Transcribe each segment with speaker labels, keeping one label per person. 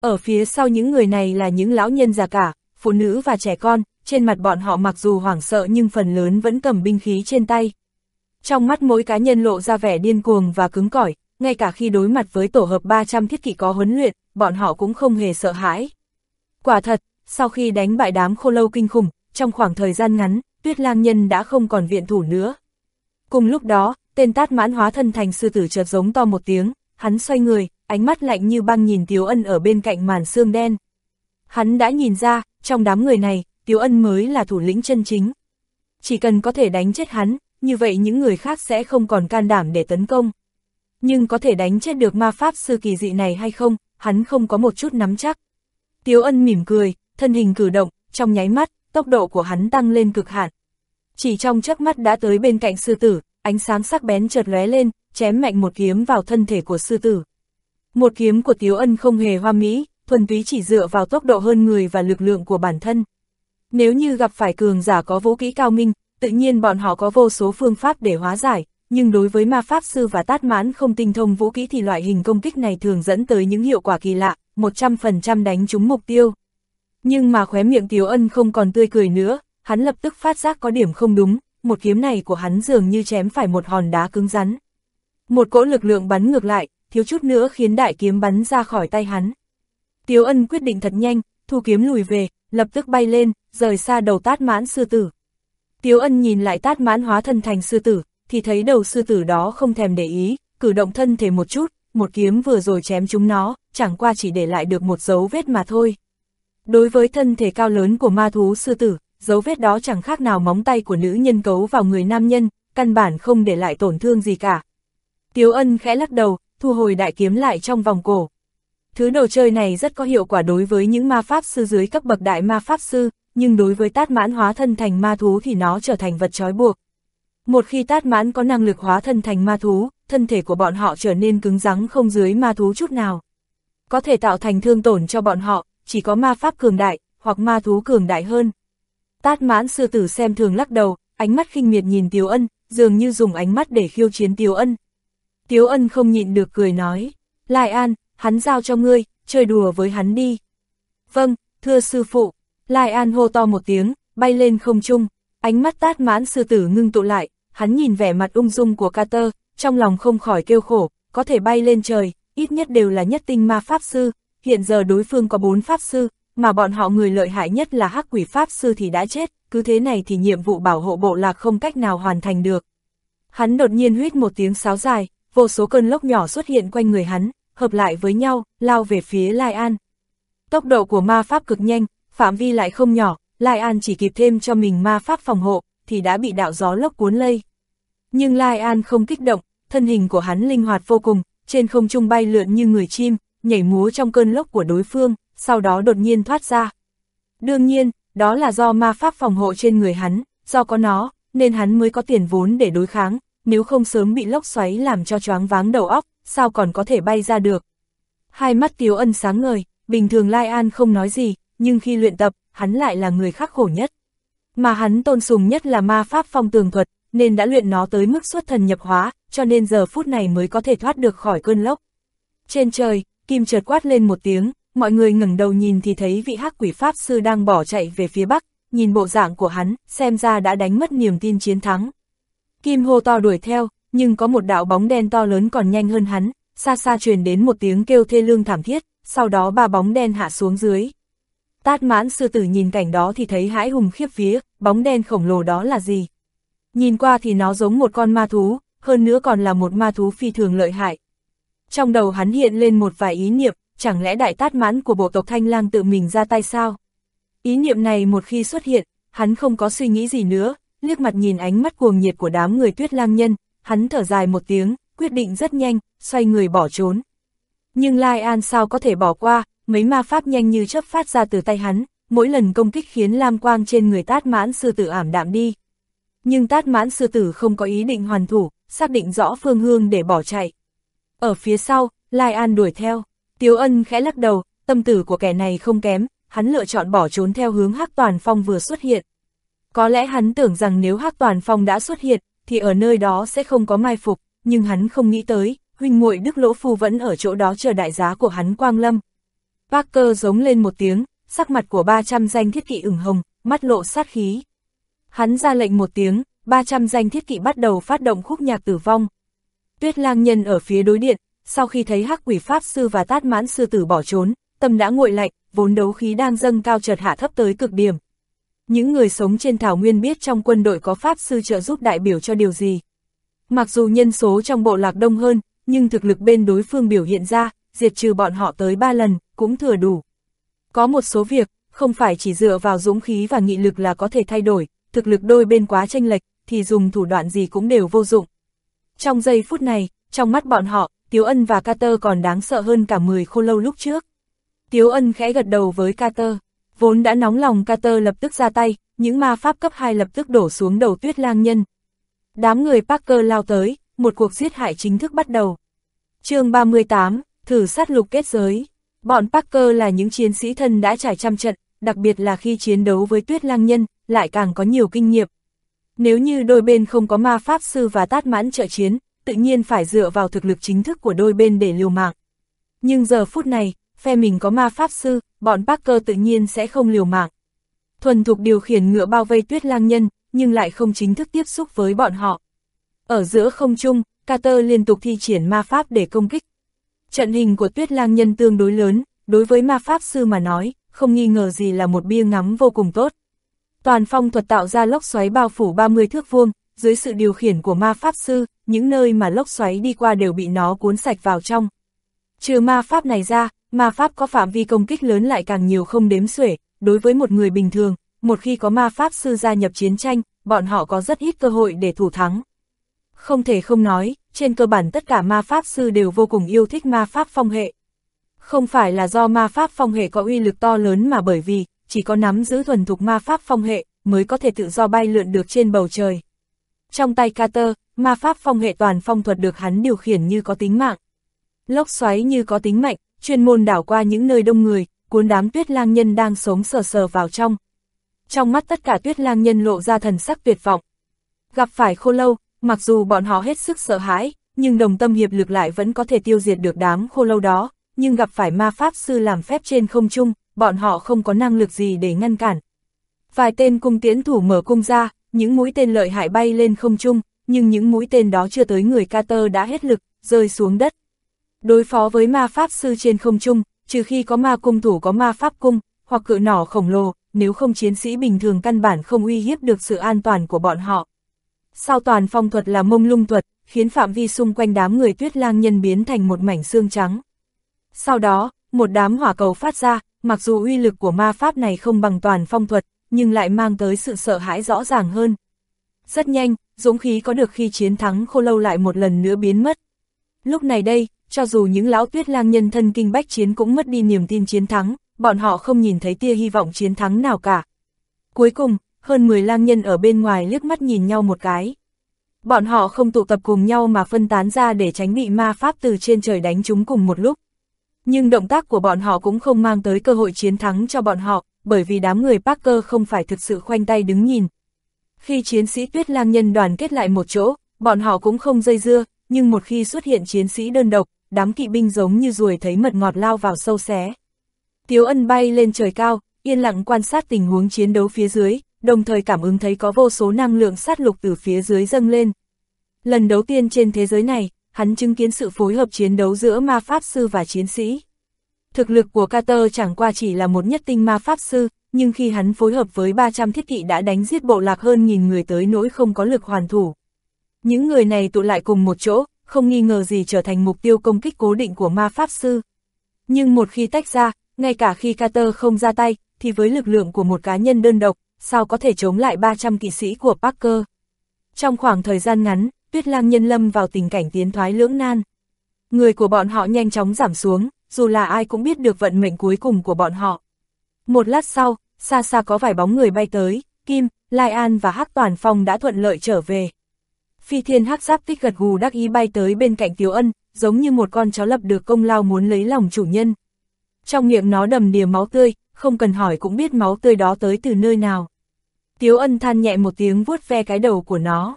Speaker 1: Ở phía sau những người này là những lão nhân già cả, phụ nữ và trẻ con, trên mặt bọn họ mặc dù hoảng sợ nhưng phần lớn vẫn cầm binh khí trên tay. Trong mắt mỗi cá nhân lộ ra vẻ điên cuồng và cứng cỏi, ngay cả khi đối mặt với tổ hợp 300 thiết kỷ có huấn luyện, bọn họ cũng không hề sợ hãi. Quả thật, sau khi đánh bại đám khô lâu kinh khủng, trong khoảng thời gian ngắn, tuyết lang nhân đã không còn viện thủ nữa. Cùng lúc đó, tên tát mãn hóa thân thành sư tử chợt giống to một tiếng, hắn xoay người, ánh mắt lạnh như băng nhìn Tiếu Ân ở bên cạnh màn xương đen. Hắn đã nhìn ra, trong đám người này, Tiếu Ân mới là thủ lĩnh chân chính. Chỉ cần có thể đánh chết hắn, như vậy những người khác sẽ không còn can đảm để tấn công. Nhưng có thể đánh chết được ma pháp sư kỳ dị này hay không, hắn không có một chút nắm chắc. Tiếu Ân mỉm cười, thân hình cử động, trong nháy mắt, tốc độ của hắn tăng lên cực hạn. Chỉ trong chớp mắt đã tới bên cạnh sư tử, ánh sáng sắc bén chợt lóe lên, chém mạnh một kiếm vào thân thể của sư tử. Một kiếm của Tiếu Ân không hề hoa mỹ, thuần túy chỉ dựa vào tốc độ hơn người và lực lượng của bản thân. Nếu như gặp phải cường giả có vũ kỹ cao minh, tự nhiên bọn họ có vô số phương pháp để hóa giải, nhưng đối với ma pháp sư và tát mãn không tinh thông vũ kỹ thì loại hình công kích này thường dẫn tới những hiệu quả kỳ lạ, 100% đánh trúng mục tiêu. Nhưng mà khóe miệng Tiếu Ân không còn tươi cười nữa, hắn lập tức phát giác có điểm không đúng, một kiếm này của hắn dường như chém phải một hòn đá cứng rắn. Một cỗ lực lượng bắn ngược lại, thiếu chút nữa khiến đại kiếm bắn ra khỏi tay hắn. Tiếu Ân quyết định thật nhanh, thu kiếm lùi về, lập tức bay lên, rời xa đầu tát mãn sư tử. Tiếu Ân nhìn lại tát mãn hóa thân thành sư tử, thì thấy đầu sư tử đó không thèm để ý, cử động thân thể một chút, một kiếm vừa rồi chém chúng nó, chẳng qua chỉ để lại được một dấu vết mà thôi. Đối với thân thể cao lớn của ma thú sư tử, dấu vết đó chẳng khác nào móng tay của nữ nhân cấu vào người nam nhân, căn bản không để lại tổn thương gì cả. Tiếu ân khẽ lắc đầu, thu hồi đại kiếm lại trong vòng cổ. Thứ đồ chơi này rất có hiệu quả đối với những ma pháp sư dưới cấp bậc đại ma pháp sư, nhưng đối với tát mãn hóa thân thành ma thú thì nó trở thành vật trói buộc. Một khi tát mãn có năng lực hóa thân thành ma thú, thân thể của bọn họ trở nên cứng rắn không dưới ma thú chút nào. Có thể tạo thành thương tổn cho bọn họ, chỉ có ma pháp cường đại, hoặc ma thú cường đại hơn. Tát mãn sư tử xem thường lắc đầu, ánh mắt khinh miệt nhìn Tiếu Ân, dường như dùng ánh mắt để khiêu chiến Tiếu Ân. Tiếu Ân không nhịn được cười nói, Lai An, hắn giao cho ngươi, chơi đùa với hắn đi. Vâng, thưa sư phụ, Lai An hô to một tiếng, bay lên không trung, ánh mắt tát mãn sư tử ngưng tụ lại, hắn nhìn vẻ mặt ung dung của Carter, trong lòng không khỏi kêu khổ, có thể bay lên trời, ít nhất đều là nhất tinh ma pháp sư, hiện giờ đối phương có bốn pháp sư, mà bọn họ người lợi hại nhất là hắc quỷ pháp sư thì đã chết, cứ thế này thì nhiệm vụ bảo hộ bộ lạc không cách nào hoàn thành được. Hắn đột nhiên huyết một tiếng sáo dài, vô số cơn lốc nhỏ xuất hiện quanh người hắn, hợp lại với nhau, lao về phía Lai An. Tốc độ của ma pháp cực nhanh, phạm vi lại không nhỏ, Lai An chỉ kịp thêm cho mình ma pháp phòng hộ, thì đã bị đạo gió lốc cuốn lây. Nhưng Lai An không kích động, thân hình của hắn linh hoạt vô cùng, trên không trung bay lượn như người chim, nhảy múa trong cơn lốc của đối phương, sau đó đột nhiên thoát ra. Đương nhiên, đó là do ma pháp phòng hộ trên người hắn, do có nó, nên hắn mới có tiền vốn để đối kháng, nếu không sớm bị lốc xoáy làm cho choáng váng đầu óc, sao còn có thể bay ra được. Hai mắt Tiếu Ân sáng ngời, bình thường Lai An không nói gì, nhưng khi luyện tập, hắn lại là người khắc khổ nhất. Mà hắn tôn sùng nhất là ma pháp phong tường thuật, nên đã luyện nó tới mức xuất thần nhập hóa, cho nên giờ phút này mới có thể thoát được khỏi cơn lốc. Trên trời, kim chợt quát lên một tiếng, mọi người ngẩng đầu nhìn thì thấy vị hắc quỷ pháp sư đang bỏ chạy về phía bắc, nhìn bộ dạng của hắn, xem ra đã đánh mất niềm tin chiến thắng. Kim hô to đuổi theo, nhưng có một đạo bóng đen to lớn còn nhanh hơn hắn, xa xa truyền đến một tiếng kêu thê lương thảm thiết, sau đó ba bóng đen hạ xuống dưới. Tát mãn sư tử nhìn cảnh đó thì thấy hãi hùng khiếp vía, bóng đen khổng lồ đó là gì? Nhìn qua thì nó giống một con ma thú, hơn nữa còn là một ma thú phi thường lợi hại. Trong đầu hắn hiện lên một vài ý niệm, chẳng lẽ đại tát mãn của bộ tộc Thanh Lang tự mình ra tay sao? Ý niệm này một khi xuất hiện, hắn không có suy nghĩ gì nữa, liếc mặt nhìn ánh mắt cuồng nhiệt của đám người tuyết lang nhân, hắn thở dài một tiếng, quyết định rất nhanh, xoay người bỏ trốn. Nhưng Lai An sao có thể bỏ qua, mấy ma pháp nhanh như chớp phát ra từ tay hắn, mỗi lần công kích khiến lam quang trên người tát mãn sư tử ảm đạm đi. Nhưng tát mãn sư tử không có ý định hoàn thủ, xác định rõ phương hương để bỏ chạy. Ở phía sau, Lai An đuổi theo, Tiếu Ân khẽ lắc đầu, tâm tử của kẻ này không kém, hắn lựa chọn bỏ trốn theo hướng Hắc Toàn Phong vừa xuất hiện. Có lẽ hắn tưởng rằng nếu Hắc Toàn Phong đã xuất hiện, thì ở nơi đó sẽ không có mai phục, nhưng hắn không nghĩ tới, huynh muội Đức Lỗ Phu vẫn ở chỗ đó chờ đại giá của hắn Quang Lâm. Parker giống lên một tiếng, sắc mặt của 300 danh thiết kỵ ửng hồng, mắt lộ sát khí. Hắn ra lệnh một tiếng, 300 danh thiết kỵ bắt đầu phát động khúc nhạc tử vong. Tuyết lang nhân ở phía đối điện, sau khi thấy hắc quỷ pháp sư và tát mãn sư tử bỏ trốn, tâm đã nguội lạnh, vốn đấu khí đang dâng cao chợt hạ thấp tới cực điểm. Những người sống trên thảo nguyên biết trong quân đội có pháp sư trợ giúp đại biểu cho điều gì. Mặc dù nhân số trong bộ lạc đông hơn, nhưng thực lực bên đối phương biểu hiện ra, diệt trừ bọn họ tới ba lần, cũng thừa đủ. Có một số việc, không phải chỉ dựa vào dũng khí và nghị lực là có thể thay đổi, thực lực đôi bên quá tranh lệch, thì dùng thủ đoạn gì cũng đều vô dụng. Trong giây phút này, trong mắt bọn họ, Tiếu Ân và Carter còn đáng sợ hơn cả 10 khô lâu lúc trước. Tiếu Ân khẽ gật đầu với Carter, vốn đã nóng lòng Carter lập tức ra tay, những ma pháp cấp 2 lập tức đổ xuống đầu tuyết lang nhân. Đám người Parker lao tới, một cuộc giết hại chính thức bắt đầu. chương 38, thử sát lục kết giới. Bọn Parker là những chiến sĩ thân đã trải trăm trận, đặc biệt là khi chiến đấu với tuyết lang nhân, lại càng có nhiều kinh nghiệm. Nếu như đôi bên không có ma pháp sư và tát mãn trợ chiến, tự nhiên phải dựa vào thực lực chính thức của đôi bên để liều mạng. Nhưng giờ phút này, phe mình có ma pháp sư, bọn Parker tự nhiên sẽ không liều mạng. Thuần thục điều khiển ngựa bao vây tuyết lang nhân, nhưng lại không chính thức tiếp xúc với bọn họ. Ở giữa không trung, Carter liên tục thi triển ma pháp để công kích. Trận hình của tuyết lang nhân tương đối lớn, đối với ma pháp sư mà nói, không nghi ngờ gì là một bia ngắm vô cùng tốt. Toàn phong thuật tạo ra lốc xoáy bao phủ 30 thước vuông, dưới sự điều khiển của ma pháp sư, những nơi mà lốc xoáy đi qua đều bị nó cuốn sạch vào trong. Trừ ma pháp này ra, ma pháp có phạm vi công kích lớn lại càng nhiều không đếm xuể, đối với một người bình thường, một khi có ma pháp sư gia nhập chiến tranh, bọn họ có rất ít cơ hội để thủ thắng. Không thể không nói, trên cơ bản tất cả ma pháp sư đều vô cùng yêu thích ma pháp phong hệ. Không phải là do ma pháp phong hệ có uy lực to lớn mà bởi vì, chỉ có nắm giữ thuần thục ma pháp phong hệ, mới có thể tự do bay lượn được trên bầu trời. Trong tay Carter, ma pháp phong hệ toàn phong thuật được hắn điều khiển như có tính mạng. Lốc xoáy như có tính mạnh, chuyên môn đảo qua những nơi đông người, cuốn đám tuyết lang nhân đang sống sờ sờ vào trong. Trong mắt tất cả tuyết lang nhân lộ ra thần sắc tuyệt vọng. Gặp phải khô lâu, mặc dù bọn họ hết sức sợ hãi, nhưng đồng tâm hiệp lực lại vẫn có thể tiêu diệt được đám khô lâu đó, nhưng gặp phải ma pháp sư làm phép trên không trung, bọn họ không có năng lực gì để ngăn cản. Vài tên cung tiễn thủ mở cung ra, những mũi tên lợi hại bay lên không trung, nhưng những mũi tên đó chưa tới người Carter đã hết lực, rơi xuống đất. Đối phó với ma pháp sư trên không trung, trừ khi có ma cung thủ có ma pháp cung, hoặc cự nỏ khổng lồ, nếu không chiến sĩ bình thường căn bản không uy hiếp được sự an toàn của bọn họ. Sau toàn phong thuật là mông lung thuật, khiến phạm vi xung quanh đám người tuyết lang nhân biến thành một mảnh xương trắng. Sau đó, một đám hỏa cầu phát ra, mặc dù uy lực của ma pháp này không bằng toàn phong thuật, nhưng lại mang tới sự sợ hãi rõ ràng hơn. Rất nhanh, dũng khí có được khi chiến thắng khô lâu lại một lần nữa biến mất. Lúc này đây, cho dù những lão tuyết lang nhân thân kinh bách chiến cũng mất đi niềm tin chiến thắng, bọn họ không nhìn thấy tia hy vọng chiến thắng nào cả. Cuối cùng, hơn 10 lang nhân ở bên ngoài liếc mắt nhìn nhau một cái. Bọn họ không tụ tập cùng nhau mà phân tán ra để tránh bị ma pháp từ trên trời đánh chúng cùng một lúc. Nhưng động tác của bọn họ cũng không mang tới cơ hội chiến thắng cho bọn họ, bởi vì đám người Parker không phải thực sự khoanh tay đứng nhìn. Khi chiến sĩ tuyết lang nhân đoàn kết lại một chỗ, bọn họ cũng không dây dưa, nhưng một khi xuất hiện chiến sĩ đơn độc, đám kỵ binh giống như ruồi thấy mật ngọt lao vào sâu xé. Tiếu ân bay lên trời cao, yên lặng quan sát tình huống chiến đấu phía dưới, đồng thời cảm ứng thấy có vô số năng lượng sát lục từ phía dưới dâng lên. Lần đầu tiên trên thế giới này, hắn chứng kiến sự phối hợp chiến đấu giữa ma pháp sư và chiến sĩ. Thực lực của Carter chẳng qua chỉ là một nhất tinh ma pháp sư, nhưng khi hắn phối hợp với 300 thiết kỵ đã đánh giết bộ lạc hơn nghìn người tới nỗi không có lực hoàn thủ. Những người này tụ lại cùng một chỗ, không nghi ngờ gì trở thành mục tiêu công kích cố định của ma pháp sư. Nhưng một khi tách ra, ngay cả khi Carter không ra tay, thì với lực lượng của một cá nhân đơn độc, sao có thể chống lại 300 kỵ sĩ của Parker. Trong khoảng thời gian ngắn, Tuyết Lang Nhân lâm vào tình cảnh tiến thoái lưỡng nan. Người của bọn họ nhanh chóng giảm xuống, dù là ai cũng biết được vận mệnh cuối cùng của bọn họ. Một lát sau, xa xa có vài bóng người bay tới, Kim, Lai An và Hắc Toàn Phong đã thuận lợi trở về. Phi thiên hắc giáp tích gật gù đắc ý bay tới bên cạnh Tiếu Ân, giống như một con chó lập được công lao muốn lấy lòng chủ nhân. Trong miệng nó đầm đìa máu tươi, không cần hỏi cũng biết máu tươi đó tới từ nơi nào. Tiếu Ân than nhẹ một tiếng vuốt ve cái đầu của nó.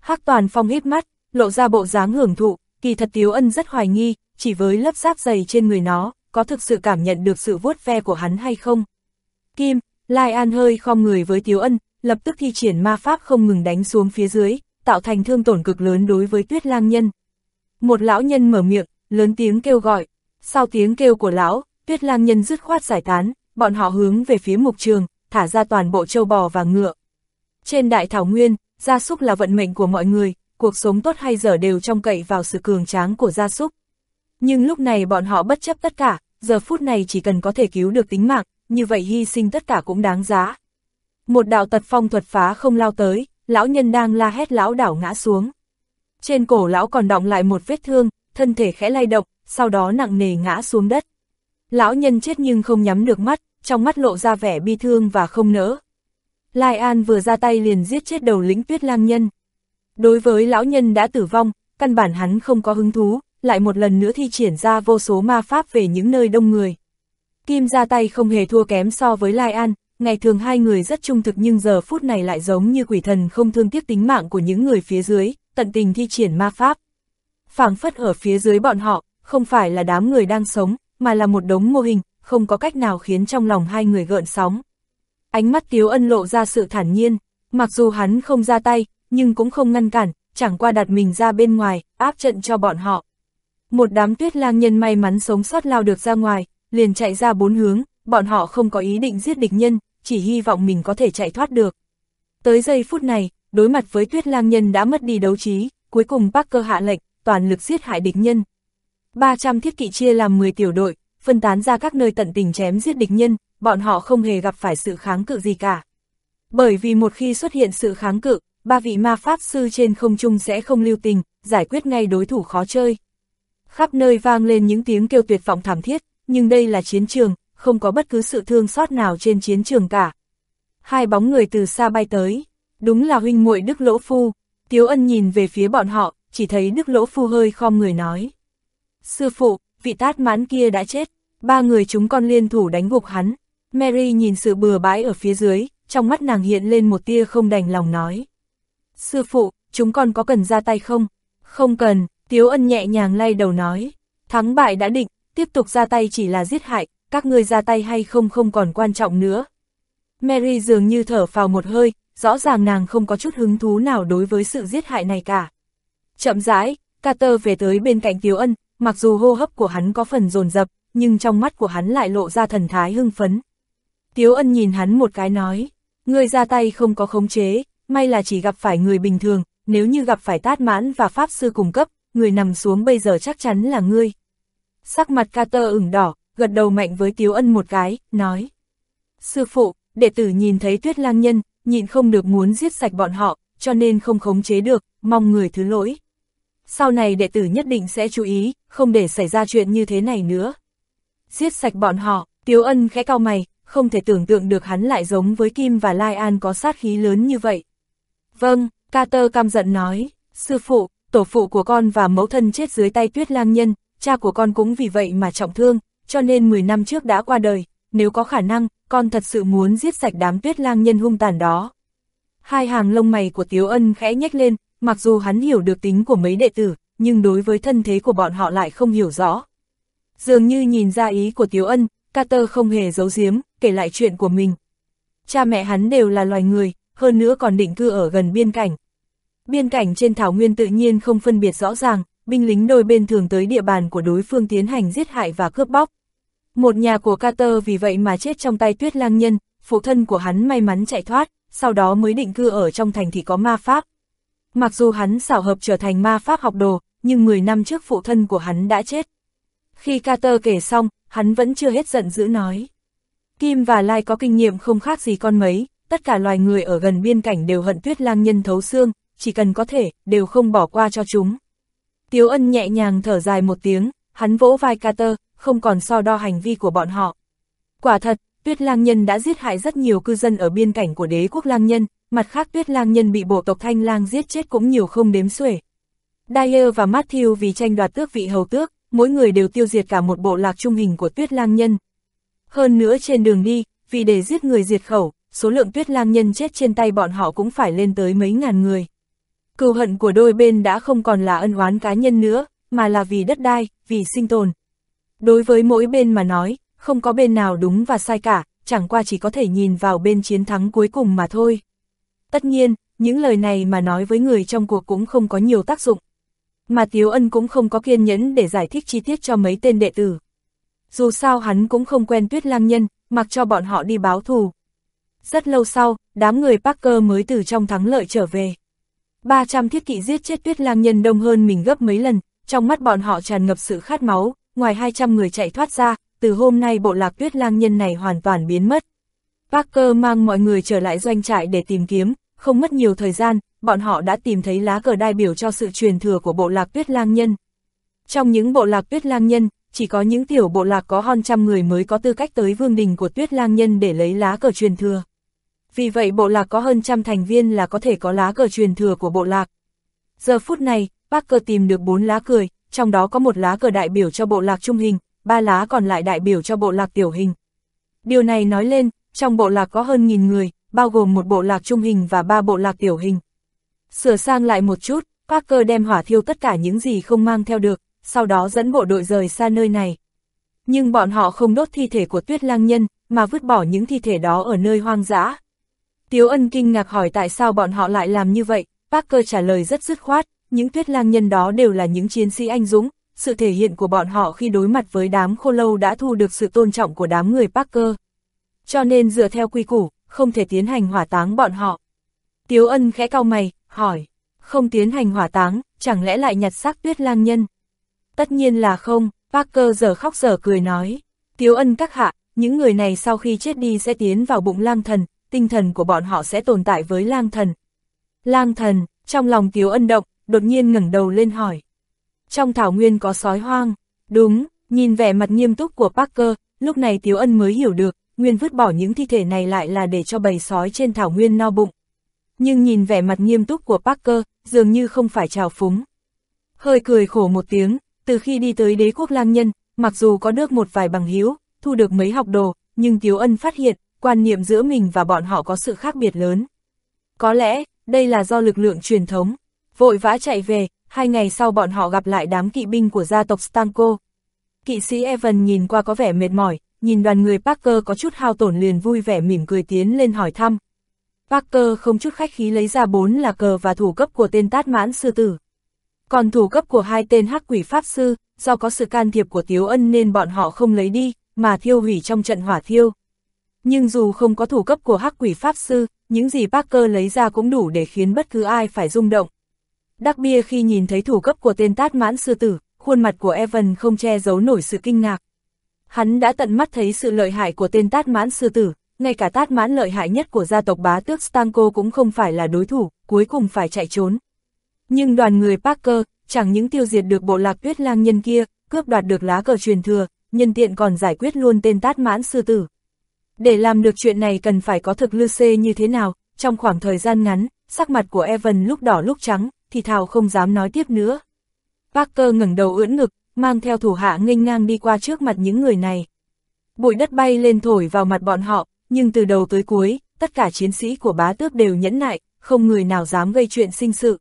Speaker 1: Hắc Toàn Phong hít mắt, lộ ra bộ dáng hưởng thụ, kỳ thật Tiếu Ân rất hoài nghi, chỉ với lớp giáp dày trên người nó, có thực sự cảm nhận được sự vuốt ve của hắn hay không. Kim, Lai An hơi khom người với Tiếu Ân, lập tức thi triển ma pháp không ngừng đánh xuống phía dưới, tạo thành thương tổn cực lớn đối với tuyết lang nhân. Một lão nhân mở miệng, lớn tiếng kêu gọi, sau tiếng kêu của lão, tuyết lang nhân dứt khoát giải tán, bọn họ hướng về phía mục trường, thả ra toàn bộ châu bò và ngựa. Trên đại thảo nguyên, gia súc là vận mệnh của mọi người, cuộc sống tốt hay dở đều trông cậy vào sự cường tráng của gia súc. Nhưng lúc này bọn họ bất chấp tất cả, giờ phút này chỉ cần có thể cứu được tính mạng, như vậy hy sinh tất cả cũng đáng giá. Một đạo tật phong thuật phá không lao tới, lão nhân đang la hét lão đảo ngã xuống. Trên cổ lão còn động lại một vết thương, thân thể khẽ lay động, sau đó nặng nề ngã xuống đất. Lão nhân chết nhưng không nhắm được mắt, trong mắt lộ ra vẻ bi thương và không nỡ. Lai An vừa ra tay liền giết chết đầu lĩnh tuyết lang nhân. Đối với lão nhân đã tử vong, căn bản hắn không có hứng thú, lại một lần nữa thi triển ra vô số ma pháp về những nơi đông người. Kim ra tay không hề thua kém so với Lai An, ngày thường hai người rất trung thực nhưng giờ phút này lại giống như quỷ thần không thương tiếc tính mạng của những người phía dưới, tận tình thi triển ma pháp. phảng phất ở phía dưới bọn họ, không phải là đám người đang sống, mà là một đống mô hình, không có cách nào khiến trong lòng hai người gợn sóng. Ánh mắt Tiếu Ân lộ ra sự thản nhiên, mặc dù hắn không ra tay, nhưng cũng không ngăn cản, chẳng qua đặt mình ra bên ngoài, áp trận cho bọn họ. Một đám tuyết lang nhân may mắn sống sót lao được ra ngoài, liền chạy ra bốn hướng, bọn họ không có ý định giết địch nhân, chỉ hy vọng mình có thể chạy thoát được. Tới giây phút này, đối mặt với tuyết lang nhân đã mất đi đấu trí, cuối cùng Parker hạ lệnh, toàn lực giết hại địch nhân. 300 thiết kỵ chia làm 10 tiểu đội, phân tán ra các nơi tận tình chém giết địch nhân, bọn họ không hề gặp phải sự kháng cự gì cả. Bởi vì một khi xuất hiện sự kháng cự, ba vị ma pháp sư trên không trung sẽ không lưu tình, giải quyết ngay đối thủ khó chơi. Khắp nơi vang lên những tiếng kêu tuyệt vọng thảm thiết, nhưng đây là chiến trường, không có bất cứ sự thương xót nào trên chiến trường cả. Hai bóng người từ xa bay tới, đúng là huynh muội Đức Lỗ Phu. Tiếu ân nhìn về phía bọn họ, chỉ thấy Đức Lỗ Phu hơi khom người nói. Sư phụ, vị tát mãn kia đã chết, ba người chúng con liên thủ đánh gục hắn. Mary nhìn sự bừa bãi ở phía dưới, trong mắt nàng hiện lên một tia không đành lòng nói. Sư phụ, chúng con có cần ra tay không? Không cần, Tiếu ân nhẹ nhàng lay đầu nói. Thắng bại đã định, tiếp tục ra tay chỉ là giết hại, các ngươi ra tay hay không không còn quan trọng nữa. Mary dường như thở vào một hơi, rõ ràng nàng không có chút hứng thú nào đối với sự giết hại này cả. Chậm rãi, Carter về tới bên cạnh Tiếu Ân, mặc dù hô hấp của hắn có phần dồn dập, nhưng trong mắt của hắn lại lộ ra thần thái hưng phấn. Tiếu Ân nhìn hắn một cái nói, ngươi ra tay không có khống chế, may là chỉ gặp phải người bình thường, nếu như gặp phải tát mãn và pháp sư cùng cấp, người nằm xuống bây giờ chắc chắn là ngươi. Sắc mặt Carter ửng đỏ, gật đầu mạnh với Tiếu Ân một cái, nói. Sư phụ, đệ tử nhìn thấy tuyết lang nhân, nhịn không được muốn giết sạch bọn họ, cho nên không khống chế được, mong người thứ lỗi. Sau này đệ tử nhất định sẽ chú ý, không để xảy ra chuyện như thế này nữa. Giết sạch bọn họ, Tiếu Ân khẽ cao mày, không thể tưởng tượng được hắn lại giống với Kim và Lai An có sát khí lớn như vậy. Vâng, Carter cam giận nói, sư phụ, tổ phụ của con và mẫu thân chết dưới tay tuyết lang nhân, cha của con cũng vì vậy mà trọng thương, cho nên 10 năm trước đã qua đời, nếu có khả năng, con thật sự muốn giết sạch đám tuyết lang nhân hung tàn đó. Hai hàng lông mày của Tiếu Ân khẽ nhếch lên, mặc dù hắn hiểu được tính của mấy đệ tử, nhưng đối với thân thế của bọn họ lại không hiểu rõ. Dường như nhìn ra ý của Tiếu Ân, Carter không hề giấu giếm, kể lại chuyện của mình. Cha mẹ hắn đều là loài người, hơn nữa còn định cư ở gần biên cảnh. Biên cảnh trên thảo nguyên tự nhiên không phân biệt rõ ràng, binh lính đôi bên thường tới địa bàn của đối phương tiến hành giết hại và cướp bóc. Một nhà của Carter vì vậy mà chết trong tay tuyết lang nhân, phụ thân của hắn may mắn chạy thoát, sau đó mới định cư ở trong thành thì có ma pháp. Mặc dù hắn xảo hợp trở thành ma pháp học đồ, nhưng 10 năm trước phụ thân của hắn đã chết. Khi Carter kể xong, hắn vẫn chưa hết giận dữ nói. Kim và Lai có kinh nghiệm không khác gì con mấy, tất cả loài người ở gần biên cảnh đều hận tuyết lang nhân thấu xương, chỉ cần có thể, đều không bỏ qua cho chúng. Tiếu ân nhẹ nhàng thở dài một tiếng, hắn vỗ vai Carter, không còn so đo hành vi của bọn họ. Quả thật, tuyết lang nhân đã giết hại rất nhiều cư dân ở biên cảnh của đế quốc lang nhân, mặt khác tuyết lang nhân bị bộ tộc thanh lang giết chết cũng nhiều không đếm xuể. Dyer và Matthew vì tranh đoạt tước vị hầu tước, mỗi người đều tiêu diệt cả một bộ lạc trung hình của tuyết lang nhân. Hơn nữa trên đường đi, vì để giết người diệt khẩu, số lượng tuyết lang nhân chết trên tay bọn họ cũng phải lên tới mấy ngàn người. Cừu hận của đôi bên đã không còn là ân oán cá nhân nữa, mà là vì đất đai, vì sinh tồn. Đối với mỗi bên mà nói, không có bên nào đúng và sai cả, chẳng qua chỉ có thể nhìn vào bên chiến thắng cuối cùng mà thôi. Tất nhiên, những lời này mà nói với người trong cuộc cũng không có nhiều tác dụng. Mà Tiếu Ân cũng không có kiên nhẫn để giải thích chi tiết cho mấy tên đệ tử. Dù sao hắn cũng không quen tuyết lang nhân, mặc cho bọn họ đi báo thù. Rất lâu sau, đám người Parker mới từ trong thắng lợi trở về. 300 thiết kỵ giết chết tuyết lang nhân đông hơn mình gấp mấy lần, trong mắt bọn họ tràn ngập sự khát máu, ngoài 200 người chạy thoát ra, từ hôm nay bộ lạc tuyết lang nhân này hoàn toàn biến mất. Parker mang mọi người trở lại doanh trại để tìm kiếm, không mất nhiều thời gian, bọn họ đã tìm thấy lá cờ đại biểu cho sự truyền thừa của bộ lạc tuyết lang nhân. Trong những bộ lạc tuyết lang nhân, chỉ có những tiểu bộ lạc có hơn trăm người mới có tư cách tới vương đình của tuyết lang nhân để lấy lá cờ truyền thừa. Vì vậy bộ lạc có hơn trăm thành viên là có thể có lá cờ truyền thừa của bộ lạc. Giờ phút này, Parker tìm được bốn lá cười, trong đó có một lá cờ đại biểu cho bộ lạc trung hình, ba lá còn lại đại biểu cho bộ lạc tiểu hình. Điều này nói lên, trong bộ lạc có hơn nghìn người, bao gồm một bộ lạc trung hình và ba bộ lạc tiểu hình. Sửa sang lại một chút, Parker đem hỏa thiêu tất cả những gì không mang theo được, sau đó dẫn bộ đội rời xa nơi này. Nhưng bọn họ không đốt thi thể của tuyết lang nhân, mà vứt bỏ những thi thể đó ở nơi hoang dã. Tiếu ân kinh ngạc hỏi tại sao bọn họ lại làm như vậy, Parker trả lời rất dứt khoát, những tuyết lang nhân đó đều là những chiến sĩ anh dũng, sự thể hiện của bọn họ khi đối mặt với đám khô lâu đã thu được sự tôn trọng của đám người Parker. Cho nên dựa theo quy củ, không thể tiến hành hỏa táng bọn họ. Tiếu ân khẽ cau mày, hỏi, không tiến hành hỏa táng, chẳng lẽ lại nhặt xác tuyết lang nhân? Tất nhiên là không, Parker giờ khóc giờ cười nói. Tiếu ân các hạ, những người này sau khi chết đi sẽ tiến vào bụng lang thần, tinh thần của bọn họ sẽ tồn tại với lang thần. Lang thần, trong lòng Tiếu ân động, đột nhiên ngẩng đầu lên hỏi. Trong thảo nguyên có sói hoang, đúng, nhìn vẻ mặt nghiêm túc của Parker, lúc này Tiếu ân mới hiểu được, nguyên vứt bỏ những thi thể này lại là để cho bầy sói trên thảo nguyên no bụng. Nhưng nhìn vẻ mặt nghiêm túc của Parker, dường như không phải trào phúng. Hơi cười khổ một tiếng, từ khi đi tới đế quốc lang nhân, mặc dù có được một vài bằng hiếu, thu được mấy học đồ, nhưng Tiếu Ân phát hiện, quan niệm giữa mình và bọn họ có sự khác biệt lớn. Có lẽ, đây là do lực lượng truyền thống. Vội vã chạy về, hai ngày sau bọn họ gặp lại đám kỵ binh của gia tộc Stanko. Kỵ sĩ Evan nhìn qua có vẻ mệt mỏi, nhìn đoàn người Parker có chút hao tổn liền vui vẻ mỉm cười tiến lên hỏi thăm. Parker không chút khách khí lấy ra bốn là cờ và thủ cấp của tên tát mãn sư tử. Còn thủ cấp của hai tên hắc quỷ pháp sư, do có sự can thiệp của Tiếu Ân nên bọn họ không lấy đi, mà thiêu hủy trong trận hỏa thiêu. Nhưng dù không có thủ cấp của hắc quỷ pháp sư, những gì Parker lấy ra cũng đủ để khiến bất cứ ai phải rung động đắc bia khi nhìn thấy thủ cấp của tên tát mãn sư tử, khuôn mặt của Evan không che giấu nổi sự kinh ngạc. Hắn đã tận mắt thấy sự lợi hại của tên tát mãn sư tử, ngay cả tát mãn lợi hại nhất của gia tộc bá tước Stanko cũng không phải là đối thủ, cuối cùng phải chạy trốn. Nhưng đoàn người Parker, chẳng những tiêu diệt được bộ lạc tuyết lang nhân kia, cướp đoạt được lá cờ truyền thừa, nhân tiện còn giải quyết luôn tên tát mãn sư tử. Để làm được chuyện này cần phải có thực lư xê như thế nào, trong khoảng thời gian ngắn, sắc mặt của Evan lúc đỏ lúc trắng, thì Thảo không dám nói tiếp nữa. Parker ngẩng đầu ưỡn ngực, mang theo thủ hạ nghênh ngang đi qua trước mặt những người này. Bụi đất bay lên thổi vào mặt bọn họ, nhưng từ đầu tới cuối, tất cả chiến sĩ của bá tước đều nhẫn nại, không người nào dám gây chuyện sinh sự.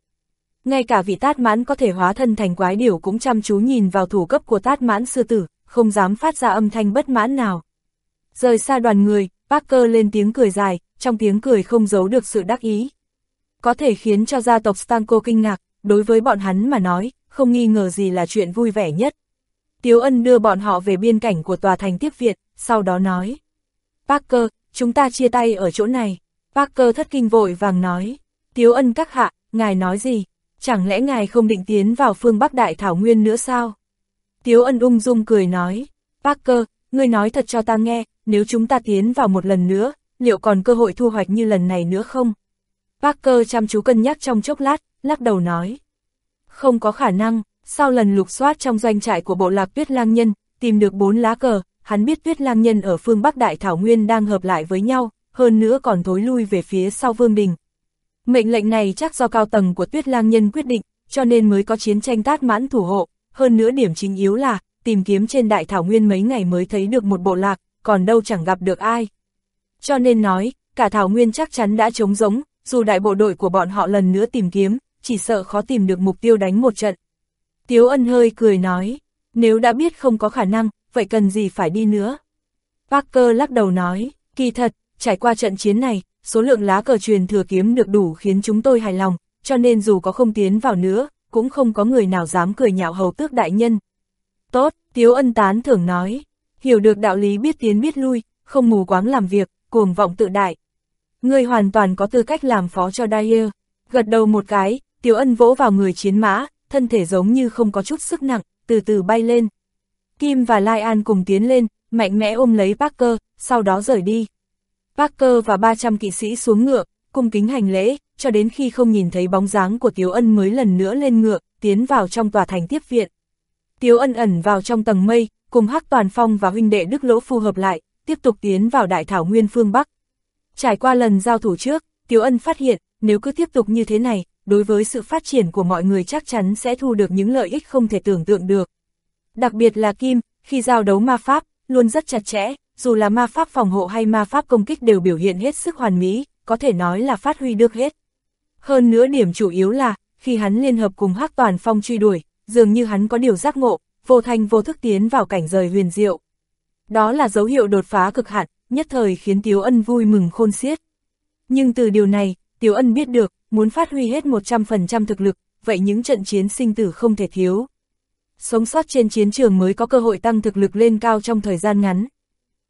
Speaker 1: Ngay cả vị tát mãn có thể hóa thân thành quái điểu cũng chăm chú nhìn vào thủ cấp của tát mãn sư tử, không dám phát ra âm thanh bất mãn nào. Rời xa đoàn người, Parker lên tiếng cười dài, trong tiếng cười không giấu được sự đắc ý. Có thể khiến cho gia tộc Stanko kinh ngạc, đối với bọn hắn mà nói, không nghi ngờ gì là chuyện vui vẻ nhất. Tiếu Ân đưa bọn họ về biên cảnh của tòa thành tiếp Việt, sau đó nói. Parker, chúng ta chia tay ở chỗ này. Parker thất kinh vội vàng nói. Tiếu Ân các hạ, ngài nói gì? Chẳng lẽ ngài không định tiến vào phương Bắc Đại Thảo Nguyên nữa sao? Tiếu Ân ung dung cười nói. Parker, ngươi nói thật cho ta nghe, nếu chúng ta tiến vào một lần nữa, liệu còn cơ hội thu hoạch như lần này nữa không? Parker chăm chú cân nhắc trong chốc lát, lắc đầu nói. Không có khả năng, sau lần lục soát trong doanh trại của bộ lạc tuyết lang nhân, tìm được bốn lá cờ, hắn biết tuyết lang nhân ở phương Bắc Đại Thảo Nguyên đang hợp lại với nhau, hơn nữa còn thối lui về phía sau vương đình. Mệnh lệnh này chắc do cao tầng của tuyết lang nhân quyết định, cho nên mới có chiến tranh tát mãn thủ hộ, hơn nữa điểm chính yếu là, tìm kiếm trên Đại Thảo Nguyên mấy ngày mới thấy được một bộ lạc, còn đâu chẳng gặp được ai. Cho nên nói, cả Thảo Nguyên chắc chắn đã trống rỗng, dù đại bộ đội của bọn họ lần nữa tìm kiếm, chỉ sợ khó tìm được mục tiêu đánh một trận. Tiếu ân hơi cười nói, nếu đã biết không có khả năng, vậy cần gì phải đi nữa? Parker lắc đầu nói, kỳ thật, trải qua trận chiến này, số lượng lá cờ truyền thừa kiếm được đủ khiến chúng tôi hài lòng, cho nên dù có không tiến vào nữa, cũng không có người nào dám cười nhạo hầu tước đại nhân. Tốt, Tiếu ân tán thưởng nói, hiểu được đạo lý biết tiến biết lui, không mù quáng làm việc, cuồng vọng tự đại ngươi hoàn toàn có tư cách làm phó cho Dyer. Gật đầu một cái, Tiếu ân vỗ vào người chiến mã, thân thể giống như không có chút sức nặng, từ từ bay lên. Kim và Lai An cùng tiến lên, mạnh mẽ ôm lấy Parker, sau đó rời đi. Parker và 300 kỵ sĩ xuống ngựa, cung kính hành lễ, cho đến khi không nhìn thấy bóng dáng của Tiếu Ân mới lần nữa lên ngựa, tiến vào trong tòa thành tiếp viện. Tiếu Ân ẩn vào trong tầng mây, cùng Hắc Toàn Phong và huynh đệ Đức Lỗ phù hợp lại, tiếp tục tiến vào đại thảo nguyên phương Bắc. Trải qua lần giao thủ trước, Tiếu Ân phát hiện, nếu cứ tiếp tục như thế này, đối với sự phát triển của mọi người chắc chắn sẽ thu được những lợi ích không thể tưởng tượng được. Đặc biệt là Kim, khi giao đấu ma pháp, luôn rất chặt chẽ, dù là ma pháp phòng hộ hay ma pháp công kích đều biểu hiện hết sức hoàn mỹ, có thể nói là phát huy được hết. Hơn nữa điểm chủ yếu là, khi hắn liên hợp cùng Hắc Toàn Phong truy đuổi, dường như hắn có điều giác ngộ, vô thành vô thức tiến vào cảnh rời huyền diệu. Đó là dấu hiệu đột phá cực hạn, nhất thời khiến Tiếu Ân vui mừng khôn xiết. Nhưng từ điều này, Tiếu Ân biết được, muốn phát huy hết 100% thực lực, vậy những trận chiến sinh tử không thể thiếu. Sống sót trên chiến trường mới có cơ hội tăng thực lực lên cao trong thời gian ngắn.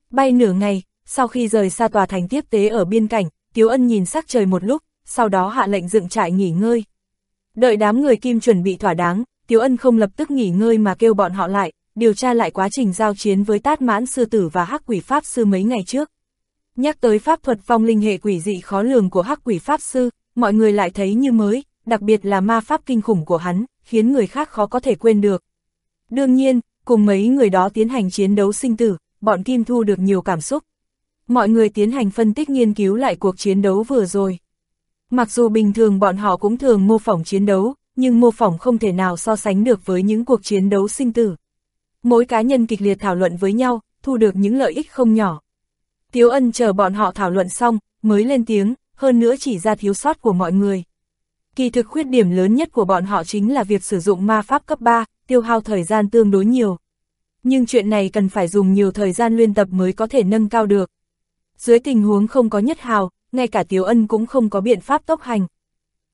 Speaker 1: Bay nửa ngày, sau khi rời xa tòa thành tiếp tế ở biên cảnh, Tiếu Ân nhìn sắc trời một lúc, sau đó hạ lệnh dựng trại nghỉ ngơi. Đợi đám người kim chuẩn bị thỏa đáng, Tiếu Ân không lập tức nghỉ ngơi mà kêu bọn họ lại, điều tra lại quá trình giao chiến với tát mãn sư tử và hắc quỷ pháp sư mấy ngày trước. Nhắc tới pháp thuật phong linh hệ quỷ dị khó lường của hắc quỷ pháp sư, mọi người lại thấy như mới, đặc biệt là ma pháp kinh khủng của hắn, khiến người khác khó có thể quên được. Đương nhiên, cùng mấy người đó tiến hành chiến đấu sinh tử, bọn Kim thu được nhiều cảm xúc. Mọi người tiến hành phân tích nghiên cứu lại cuộc chiến đấu vừa rồi. Mặc dù bình thường bọn họ cũng thường mô phỏng chiến đấu, nhưng mô phỏng không thể nào so sánh được với những cuộc chiến đấu sinh tử. Mỗi cá nhân kịch liệt thảo luận với nhau, thu được những lợi ích không nhỏ. Tiếu ân chờ bọn họ thảo luận xong, mới lên tiếng, hơn nữa chỉ ra thiếu sót của mọi người. Kỳ thực khuyết điểm lớn nhất của bọn họ chính là việc sử dụng ma pháp cấp 3, tiêu hao thời gian tương đối nhiều. Nhưng chuyện này cần phải dùng nhiều thời gian luyện tập mới có thể nâng cao được. Dưới tình huống không có nhất hào, ngay cả Tiếu Ân cũng không có biện pháp tốc hành.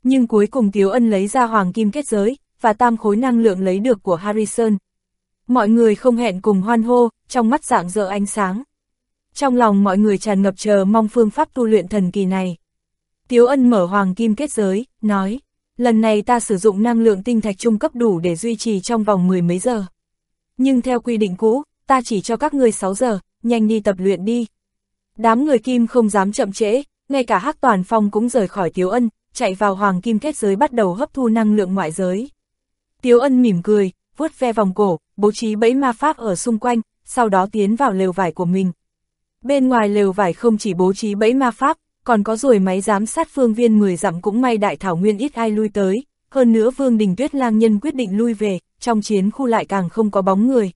Speaker 1: Nhưng cuối cùng Tiếu Ân lấy ra hoàng kim kết giới, và tam khối năng lượng lấy được của Harrison. Mọi người không hẹn cùng hoan hô, trong mắt dạng dỡ ánh sáng. Trong lòng mọi người tràn ngập chờ mong phương pháp tu luyện thần kỳ này. Tiếu Ân mở hoàng kim kết giới, nói, lần này ta sử dụng năng lượng tinh thạch trung cấp đủ để duy trì trong vòng mười mấy giờ. Nhưng theo quy định cũ, ta chỉ cho các ngươi 6 giờ, nhanh đi tập luyện đi. Đám người kim không dám chậm trễ, ngay cả Hắc Toàn Phong cũng rời khỏi Tiếu Ân, chạy vào hoàng kim kết giới bắt đầu hấp thu năng lượng ngoại giới. Tiếu Ân mỉm cười, vuốt ve vòng cổ, bố trí bẫy ma pháp ở xung quanh, sau đó tiến vào lều vải của mình. Bên ngoài lều vải không chỉ bố trí bẫy ma pháp, còn có rồi máy giám sát phương viên 10 dặm cũng may đại thảo nguyên ít ai lui tới, hơn nữa Vương Đình Tuyết lang nhân quyết định lui về, trong chiến khu lại càng không có bóng người.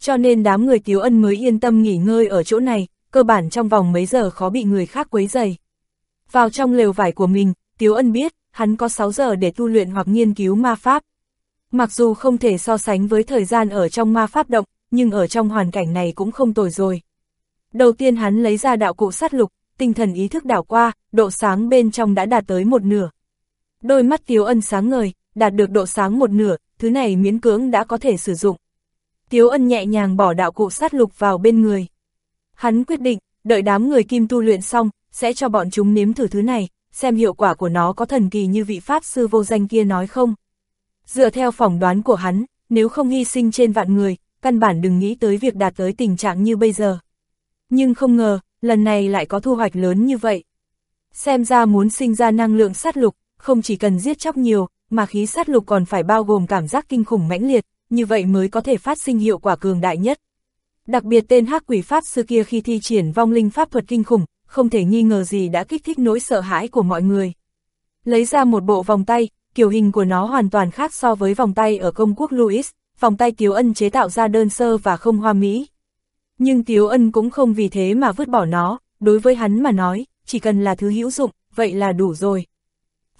Speaker 1: Cho nên đám người Tiếu Ân mới yên tâm nghỉ ngơi ở chỗ này, cơ bản trong vòng mấy giờ khó bị người khác quấy dày. Vào trong lều vải của mình, Tiếu Ân biết, hắn có 6 giờ để tu luyện hoặc nghiên cứu ma pháp. Mặc dù không thể so sánh với thời gian ở trong ma pháp động, nhưng ở trong hoàn cảnh này cũng không tồi rồi. Đầu tiên hắn lấy ra đạo cụ sát lục, tinh thần ý thức đảo qua, độ sáng bên trong đã đạt tới một nửa. Đôi mắt Tiếu Ân sáng ngời, đạt được độ sáng một nửa, thứ này miễn cưỡng đã có thể sử dụng. Tiếu Ân nhẹ nhàng bỏ đạo cụ sát lục vào bên người. Hắn quyết định, đợi đám người kim tu luyện xong, sẽ cho bọn chúng nếm thử thứ này, xem hiệu quả của nó có thần kỳ như vị Pháp sư vô danh kia nói không. Dựa theo phỏng đoán của hắn, nếu không hy sinh trên vạn người, căn bản đừng nghĩ tới việc đạt tới tình trạng như bây giờ. Nhưng không ngờ, lần này lại có thu hoạch lớn như vậy. Xem ra muốn sinh ra năng lượng sát lục, không chỉ cần giết chóc nhiều, mà khí sát lục còn phải bao gồm cảm giác kinh khủng mãnh liệt, như vậy mới có thể phát sinh hiệu quả cường đại nhất. Đặc biệt tên hắc quỷ pháp sư kia khi thi triển vong linh pháp thuật kinh khủng, không thể nghi ngờ gì đã kích thích nỗi sợ hãi của mọi người. Lấy ra một bộ vòng tay, kiểu hình của nó hoàn toàn khác so với vòng tay ở công quốc Louis, vòng tay Tiếu Ân chế tạo ra đơn sơ và không hoa mỹ. Nhưng Tiếu Ân cũng không vì thế mà vứt bỏ nó, đối với hắn mà nói, chỉ cần là thứ hữu dụng, vậy là đủ rồi.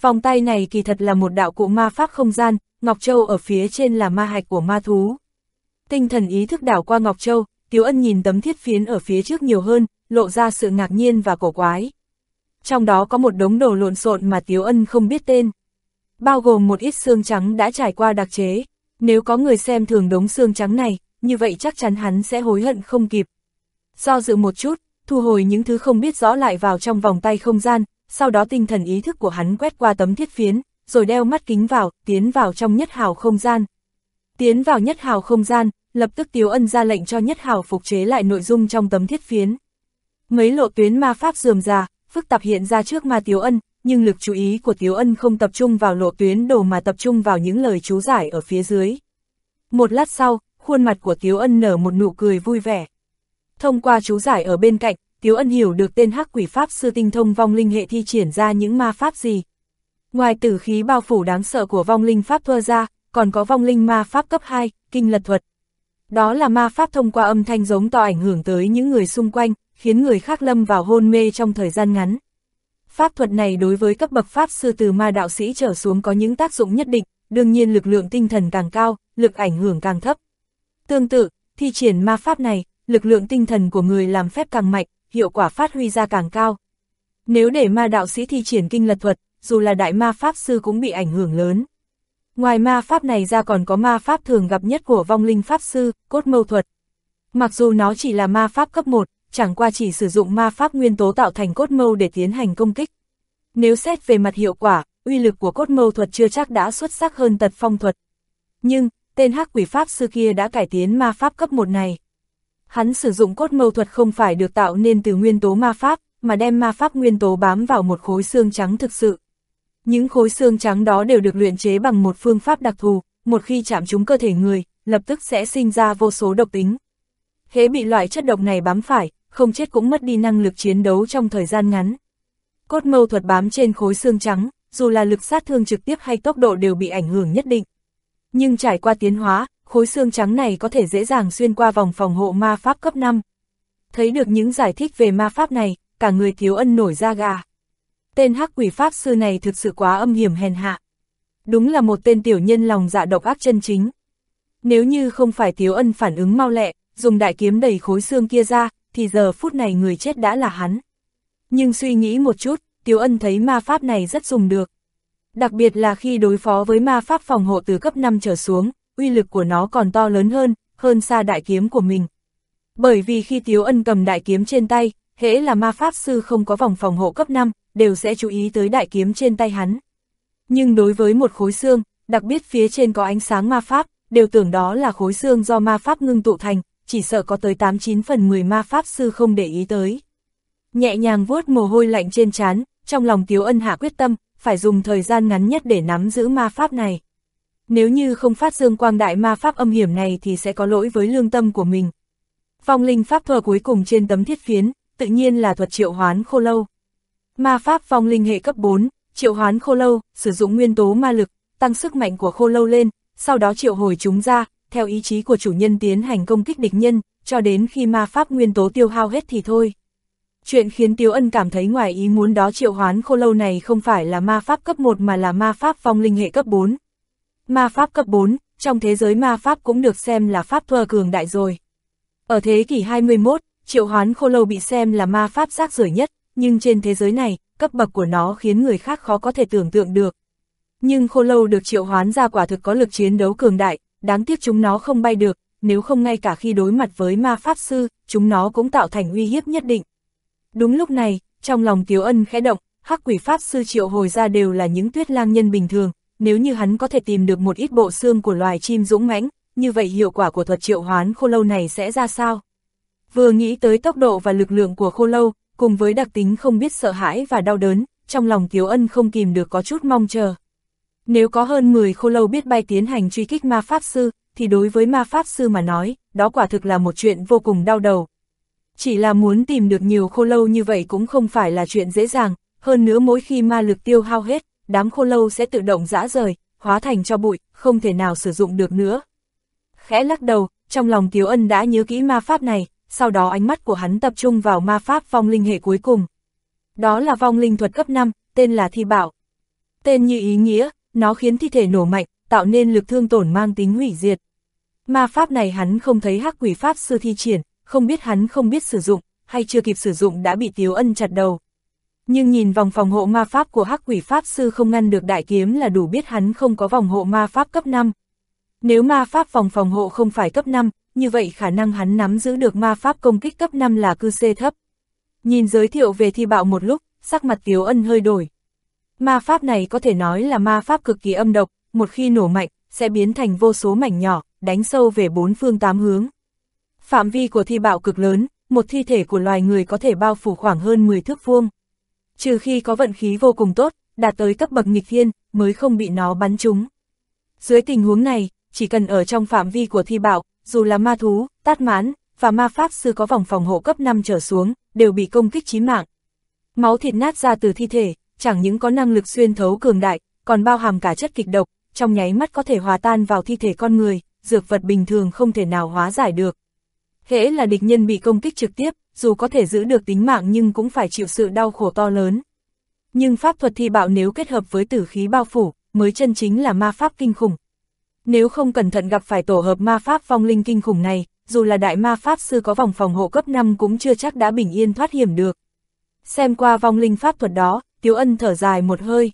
Speaker 1: Vòng tay này kỳ thật là một đạo cụ ma pháp không gian, Ngọc Châu ở phía trên là ma hạch của ma thú. Tinh thần ý thức đảo qua Ngọc Châu, Tiếu Ân nhìn tấm thiết phiến ở phía trước nhiều hơn, lộ ra sự ngạc nhiên và cổ quái. Trong đó có một đống đồ lộn xộn mà Tiếu Ân không biết tên. Bao gồm một ít xương trắng đã trải qua đặc chế. Nếu có người xem thường đống xương trắng này, như vậy chắc chắn hắn sẽ hối hận không kịp. Do dự một chút, thu hồi những thứ không biết rõ lại vào trong vòng tay không gian, sau đó tinh thần ý thức của hắn quét qua tấm thiết phiến, rồi đeo mắt kính vào, tiến vào trong nhất hào không gian. Tiến vào nhất hào không gian, lập tức Tiếu Ân ra lệnh cho nhất hào phục chế lại nội dung trong tấm thiết phiến. Mấy lộ tuyến ma pháp dườm già, phức tạp hiện ra trước ma Tiếu Ân, nhưng lực chú ý của Tiếu Ân không tập trung vào lộ tuyến đồ mà tập trung vào những lời chú giải ở phía dưới. Một lát sau, khuôn mặt của Tiếu Ân nở một nụ cười vui vẻ. Thông qua chú giải ở bên cạnh, Tiếu Ân hiểu được tên hắc quỷ pháp sư tinh thông vong linh hệ thi triển ra những ma pháp gì. Ngoài tử khí bao phủ đáng sợ của vong linh pháp thua ra, còn có vong linh ma pháp cấp 2, kinh lật thuật. Đó là ma pháp thông qua âm thanh giống to ảnh hưởng tới những người xung quanh, khiến người khác lâm vào hôn mê trong thời gian ngắn. Pháp thuật này đối với cấp bậc pháp sư từ ma đạo sĩ trở xuống có những tác dụng nhất định, đương nhiên lực lượng tinh thần càng cao, lực ảnh hưởng càng thấp. Tương tự, thi triển ma pháp này, lực lượng tinh thần của người làm phép càng mạnh, hiệu quả phát huy ra càng cao. Nếu để ma đạo sĩ thi triển kinh lật thuật, dù là đại ma pháp sư cũng bị ảnh hưởng lớn. Ngoài ma pháp này ra còn có ma pháp thường gặp nhất của vong linh pháp sư, cốt mâu thuật. Mặc dù nó chỉ là ma pháp cấp 1, chẳng qua chỉ sử dụng ma pháp nguyên tố tạo thành cốt mâu để tiến hành công kích. Nếu xét về mặt hiệu quả, uy lực của cốt mâu thuật chưa chắc đã xuất sắc hơn tật phong thuật. Nhưng, tên hắc quỷ pháp sư kia đã cải tiến ma pháp cấp 1 này. Hắn sử dụng cốt mâu thuật không phải được tạo nên từ nguyên tố ma pháp, mà đem ma pháp nguyên tố bám vào một khối xương trắng thực sự. Những khối xương trắng đó đều được luyện chế bằng một phương pháp đặc thù, một khi chạm trúng cơ thể người, lập tức sẽ sinh ra vô số độc tính. Hễ bị loại chất độc này bám phải, không chết cũng mất đi năng lực chiến đấu trong thời gian ngắn. Cốt mâu thuật bám trên khối xương trắng, dù là lực sát thương trực tiếp hay tốc độ đều bị ảnh hưởng nhất định. Nhưng trải qua tiến hóa, khối xương trắng này có thể dễ dàng xuyên qua vòng phòng hộ ma pháp cấp 5. Thấy được những giải thích về ma pháp này, cả người thiếu ân nổi da gà. Tên hắc quỷ pháp sư này thực sự quá âm hiểm hèn hạ. Đúng là một tên tiểu nhân lòng dạ độc ác chân chính. Nếu như không phải thiếu ân phản ứng mau lẹ, dùng đại kiếm đẩy khối xương kia ra, thì giờ phút này người chết đã là hắn. Nhưng suy nghĩ một chút, Tiếu Ân thấy ma pháp này rất dùng được. Đặc biệt là khi đối phó với ma pháp phòng hộ từ cấp 5 trở xuống, uy lực của nó còn to lớn hơn, hơn xa đại kiếm của mình. Bởi vì khi Tiếu Ân cầm đại kiếm trên tay, hễ là ma pháp sư không có vòng phòng hộ cấp 5, đều sẽ chú ý tới đại kiếm trên tay hắn. Nhưng đối với một khối xương, đặc biệt phía trên có ánh sáng ma pháp, đều tưởng đó là khối xương do ma pháp ngưng tụ thành, chỉ sợ có tới 89 phần 10 ma pháp sư không để ý tới. Nhẹ nhàng vuốt mồ hôi lạnh trên trán, trong lòng Tiếu Ân hạ quyết tâm, phải dùng thời gian ngắn nhất để nắm giữ ma pháp này. Nếu như không phát dương quang đại ma pháp âm hiểm này thì sẽ có lỗi với lương tâm của mình. Vong linh pháp thuật cuối cùng trên tấm thiết phiến, tự nhiên là thuật triệu hoán khô lâu. Ma pháp vong linh hệ cấp 4, triệu hoán khô lâu, sử dụng nguyên tố ma lực, tăng sức mạnh của khô lâu lên, sau đó triệu hồi chúng ra, theo ý chí của chủ nhân tiến hành công kích địch nhân, cho đến khi ma pháp nguyên tố tiêu hao hết thì thôi. Chuyện khiến Tiếu Ân cảm thấy ngoài ý muốn đó triệu hoán khô lâu này không phải là ma pháp cấp 1 mà là ma pháp phong linh hệ cấp 4. Ma pháp cấp 4, trong thế giới ma pháp cũng được xem là pháp thua cường đại rồi. Ở thế kỷ 21, triệu hoán khô lâu bị xem là ma pháp rác rưởi nhất, nhưng trên thế giới này, cấp bậc của nó khiến người khác khó có thể tưởng tượng được. Nhưng khô lâu được triệu hoán ra quả thực có lực chiến đấu cường đại, đáng tiếc chúng nó không bay được, nếu không ngay cả khi đối mặt với ma pháp sư, chúng nó cũng tạo thành uy hiếp nhất định. Đúng lúc này, trong lòng Tiếu Ân khẽ động, hắc quỷ pháp sư triệu hồi ra đều là những tuyết lang nhân bình thường, nếu như hắn có thể tìm được một ít bộ xương của loài chim dũng mãnh, như vậy hiệu quả của thuật triệu hoán khô lâu này sẽ ra sao? Vừa nghĩ tới tốc độ và lực lượng của khô lâu, cùng với đặc tính không biết sợ hãi và đau đớn, trong lòng Tiếu Ân không kìm được có chút mong chờ. Nếu có hơn 10 khô lâu biết bay tiến hành truy kích ma pháp sư, thì đối với ma pháp sư mà nói, đó quả thực là một chuyện vô cùng đau đầu. Chỉ là muốn tìm được nhiều khô lâu như vậy cũng không phải là chuyện dễ dàng, hơn nữa mỗi khi ma lực tiêu hao hết, đám khô lâu sẽ tự động dã rời, hóa thành cho bụi, không thể nào sử dụng được nữa. Khẽ lắc đầu, trong lòng Tiếu Ân đã nhớ kỹ ma pháp này, sau đó ánh mắt của hắn tập trung vào ma pháp vong linh hệ cuối cùng. Đó là vong linh thuật cấp 5, tên là Thi Bảo. Tên như ý nghĩa, nó khiến thi thể nổ mạnh, tạo nên lực thương tổn mang tính hủy diệt. Ma pháp này hắn không thấy hắc quỷ pháp sư thi triển, không biết hắn không biết sử dụng, hay chưa kịp sử dụng đã bị Tiếu Ân chặt đầu. Nhưng nhìn vòng phòng hộ ma pháp của hắc quỷ pháp sư không ngăn được đại kiếm là đủ biết hắn không có vòng hộ ma pháp cấp 5. Nếu ma pháp vòng phòng hộ không phải cấp 5, như vậy khả năng hắn nắm giữ được ma pháp công kích cấp 5 là cư C thấp. Nhìn giới thiệu về thi bạo một lúc, sắc mặt Tiếu Ân hơi đổi. Ma pháp này có thể nói là ma pháp cực kỳ âm độc, một khi nổ mạnh, sẽ biến thành vô số mảnh nhỏ, đánh sâu về bốn phương tám hướng. Phạm vi của thi bạo cực lớn, một thi thể của loài người có thể bao phủ khoảng hơn 10 thước vuông. Trừ khi có vận khí vô cùng tốt, đạt tới cấp bậc nghịch thiên, mới không bị nó bắn trúng. Dưới tình huống này, chỉ cần ở trong phạm vi của thi bạo, dù là ma thú, tát mãn, và ma pháp sư có vòng phòng hộ cấp 5 trở xuống, đều bị công kích chí mạng. Máu thịt nát ra từ thi thể, chẳng những có năng lực xuyên thấu cường đại, còn bao hàm cả chất kịch độc, trong nháy mắt có thể hòa tan vào thi thể con người, dược vật bình thường không thể nào hóa giải được. Hễ là địch nhân bị công kích trực tiếp, dù có thể giữ được tính mạng nhưng cũng phải chịu sự đau khổ to lớn. Nhưng pháp thuật thi bạo nếu kết hợp với tử khí bao phủ, mới chân chính là ma pháp kinh khủng. Nếu không cẩn thận gặp phải tổ hợp ma pháp vong linh kinh khủng này, dù là đại ma pháp sư có vòng phòng hộ cấp 5 cũng chưa chắc đã bình yên thoát hiểm được. Xem qua vong linh pháp thuật đó, Tiếu Ân thở dài một hơi.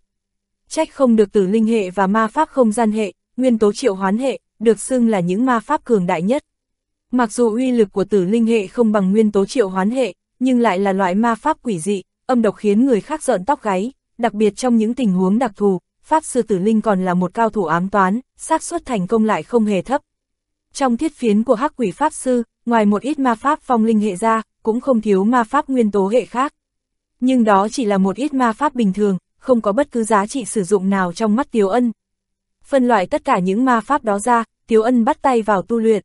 Speaker 1: Trách không được tử linh hệ và ma pháp không gian hệ, nguyên tố triệu hoán hệ, được xưng là những ma pháp cường đại nhất. Mặc dù uy lực của tử linh hệ không bằng nguyên tố triệu hoán hệ, nhưng lại là loại ma pháp quỷ dị, âm độc khiến người khác giận tóc gáy, đặc biệt trong những tình huống đặc thù, pháp sư tử linh còn là một cao thủ ám toán, xác suất thành công lại không hề thấp. Trong thiết phiến của hắc quỷ pháp sư, ngoài một ít ma pháp phong linh hệ ra, cũng không thiếu ma pháp nguyên tố hệ khác. Nhưng đó chỉ là một ít ma pháp bình thường, không có bất cứ giá trị sử dụng nào trong mắt Tiếu Ân. Phân loại tất cả những ma pháp đó ra, Tiếu Ân bắt tay vào tu luyện.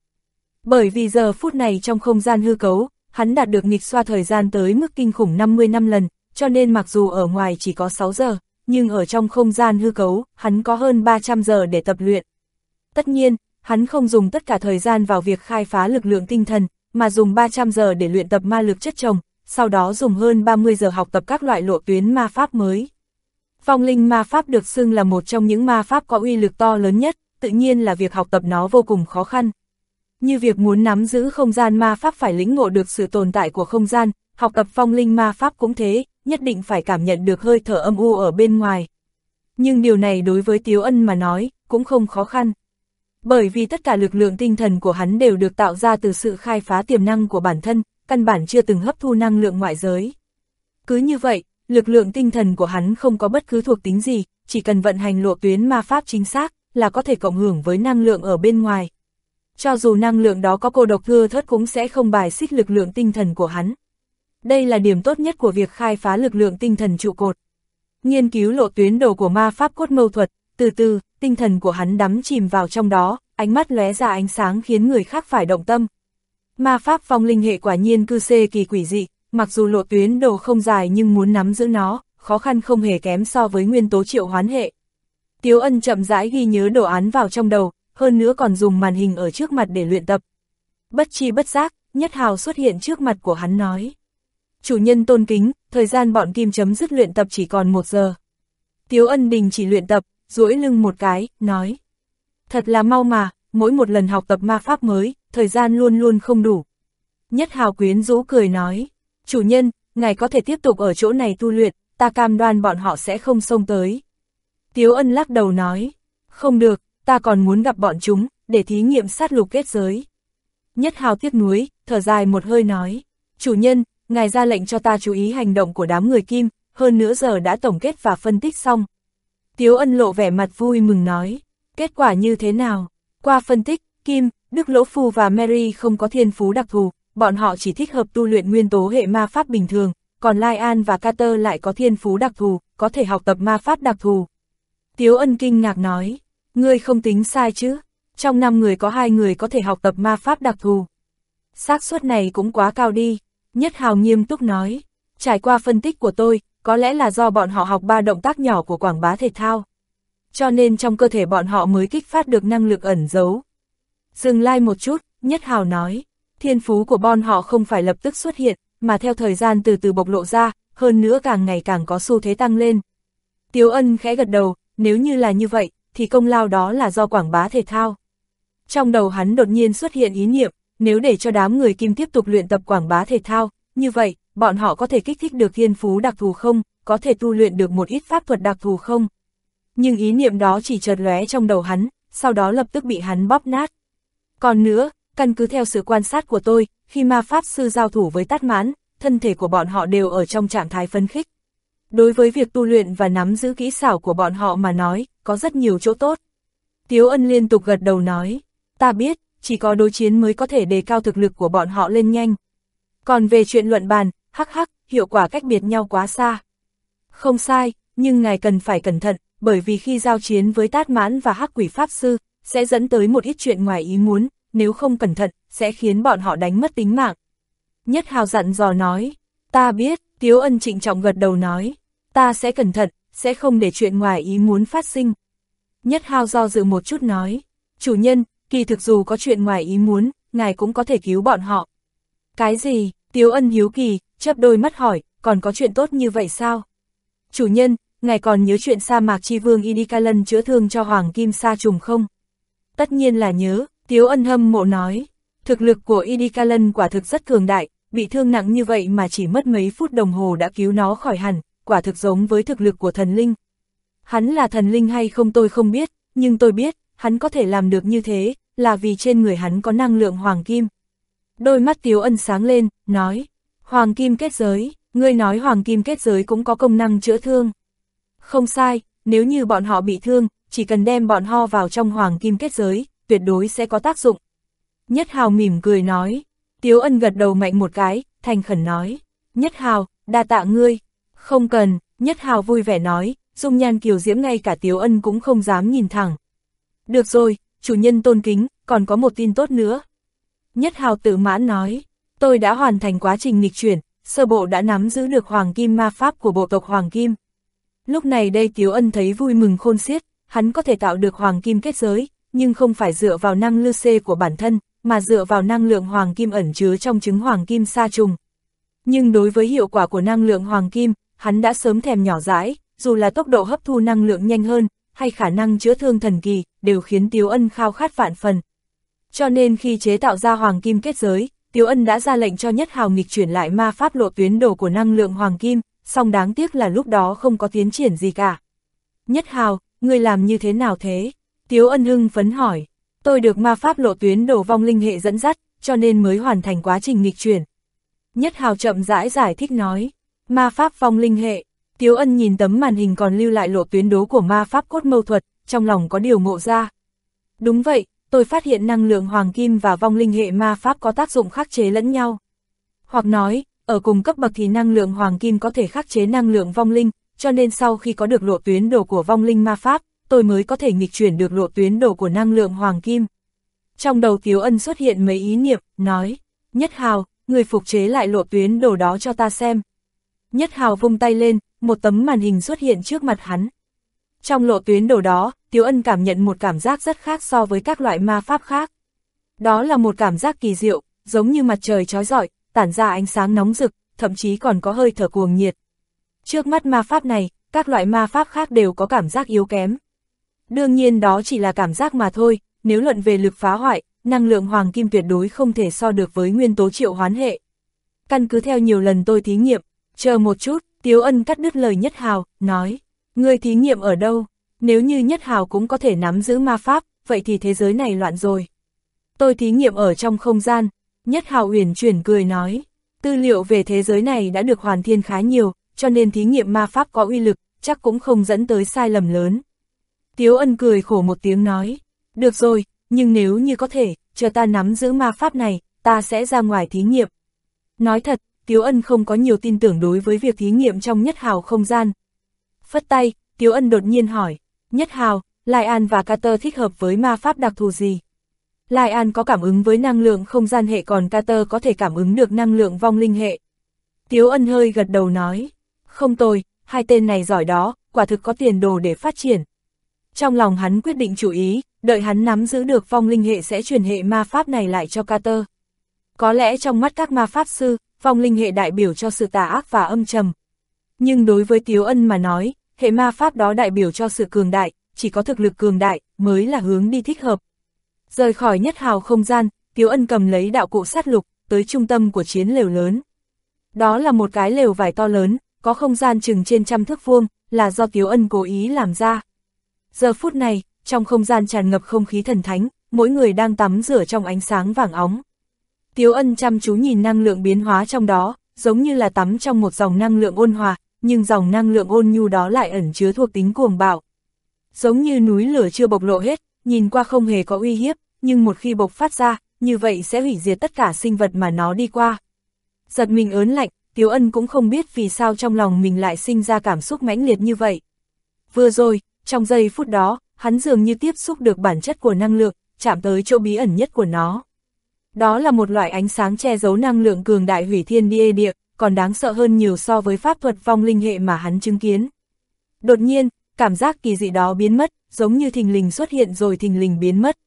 Speaker 1: Bởi vì giờ phút này trong không gian hư cấu, hắn đạt được nghịch xoa thời gian tới mức kinh khủng 50 năm lần, cho nên mặc dù ở ngoài chỉ có 6 giờ, nhưng ở trong không gian hư cấu, hắn có hơn 300 giờ để tập luyện. Tất nhiên, hắn không dùng tất cả thời gian vào việc khai phá lực lượng tinh thần, mà dùng 300 giờ để luyện tập ma lực chất chồng, sau đó dùng hơn 30 giờ học tập các loại lộ tuyến ma pháp mới. Phong linh ma pháp được xưng là một trong những ma pháp có uy lực to lớn nhất, tự nhiên là việc học tập nó vô cùng khó khăn. Như việc muốn nắm giữ không gian ma pháp phải lĩnh ngộ được sự tồn tại của không gian, học tập phong linh ma pháp cũng thế, nhất định phải cảm nhận được hơi thở âm u ở bên ngoài. Nhưng điều này đối với Tiếu Ân mà nói, cũng không khó khăn. Bởi vì tất cả lực lượng tinh thần của hắn đều được tạo ra từ sự khai phá tiềm năng của bản thân, căn bản chưa từng hấp thu năng lượng ngoại giới. Cứ như vậy, lực lượng tinh thần của hắn không có bất cứ thuộc tính gì, chỉ cần vận hành lộ tuyến ma pháp chính xác, là có thể cộng hưởng với năng lượng ở bên ngoài. Cho dù năng lượng đó có cô độc thưa thớt cũng sẽ không bài xích lực lượng tinh thần của hắn. Đây là điểm tốt nhất của việc khai phá lực lượng tinh thần trụ cột. Nghiên cứu lộ tuyến đồ của ma pháp cốt mâu thuật, từ từ, tinh thần của hắn đắm chìm vào trong đó, ánh mắt lóe ra ánh sáng khiến người khác phải động tâm. Ma pháp phong linh hệ quả nhiên cư xê kỳ quỷ dị, mặc dù lộ tuyến đồ không dài nhưng muốn nắm giữ nó, khó khăn không hề kém so với nguyên tố triệu hoán hệ. Tiếu ân chậm rãi ghi nhớ đồ án vào trong đầu, hơn nữa còn dùng màn hình ở trước mặt để luyện tập. Bất chi bất giác, Nhất Hào xuất hiện trước mặt của hắn nói. Chủ nhân tôn kính, thời gian bọn kim chấm dứt luyện tập chỉ còn một giờ. Tiếu ân đình chỉ luyện tập, duỗi lưng một cái, nói. Thật là mau mà, mỗi một lần học tập ma pháp mới, thời gian luôn luôn không đủ. Nhất Hào quyến rũ cười nói. Chủ nhân, ngài có thể tiếp tục ở chỗ này tu luyện, ta cam đoan bọn họ sẽ không xông tới. Tiếu ân lắc đầu nói. Không được, ta còn muốn gặp bọn chúng, để thí nghiệm sát lục kết giới. Nhất hào tiếc nuối, thở dài một hơi nói, chủ nhân, ngài ra lệnh cho ta chú ý hành động của đám người kim, hơn nữa giờ đã tổng kết và phân tích xong. Tiếu ân lộ vẻ mặt vui mừng nói, kết quả như thế nào? Qua phân tích, Kim, Đức Lỗ Phu và Mary không có thiên phú đặc thù, bọn họ chỉ thích hợp tu luyện nguyên tố hệ ma pháp bình thường, còn Lai An và Carter lại có thiên phú đặc thù, có thể học tập ma pháp đặc thù. Tiếu ân kinh ngạc nói, Ngươi không tính sai chứ, trong năm người có hai người có thể học tập ma pháp đặc thù. xác suất này cũng quá cao đi, nhất hào nghiêm túc nói. Trải qua phân tích của tôi, có lẽ là do bọn họ học ba động tác nhỏ của quảng bá thể thao. Cho nên trong cơ thể bọn họ mới kích phát được năng lực ẩn giấu. Dừng lai like một chút, Nhất Hào nói, thiên phú của bọn họ không phải lập tức xuất hiện, mà theo thời gian từ từ bộc lộ ra, hơn nữa càng ngày càng có xu thế tăng lên. Tiếu ân khẽ gật đầu, nếu như là như vậy, thì công lao đó là do quảng bá thể thao. Trong đầu hắn đột nhiên xuất hiện ý niệm, nếu để cho đám người kim tiếp tục luyện tập quảng bá thể thao, như vậy, bọn họ có thể kích thích được thiên phú đặc thù không, có thể tu luyện được một ít pháp thuật đặc thù không. Nhưng ý niệm đó chỉ chợt lóe trong đầu hắn, sau đó lập tức bị hắn bóp nát. Còn nữa, căn cứ theo sự quan sát của tôi, khi ma pháp sư giao thủ với tát mãn, thân thể của bọn họ đều ở trong trạng thái phấn khích. Đối với việc tu luyện và nắm giữ kỹ xảo của bọn họ mà nói, có rất nhiều chỗ tốt. Tiếu ân liên tục gật đầu nói, ta biết, chỉ có đối chiến mới có thể đề cao thực lực của bọn họ lên nhanh. Còn về chuyện luận bàn, hắc hắc, hiệu quả cách biệt nhau quá xa. Không sai, nhưng ngài cần phải cẩn thận, bởi vì khi giao chiến với tát mãn và hắc quỷ pháp sư, sẽ dẫn tới một ít chuyện ngoài ý muốn, nếu không cẩn thận, sẽ khiến bọn họ đánh mất tính mạng. Nhất hào dặn dò nói, ta biết, Tiếu ân trịnh trọng gật đầu nói, ta sẽ cẩn thận, sẽ không để chuyện ngoài ý muốn phát sinh. Nhất hào do dự một chút nói, chủ nhân, kỳ thực dù có chuyện ngoài ý muốn, ngài cũng có thể cứu bọn họ. Cái gì, Tiếu ân hiếu kỳ, chớp đôi mắt hỏi, còn có chuyện tốt như vậy sao? Chủ nhân, ngài còn nhớ chuyện sa mạc chi vương Inikalan chữa thương cho Hoàng Kim Sa trùng không? Tất nhiên là nhớ, Tiếu ân hâm mộ nói, thực lực của Inikalan quả thực rất cường đại, bị thương nặng như vậy mà chỉ mất mấy phút đồng hồ đã cứu nó khỏi hẳn, quả thực giống với thực lực của thần linh. Hắn là thần linh hay không tôi không biết, nhưng tôi biết, hắn có thể làm được như thế, là vì trên người hắn có năng lượng hoàng kim. Đôi mắt Tiếu Ân sáng lên, nói, hoàng kim kết giới, ngươi nói hoàng kim kết giới cũng có công năng chữa thương. Không sai, nếu như bọn họ bị thương, chỉ cần đem bọn ho vào trong hoàng kim kết giới, tuyệt đối sẽ có tác dụng. Nhất Hào mỉm cười nói, Tiếu Ân gật đầu mạnh một cái, thành khẩn nói, Nhất Hào, đa tạ ngươi, không cần, Nhất Hào vui vẻ nói, dung nhan kiều diễm ngay cả Tiếu Ân cũng không dám nhìn thẳng. Được rồi, chủ nhân tôn kính, còn có một tin tốt nữa. Nhất Hào tự mãn nói, tôi đã hoàn thành quá trình nghịch chuyển, sơ bộ đã nắm giữ được Hoàng Kim ma pháp của bộ tộc Hoàng Kim. Lúc này đây Tiếu Ân thấy vui mừng khôn xiết, hắn có thể tạo được Hoàng Kim kết giới, nhưng không phải dựa vào năng lư xê của bản thân, mà dựa vào năng lượng Hoàng Kim ẩn chứa trong trứng Hoàng Kim sa trùng. Nhưng đối với hiệu quả của năng lượng Hoàng Kim, hắn đã sớm thèm nhỏ dãi, dù là tốc độ hấp thu năng lượng nhanh hơn, hay khả năng chữa thương thần kỳ, đều khiến Tiếu Ân khao khát vạn phần. Cho nên khi chế tạo ra Hoàng Kim kết giới, Tiếu Ân đã ra lệnh cho Nhất Hào nghịch chuyển lại ma pháp lộ tuyến đồ của năng lượng Hoàng Kim, song đáng tiếc là lúc đó không có tiến triển gì cả. Nhất Hào, ngươi làm như thế nào thế? Tiếu Ân hưng phấn hỏi, tôi được ma pháp lộ tuyến đồ vong linh hệ dẫn dắt, cho nên mới hoàn thành quá trình nghịch chuyển. Nhất Hào chậm rãi giải thích nói, ma pháp vong linh hệ, Tiếu Ân nhìn tấm màn hình còn lưu lại lộ tuyến đố của ma pháp cốt mâu thuật, trong lòng có điều ngộ ra. Đúng vậy, tôi phát hiện năng lượng hoàng kim và vong linh hệ ma pháp có tác dụng khắc chế lẫn nhau. Hoặc nói, ở cùng cấp bậc thì năng lượng hoàng kim có thể khắc chế năng lượng vong linh, cho nên sau khi có được lộ tuyến đồ của vong linh ma pháp, tôi mới có thể nghịch chuyển được lộ tuyến đồ của năng lượng hoàng kim. Trong đầu Tiếu Ân xuất hiện mấy ý niệm, nói, Nhất Hào, người phục chế lại lộ tuyến đồ đó cho ta xem. Nhất Hào vung tay lên, một tấm màn hình xuất hiện trước mặt hắn. Trong lộ tuyến đồ đó, Tiếu Ân cảm nhận một cảm giác rất khác so với các loại ma pháp khác. Đó là một cảm giác kỳ diệu, giống như mặt trời trói rọi, tản ra ánh sáng nóng rực, thậm chí còn có hơi thở cuồng nhiệt. Trước mắt ma pháp này, các loại ma pháp khác đều có cảm giác yếu kém. Đương nhiên đó chỉ là cảm giác mà thôi, nếu luận về lực phá hoại, năng lượng hoàng kim tuyệt đối không thể so được với nguyên tố triệu hoán hệ. Căn cứ theo nhiều lần tôi thí nghiệm, chờ một chút, Tiếu Ân cắt đứt lời Nhất Hào, nói, người thí nghiệm ở đâu? Nếu như Nhất Hào cũng có thể nắm giữ ma pháp, vậy thì thế giới này loạn rồi. Tôi thí nghiệm ở trong không gian, Nhất Hào uyển chuyển cười nói, tư liệu về thế giới này đã được hoàn thiên khá nhiều, cho nên thí nghiệm ma pháp có uy lực, chắc cũng không dẫn tới sai lầm lớn. Tiếu ân cười khổ một tiếng nói, được rồi, nhưng nếu như có thể, chờ ta nắm giữ ma pháp này, ta sẽ ra ngoài thí nghiệm. Nói thật, Tiếu ân không có nhiều tin tưởng đối với việc thí nghiệm trong nhất hào không gian. Phất tay, Tiếu ân đột nhiên hỏi, nhất hào, Lai An và Carter thích hợp với ma pháp đặc thù gì? Lai An có cảm ứng với năng lượng không gian hệ còn Carter có thể cảm ứng được năng lượng vong linh hệ. Tiếu ân hơi gật đầu nói, không tồi, hai tên này giỏi đó, quả thực có tiền đồ để phát triển. Trong lòng hắn quyết định chủ ý, đợi hắn nắm giữ được vong linh hệ sẽ truyền hệ ma pháp này lại cho Carter. Có lẽ trong mắt các ma pháp sư, vong linh hệ đại biểu cho sự tà ác và âm trầm. Nhưng đối với Tiếu Ân mà nói, hệ ma pháp đó đại biểu cho sự cường đại, chỉ có thực lực cường đại mới là hướng đi thích hợp. Rời khỏi nhất hào không gian, Tiếu Ân cầm lấy đạo cụ sát lục, tới trung tâm của chiến lều lớn. Đó là một cái lều vải to lớn, có không gian chừng trên trăm thước vuông, là do Tiếu Ân cố ý làm ra. Giờ phút này, trong không gian tràn ngập không khí thần thánh, mỗi người đang tắm rửa trong ánh sáng vàng óng. Tiếu Ân chăm chú nhìn năng lượng biến hóa trong đó, giống như là tắm trong một dòng năng lượng ôn hòa, nhưng dòng năng lượng ôn nhu đó lại ẩn chứa thuộc tính cuồng bạo. Giống như núi lửa chưa bộc lộ hết, nhìn qua không hề có uy hiếp, nhưng một khi bộc phát ra, như vậy sẽ hủy diệt tất cả sinh vật mà nó đi qua. Giật mình ớn lạnh, Tiếu Ân cũng không biết vì sao trong lòng mình lại sinh ra cảm xúc mãnh liệt như vậy. Vừa rồi, trong giây phút đó, hắn dường như tiếp xúc được bản chất của năng lượng, chạm tới chỗ bí ẩn nhất của nó. Đó là một loại ánh sáng che giấu năng lượng cường đại hủy thiên địa địa, còn đáng sợ hơn nhiều so với pháp thuật vong linh hệ mà hắn chứng kiến. Đột nhiên, cảm giác kỳ dị đó biến mất, giống như thình lình xuất hiện rồi thình lình biến mất.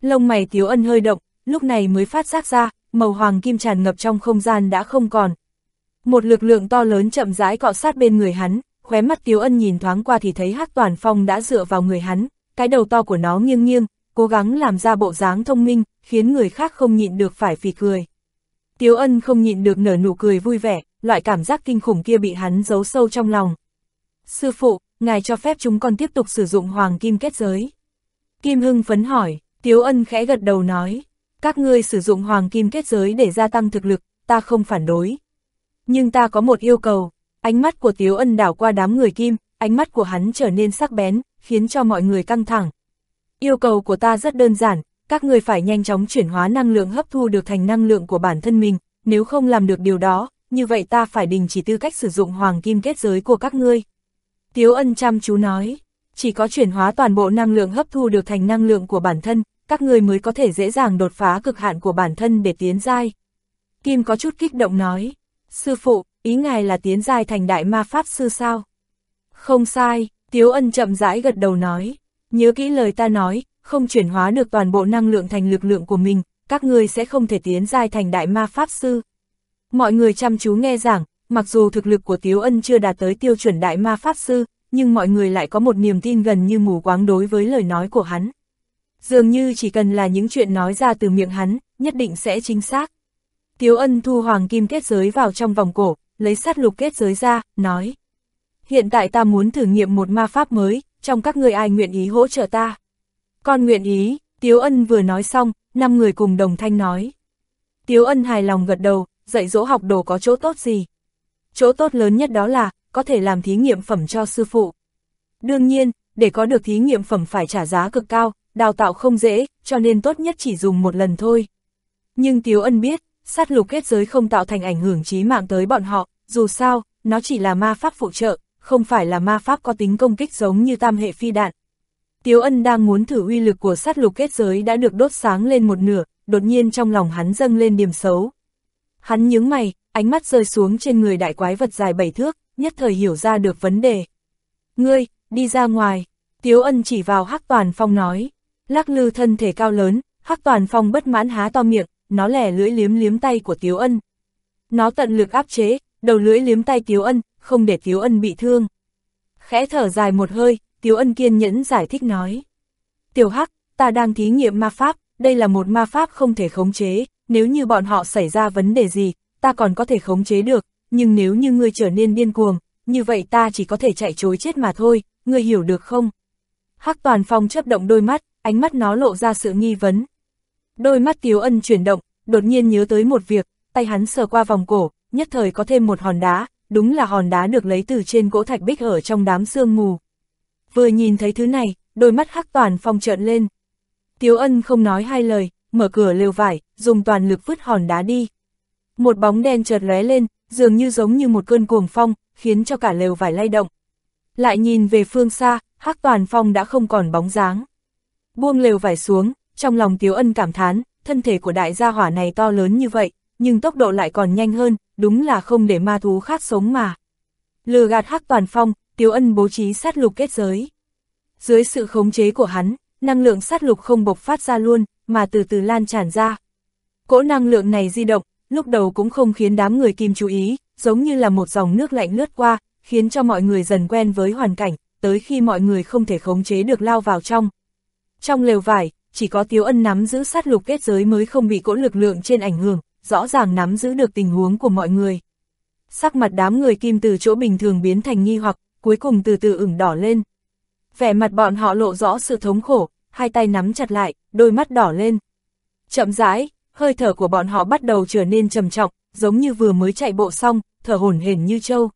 Speaker 1: Lông mày Tiếu Ân hơi động, lúc này mới phát giác ra, màu hoàng kim tràn ngập trong không gian đã không còn. Một lực lượng to lớn chậm rãi cọ sát bên người hắn, khóe mắt Tiếu Ân nhìn thoáng qua thì thấy Hắc Toàn Phong đã dựa vào người hắn, cái đầu to của nó nghiêng nghiêng, cố gắng làm ra bộ dáng thông minh, khiến người khác không nhịn được phải phì cười. Tiếu Ân không nhịn được nở nụ cười vui vẻ, loại cảm giác kinh khủng kia bị hắn giấu sâu trong lòng. Sư phụ, ngài cho phép chúng con tiếp tục sử dụng hoàng kim kết giới. Kim Hưng phấn hỏi, Tiếu Ân khẽ gật đầu nói, các ngươi sử dụng hoàng kim kết giới để gia tăng thực lực, ta không phản đối. Nhưng ta có một yêu cầu, ánh mắt của Tiếu Ân đảo qua đám người kim, ánh mắt của hắn trở nên sắc bén, khiến cho mọi người căng thẳng. Yêu cầu của ta rất đơn giản, các người phải nhanh chóng chuyển hóa năng lượng hấp thu được thành năng lượng của bản thân mình, nếu không làm được điều đó, như vậy ta phải đình chỉ tư cách sử dụng hoàng kim kết giới của các ngươi. Tiếu ân chăm chú nói, chỉ có chuyển hóa toàn bộ năng lượng hấp thu được thành năng lượng của bản thân, các người mới có thể dễ dàng đột phá cực hạn của bản thân để tiến giai. Kim có chút kích động nói, sư phụ, ý ngài là tiến giai thành đại ma pháp sư sao? Không sai, Tiếu ân chậm rãi gật đầu nói, nhớ kỹ lời ta nói, không chuyển hóa được toàn bộ năng lượng thành lực lượng của mình, các người sẽ không thể tiến giai thành đại ma pháp sư. Mọi người chăm chú nghe giảng, mặc dù thực lực của Tiếu Ân chưa đạt tới tiêu chuẩn đại ma pháp sư, nhưng mọi người lại có một niềm tin gần như mù quáng đối với lời nói của hắn. Dường như chỉ cần là những chuyện nói ra từ miệng hắn, nhất định sẽ chính xác. Tiếu Ân thu hoàng kim kết giới vào trong vòng cổ, lấy sát lục kết giới ra, nói. Hiện tại ta muốn thử nghiệm một ma pháp mới, trong các người ai nguyện ý hỗ trợ ta. Con nguyện ý, Tiếu Ân vừa nói xong, năm người cùng đồng thanh nói. Tiếu Ân hài lòng gật đầu, dạy dỗ học đồ có chỗ tốt gì? Chỗ tốt lớn nhất đó là, có thể làm thí nghiệm phẩm cho sư phụ. Đương nhiên, để có được thí nghiệm phẩm phải trả giá cực cao, đào tạo không dễ, cho nên tốt nhất chỉ dùng một lần thôi. Nhưng Tiếu Ân biết, sát lục kết giới không tạo thành ảnh hưởng chí mạng tới bọn họ, dù sao, nó chỉ là ma pháp phụ trợ, không phải là ma pháp có tính công kích giống như tam hệ phi đạn. Tiếu ân đang muốn thử uy lực của sát lục kết giới đã được đốt sáng lên một nửa, đột nhiên trong lòng hắn dâng lên điểm xấu. Hắn nhướng mày, ánh mắt rơi xuống trên người đại quái vật dài bảy thước, nhất thời hiểu ra được vấn đề. Ngươi, đi ra ngoài, Tiếu ân chỉ vào Hắc Toàn Phong nói, lắc lư thân thể cao lớn, Hắc Toàn Phong bất mãn há to miệng, nó lẻ lưỡi liếm liếm tay của Tiếu ân. Nó tận lực áp chế, đầu lưỡi liếm tay Tiếu ân, không để Tiếu ân bị thương. Khẽ thở dài một hơi, Tiếu ân kiên nhẫn giải thích nói. Tiểu Hắc, ta đang thí nghiệm ma pháp, đây là một ma pháp không thể khống chế, nếu như bọn họ xảy ra vấn đề gì, ta còn có thể khống chế được, nhưng nếu như ngươi trở nên điên cuồng, như vậy ta chỉ có thể chạy chối chết mà thôi, ngươi hiểu được không? Hắc Toàn Phong chấp động đôi mắt, ánh mắt nó lộ ra sự nghi vấn. Đôi mắt Tiếu Ân chuyển động, đột nhiên nhớ tới một việc, tay hắn sờ qua vòng cổ, nhất thời có thêm một hòn đá, đúng là hòn đá được lấy từ trên cỗ thạch bích ở trong đám sương mù. Vừa nhìn thấy thứ này, đôi mắt hắc toàn phong trợn lên. Tiếu ân không nói hai lời, mở cửa lều vải, dùng toàn lực vứt hòn đá đi. Một bóng đen chợt lóe lên, dường như giống như một cơn cuồng phong, khiến cho cả lều vải lay động. Lại nhìn về phương xa, hắc toàn phong đã không còn bóng dáng. Buông lều vải xuống, trong lòng Tiếu ân cảm thán, thân thể của đại gia hỏa này to lớn như vậy, nhưng tốc độ lại còn nhanh hơn, đúng là không để ma thú khác sống mà. Lừa gạt hắc toàn phong, Tiếu Ân bố trí sát lục kết giới. Dưới sự khống chế của hắn, năng lượng sát lục không bộc phát ra luôn, mà từ từ lan tràn ra. Cỗ năng lượng này di động, lúc đầu cũng không khiến đám người kim chú ý, giống như là một dòng nước lạnh lướt qua, khiến cho mọi người dần quen với hoàn cảnh, tới khi mọi người không thể khống chế được lao vào trong. Trong lều vải, chỉ có Tiếu Ân nắm giữ sát lục kết giới mới không bị cỗ lực lượng trên ảnh hưởng, rõ ràng nắm giữ được tình huống của mọi người. Sắc mặt đám người kim từ chỗ bình thường biến thành nghi hoặc, cuối cùng từ từ ửng đỏ lên. Vẻ mặt bọn họ lộ rõ sự thống khổ, hai tay nắm chặt lại, đôi mắt đỏ lên. Chậm rãi, hơi thở của bọn họ bắt đầu trở nên trầm trọng, giống như vừa mới chạy bộ xong, thở hổn hển như trâu.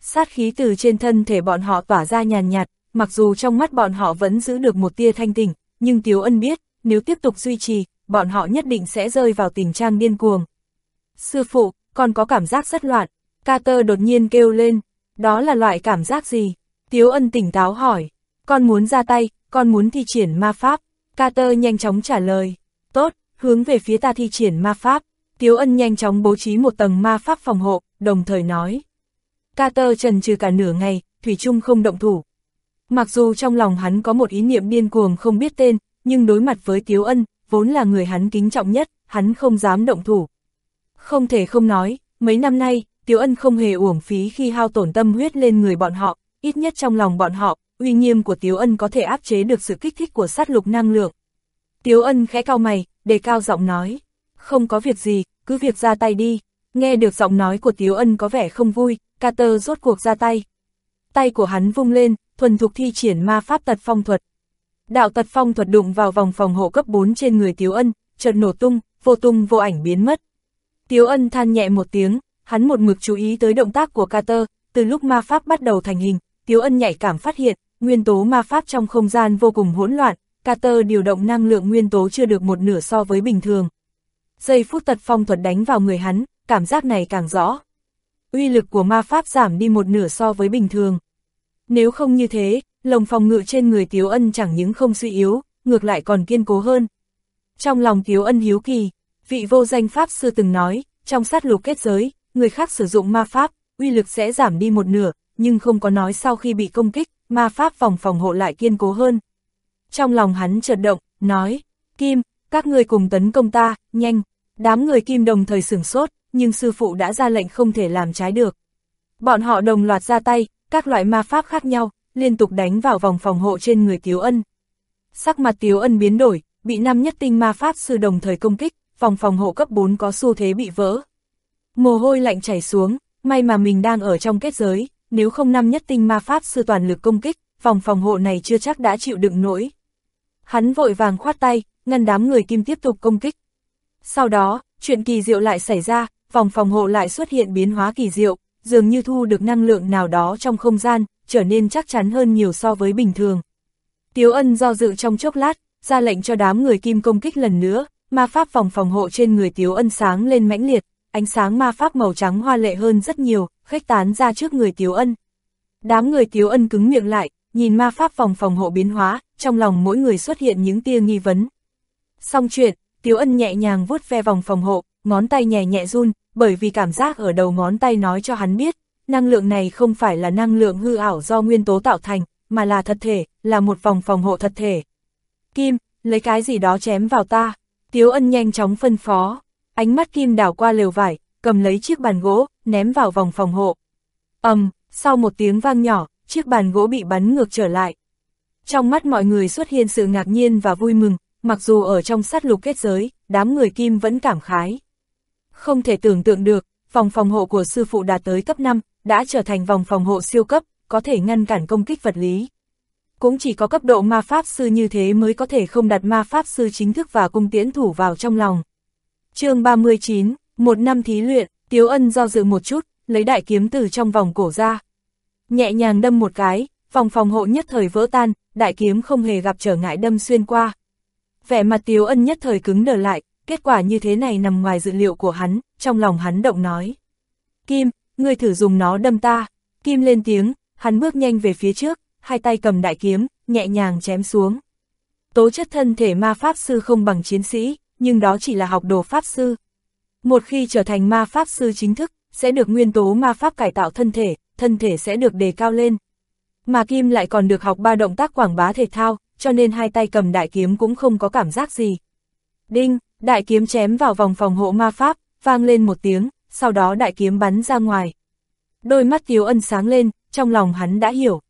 Speaker 1: Sát khí từ trên thân thể bọn họ tỏa ra nhàn nhạt, mặc dù trong mắt bọn họ vẫn giữ được một tia thanh tỉnh, nhưng Tiếu Ân biết, nếu tiếp tục duy trì, bọn họ nhất định sẽ rơi vào tình trạng điên cuồng. Sư phụ, còn có cảm giác rất loạn, Carter đột nhiên kêu lên, đó là loại cảm giác gì? Tiếu Ân tỉnh táo hỏi, con muốn ra tay, con muốn thi triển ma pháp. Carter nhanh chóng trả lời, tốt, hướng về phía ta thi triển ma pháp. Tiếu Ân nhanh chóng bố trí một tầng ma pháp phòng hộ, đồng thời nói. Carter trần trừ cả nửa ngày, Thủy Trung không động thủ. Mặc dù trong lòng hắn có một ý niệm điên cuồng không biết tên, nhưng đối mặt với Tiếu Ân, vốn là người hắn kính trọng nhất, hắn không dám động thủ. Không thể không nói, mấy năm nay, Tiếu Ân không hề uổng phí khi hao tổn tâm huyết lên người bọn họ, ít nhất trong lòng bọn họ, uy nghiêm của Tiếu Ân có thể áp chế được sự kích thích của sát lục năng lượng. Tiếu Ân khẽ cao mày, đề cao giọng nói, không có việc gì, cứ việc ra tay đi. Nghe được giọng nói của Tiếu Ân có vẻ không vui, Carter rốt cuộc ra tay. Tay của hắn vung lên, thuần thục thi triển ma pháp tật phong thuật. Đạo tật phong thuật đụng vào vòng phòng hộ cấp 4 trên người Tiếu Ân, chợt nổ tung, vô tung vô ảnh biến mất. Tiếu Ân than nhẹ một tiếng, hắn một mực chú ý tới động tác của Carter, từ lúc ma pháp bắt đầu thành hình, Tiếu Ân nhạy cảm phát hiện, nguyên tố ma pháp trong không gian vô cùng hỗn loạn, Carter điều động năng lượng nguyên tố chưa được một nửa so với bình thường. Giây phút tật phong thuật đánh vào người hắn, cảm giác này càng rõ. Uy lực của ma pháp giảm đi một nửa so với bình thường. Nếu không như thế, lồng phòng ngự trên người Tiếu Ân chẳng những không suy yếu, ngược lại còn kiên cố hơn. Trong lòng Tiếu Ân hiếu kỳ, vị vô danh Pháp sư từng nói, trong sát lục kết giới, người khác sử dụng ma pháp, uy lực sẽ giảm đi một nửa, nhưng không có nói sau khi bị công kích, ma pháp vòng phòng hộ lại kiên cố hơn. Trong lòng hắn chợt động, nói, Kim, các người cùng tấn công ta, nhanh. Đám người Kim đồng thời sửng sốt, nhưng sư phụ đã ra lệnh không thể làm trái được. Bọn họ đồng loạt ra tay, các loại ma pháp khác nhau, liên tục đánh vào vòng phòng hộ trên người Tiếu Ân. Sắc mặt Tiếu Ân biến đổi, bị năm nhất tinh ma pháp sư đồng thời công kích, vòng phòng hộ cấp 4 có xu thế bị vỡ. Mồ hôi lạnh chảy xuống, may mà mình đang ở trong kết giới, nếu không năm nhất tinh ma pháp sư toàn lực công kích, vòng phòng hộ này chưa chắc đã chịu đựng nổi. Hắn vội vàng khoát tay, ngăn đám người kim tiếp tục công kích. Sau đó, chuyện kỳ diệu lại xảy ra, vòng phòng hộ lại xuất hiện biến hóa kỳ diệu, dường như thu được năng lượng nào đó trong không gian, trở nên chắc chắn hơn nhiều so với bình thường. Tiếu ân do dự trong chốc lát, ra lệnh cho đám người kim công kích lần nữa, ma pháp vòng phòng hộ trên người Tiếu ân sáng lên mãnh liệt, ánh sáng ma pháp màu trắng hoa lệ hơn rất nhiều, khách tán ra trước người Tiếu ân. Đám người Tiếu ân cứng miệng lại, nhìn ma pháp vòng phòng hộ biến hóa, trong lòng mỗi người xuất hiện những tia nghi vấn. Xong chuyện, Tiếu ân nhẹ nhàng vuốt ve vòng phòng hộ, ngón tay nhẹ nhẹ run, bởi vì cảm giác ở đầu ngón tay nói cho hắn biết, năng lượng này không phải là năng lượng hư ảo do nguyên tố tạo thành, mà là thật thể, là một vòng phòng hộ thật thể. Kim, lấy cái gì đó chém vào ta. Tiếu ân nhanh chóng phân phó, ánh mắt Kim đảo qua lều vải, cầm lấy chiếc bàn gỗ, ném vào vòng phòng hộ. ầm, um, sau một tiếng vang nhỏ, chiếc bàn gỗ bị bắn ngược trở lại. Trong mắt mọi người xuất hiện sự ngạc nhiên và vui mừng, mặc dù ở trong sát lục kết giới, đám người Kim vẫn cảm khái. Không thể tưởng tượng được, vòng phòng hộ của sư phụ đạt tới cấp 5, đã trở thành vòng phòng hộ siêu cấp, có thể ngăn cản công kích vật lý. Cũng chỉ có cấp độ ma pháp sư như thế mới có thể không đặt ma pháp sư chính thức và cung tiễn thủ vào trong lòng. chương 39, một năm thí luyện, Tiếu Ân do dự một chút, lấy đại kiếm từ trong vòng cổ ra. Nhẹ nhàng đâm một cái, vòng phòng hộ nhất thời vỡ tan, đại kiếm không hề gặp trở ngại đâm xuyên qua. Vẻ mặt Tiếu Ân nhất thời cứng đờ lại, kết quả như thế này nằm ngoài dự liệu của hắn, trong lòng hắn động nói. Kim, ngươi thử dùng nó đâm ta. Kim lên tiếng, hắn bước nhanh về phía trước, hai tay cầm đại kiếm, nhẹ nhàng chém xuống. Tố chất thân thể ma pháp sư không bằng chiến sĩ, nhưng đó chỉ là học đồ pháp sư. Một khi trở thành ma pháp sư chính thức, sẽ được nguyên tố ma pháp cải tạo thân thể, thân thể sẽ được đề cao lên. Mà Kim lại còn được học ba động tác quảng bá thể thao, cho nên hai tay cầm đại kiếm cũng không có cảm giác gì. Đinh, đại kiếm chém vào vòng phòng hộ ma pháp, vang lên một tiếng, sau đó đại kiếm bắn ra ngoài. Đôi mắt Tiếu Ân sáng lên, trong lòng hắn đã hiểu.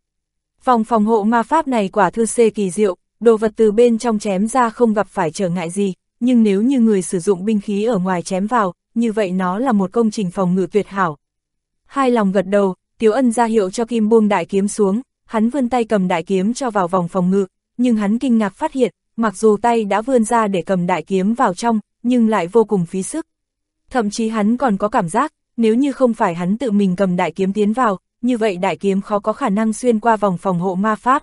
Speaker 1: Vòng phòng hộ ma pháp này quả thư xê kỳ diệu, đồ vật từ bên trong chém ra không gặp phải trở ngại gì, nhưng nếu như người sử dụng binh khí ở ngoài chém vào, như vậy nó là một công trình phòng ngự tuyệt hảo. Hai lòng gật đầu, Tiếu Ân ra hiệu cho Kim buông đại kiếm xuống, hắn vươn tay cầm đại kiếm cho vào vòng phòng ngự, nhưng hắn kinh ngạc phát hiện, mặc dù tay đã vươn ra để cầm đại kiếm vào trong, nhưng lại vô cùng phí sức. Thậm chí hắn còn có cảm giác, nếu như không phải hắn tự mình cầm đại kiếm tiến vào, như vậy đại kiếm khó có khả năng xuyên qua vòng phòng hộ ma pháp.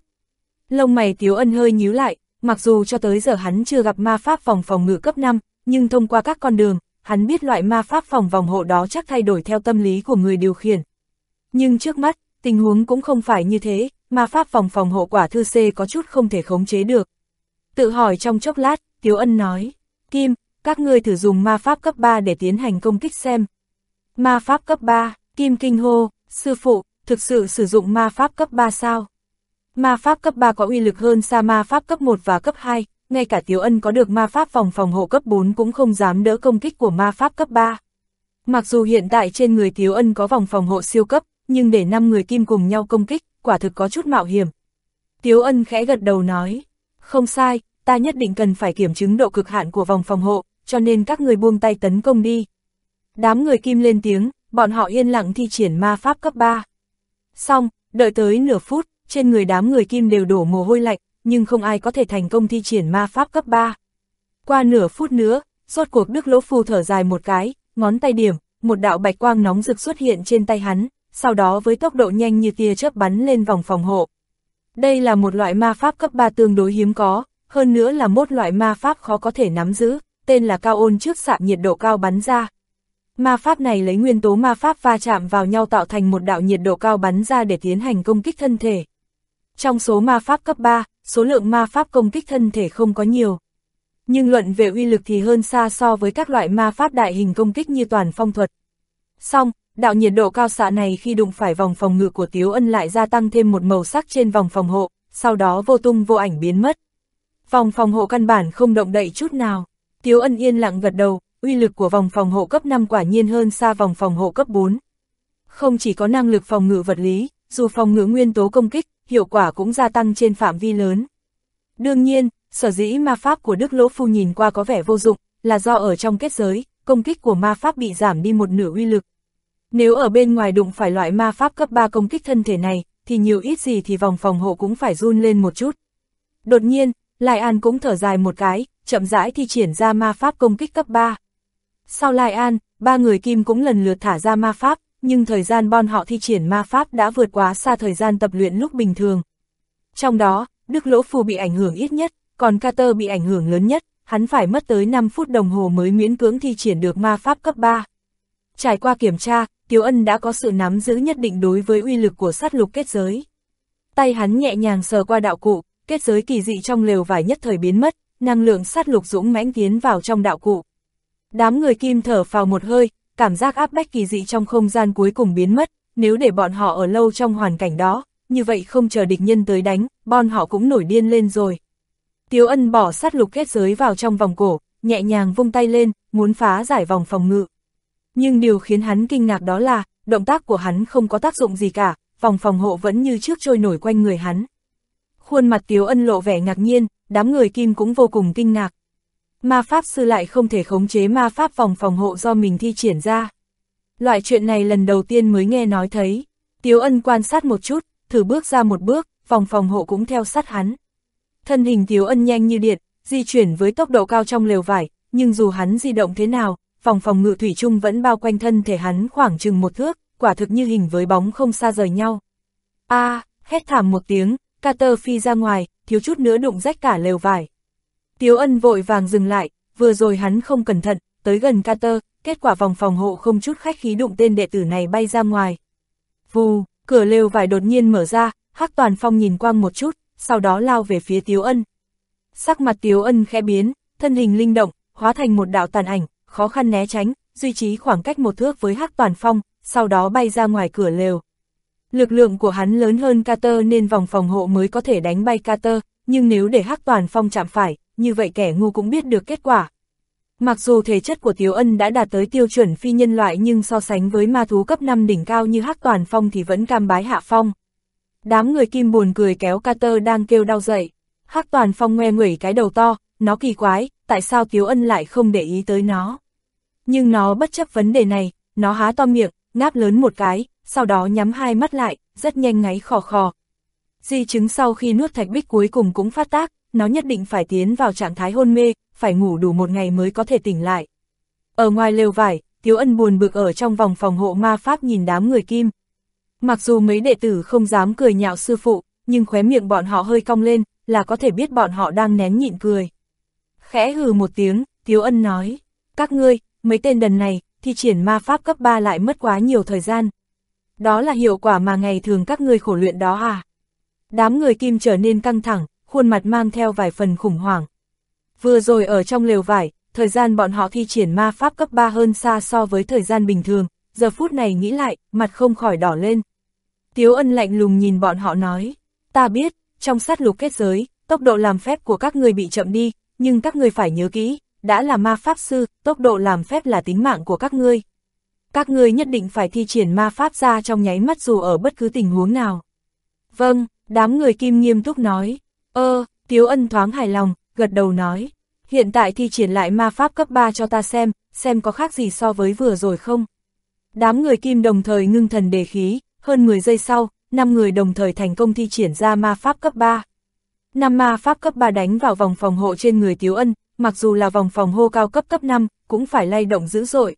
Speaker 1: Lông mày Tiếu Ân hơi nhíu lại, mặc dù cho tới giờ hắn chưa gặp ma pháp vòng phòng ngự cấp 5, nhưng thông qua các con đường, hắn biết loại ma pháp phòng vòng hộ đó chắc thay đổi theo tâm lý của người điều khiển. Nhưng trước mắt, tình huống cũng không phải như thế, ma pháp phòng phòng hộ quả thư C có chút không thể khống chế được. Tự hỏi trong chốc lát, Tiếu Ân nói, Kim, các ngươi thử dùng ma pháp cấp 3 để tiến hành công kích xem. Ma pháp cấp 3, Kim Kinh Hô, sư phụ, thực sự sử dụng ma pháp cấp 3 sao? Ma pháp cấp 3 có uy lực hơn xa ma pháp cấp 1 và cấp 2, ngay cả Tiếu Ân có được ma pháp phòng phòng hộ cấp 4 cũng không dám đỡ công kích của ma pháp cấp 3. Mặc dù hiện tại trên người Tiếu Ân có vòng phòng hộ siêu cấp, nhưng để 5 người kim cùng nhau công kích, quả thực có chút mạo hiểm. Tiếu Ân khẽ gật đầu nói, không sai, ta nhất định cần phải kiểm chứng độ cực hạn của vòng phòng hộ, cho nên các người buông tay tấn công đi. Đám người kim lên tiếng, bọn họ yên lặng thi triển ma pháp cấp 3. Xong, đợi tới nửa phút, trên người đám người kim đều đổ mồ hôi lạnh, nhưng không ai có thể thành công thi triển ma pháp cấp 3. Qua nửa phút nữa, rốt cuộc Đức Lỗ Phu thở dài một cái, ngón tay điểm, một đạo bạch quang nóng rực xuất hiện trên tay hắn, sau đó với tốc độ nhanh như tia chớp bắn lên vòng phòng hộ. Đây là một loại ma pháp cấp 3 tương đối hiếm có, hơn nữa là một loại ma pháp khó có thể nắm giữ, tên là cao ôn trước xạ nhiệt độ cao bắn ra. Ma pháp này lấy nguyên tố ma pháp va chạm vào nhau tạo thành một đạo nhiệt độ cao bắn ra để tiến hành công kích thân thể. Trong số ma pháp cấp 3, số lượng ma pháp công kích thân thể không có nhiều. Nhưng luận về uy lực thì hơn xa so với các loại ma pháp đại hình công kích như toàn phong thuật. Xong, đạo nhiệt độ cao xạ này khi đụng phải vòng phòng ngự của Tiếu Ân lại gia tăng thêm một màu sắc trên vòng phòng hộ, sau đó vô tung vô ảnh biến mất. Vòng phòng hộ căn bản không động đậy chút nào. Tiếu Ân yên lặng gật đầu, uy lực của vòng phòng hộ cấp 5 quả nhiên hơn xa vòng phòng hộ cấp 4. Không chỉ có năng lực phòng ngự vật lý, dù phòng ngự nguyên tố công kích, hiệu quả cũng gia tăng trên phạm vi lớn. Đương nhiên, sở dĩ ma pháp của Đức Lỗ Phu nhìn qua có vẻ vô dụng, là do ở trong kết giới, công kích của ma pháp bị giảm đi một nửa uy lực. Nếu ở bên ngoài đụng phải loại ma pháp cấp 3 công kích thân thể này, thì nhiều ít gì thì vòng phòng hộ cũng phải run lên một chút. Đột nhiên, Lai An cũng thở dài một cái, chậm rãi thi triển ra ma pháp công kích cấp 3. Sau Lai An, ba người kim cũng lần lượt thả ra ma pháp, nhưng thời gian bọn họ thi triển ma pháp đã vượt quá xa thời gian tập luyện lúc bình thường. Trong đó, Đức Lỗ Phù bị ảnh hưởng ít nhất, còn Carter bị ảnh hưởng lớn nhất, hắn phải mất tới 5 phút đồng hồ mới miễn cưỡng thi triển được ma pháp cấp 3. Trải qua kiểm tra, Tiếu Ân đã có sự nắm giữ nhất định đối với uy lực của sát lục kết giới. Tay hắn nhẹ nhàng sờ qua đạo cụ, kết giới kỳ dị trong lều vải nhất thời biến mất, năng lượng sát lục dũng mãnh tiến vào trong đạo cụ. Đám người kim thở vào một hơi, cảm giác áp bách kỳ dị trong không gian cuối cùng biến mất, nếu để bọn họ ở lâu trong hoàn cảnh đó, như vậy không chờ địch nhân tới đánh, bọn họ cũng nổi điên lên rồi. Tiếu ân bỏ sát lục kết giới vào trong vòng cổ, nhẹ nhàng vung tay lên, muốn phá giải vòng phòng ngự. Nhưng điều khiến hắn kinh ngạc đó là, động tác của hắn không có tác dụng gì cả, vòng phòng hộ vẫn như trước trôi nổi quanh người hắn. Khuôn mặt Tiếu ân lộ vẻ ngạc nhiên, đám người kim cũng vô cùng kinh ngạc. Ma pháp sư lại không thể khống chế ma pháp vòng phòng hộ do mình thi triển ra. Loại chuyện này lần đầu tiên mới nghe nói thấy. Tiếu ân quan sát một chút, thử bước ra một bước, vòng phòng hộ cũng theo sát hắn. Thân hình Tiếu ân nhanh như điện, di chuyển với tốc độ cao trong lều vải, nhưng dù hắn di động thế nào, vòng phòng ngự thủy chung vẫn bao quanh thân thể hắn khoảng chừng một thước, quả thực như hình với bóng không xa rời nhau. a hét thảm một tiếng, Carter phi ra ngoài, thiếu chút nữa đụng rách cả lều vải. Tiếu ân vội vàng dừng lại, vừa rồi hắn không cẩn thận, tới gần Carter, kết quả vòng phòng hộ không chút khách khí đụng tên đệ tử này bay ra ngoài. Vù, cửa lều vải đột nhiên mở ra, Hắc Toàn Phong nhìn quang một chút, sau đó lao về phía Tiếu ân. Sắc mặt Tiếu ân khẽ biến, thân hình linh động, hóa thành một đạo tàn ảnh, khó khăn né tránh, duy trì khoảng cách một thước với Hắc Toàn Phong, sau đó bay ra ngoài cửa lều. Lực lượng của hắn lớn hơn Carter nên vòng phòng hộ mới có thể đánh bay Carter, nhưng nếu để Hắc Toàn Phong chạm phải, như vậy kẻ ngu cũng biết được kết quả. Mặc dù thể chất của Tiếu Ân đã đạt tới tiêu chuẩn phi nhân loại nhưng so sánh với ma thú cấp 5 đỉnh cao như Hắc Toàn Phong thì vẫn cam bái hạ phong. Đám người kim buồn cười kéo Carter đang kêu đau dậy. Hắc toàn phong ngoe nguẩy cái đầu to, nó kỳ quái, tại sao Tiếu Ân lại không để ý tới nó. Nhưng nó bất chấp vấn đề này, nó há to miệng, ngáp lớn một cái, sau đó nhắm hai mắt lại, rất nhanh ngáy khò khò. Di chứng sau khi nuốt thạch bích cuối cùng cũng phát tác, nó nhất định phải tiến vào trạng thái hôn mê, phải ngủ đủ một ngày mới có thể tỉnh lại. Ở ngoài lều vải, Tiếu Ân buồn bực ở trong vòng phòng hộ ma pháp nhìn đám người kim. Mặc dù mấy đệ tử không dám cười nhạo sư phụ, nhưng khóe miệng bọn họ hơi cong lên, là có thể biết bọn họ đang nén nhịn cười. Khẽ hừ một tiếng, Tiếu Ân nói, các ngươi, mấy tên đần này, thi triển ma pháp cấp 3 lại mất quá nhiều thời gian. Đó là hiệu quả mà ngày thường các ngươi khổ luyện đó à? Đám người kim trở nên căng thẳng, khuôn mặt mang theo vài phần khủng hoảng. Vừa rồi ở trong lều vải, thời gian bọn họ thi triển ma pháp cấp 3 hơn xa so với thời gian bình thường, giờ phút này nghĩ lại, mặt không khỏi đỏ lên. Tiếu ân lạnh lùng nhìn bọn họ nói, ta biết, trong sát lục kết giới, tốc độ làm phép của các người bị chậm đi, nhưng các người phải nhớ kỹ, đã là ma pháp sư, tốc độ làm phép là tính mạng của các ngươi. Các ngươi nhất định phải thi triển ma pháp ra trong nháy mắt dù ở bất cứ tình huống nào. Vâng, đám người kim nghiêm túc nói, ơ, Tiếu ân thoáng hài lòng, gật đầu nói, hiện tại thi triển lại ma pháp cấp 3 cho ta xem, xem có khác gì so với vừa rồi không. Đám người kim đồng thời ngưng thần đề khí, hơn 10 giây sau, 5 người đồng thời thành công thi triển ra ma pháp cấp 3. Năm ma pháp cấp 3 đánh vào vòng phòng hộ trên người Tiếu Ân, mặc dù là vòng phòng hô cao cấp cấp 5, cũng phải lay động dữ dội.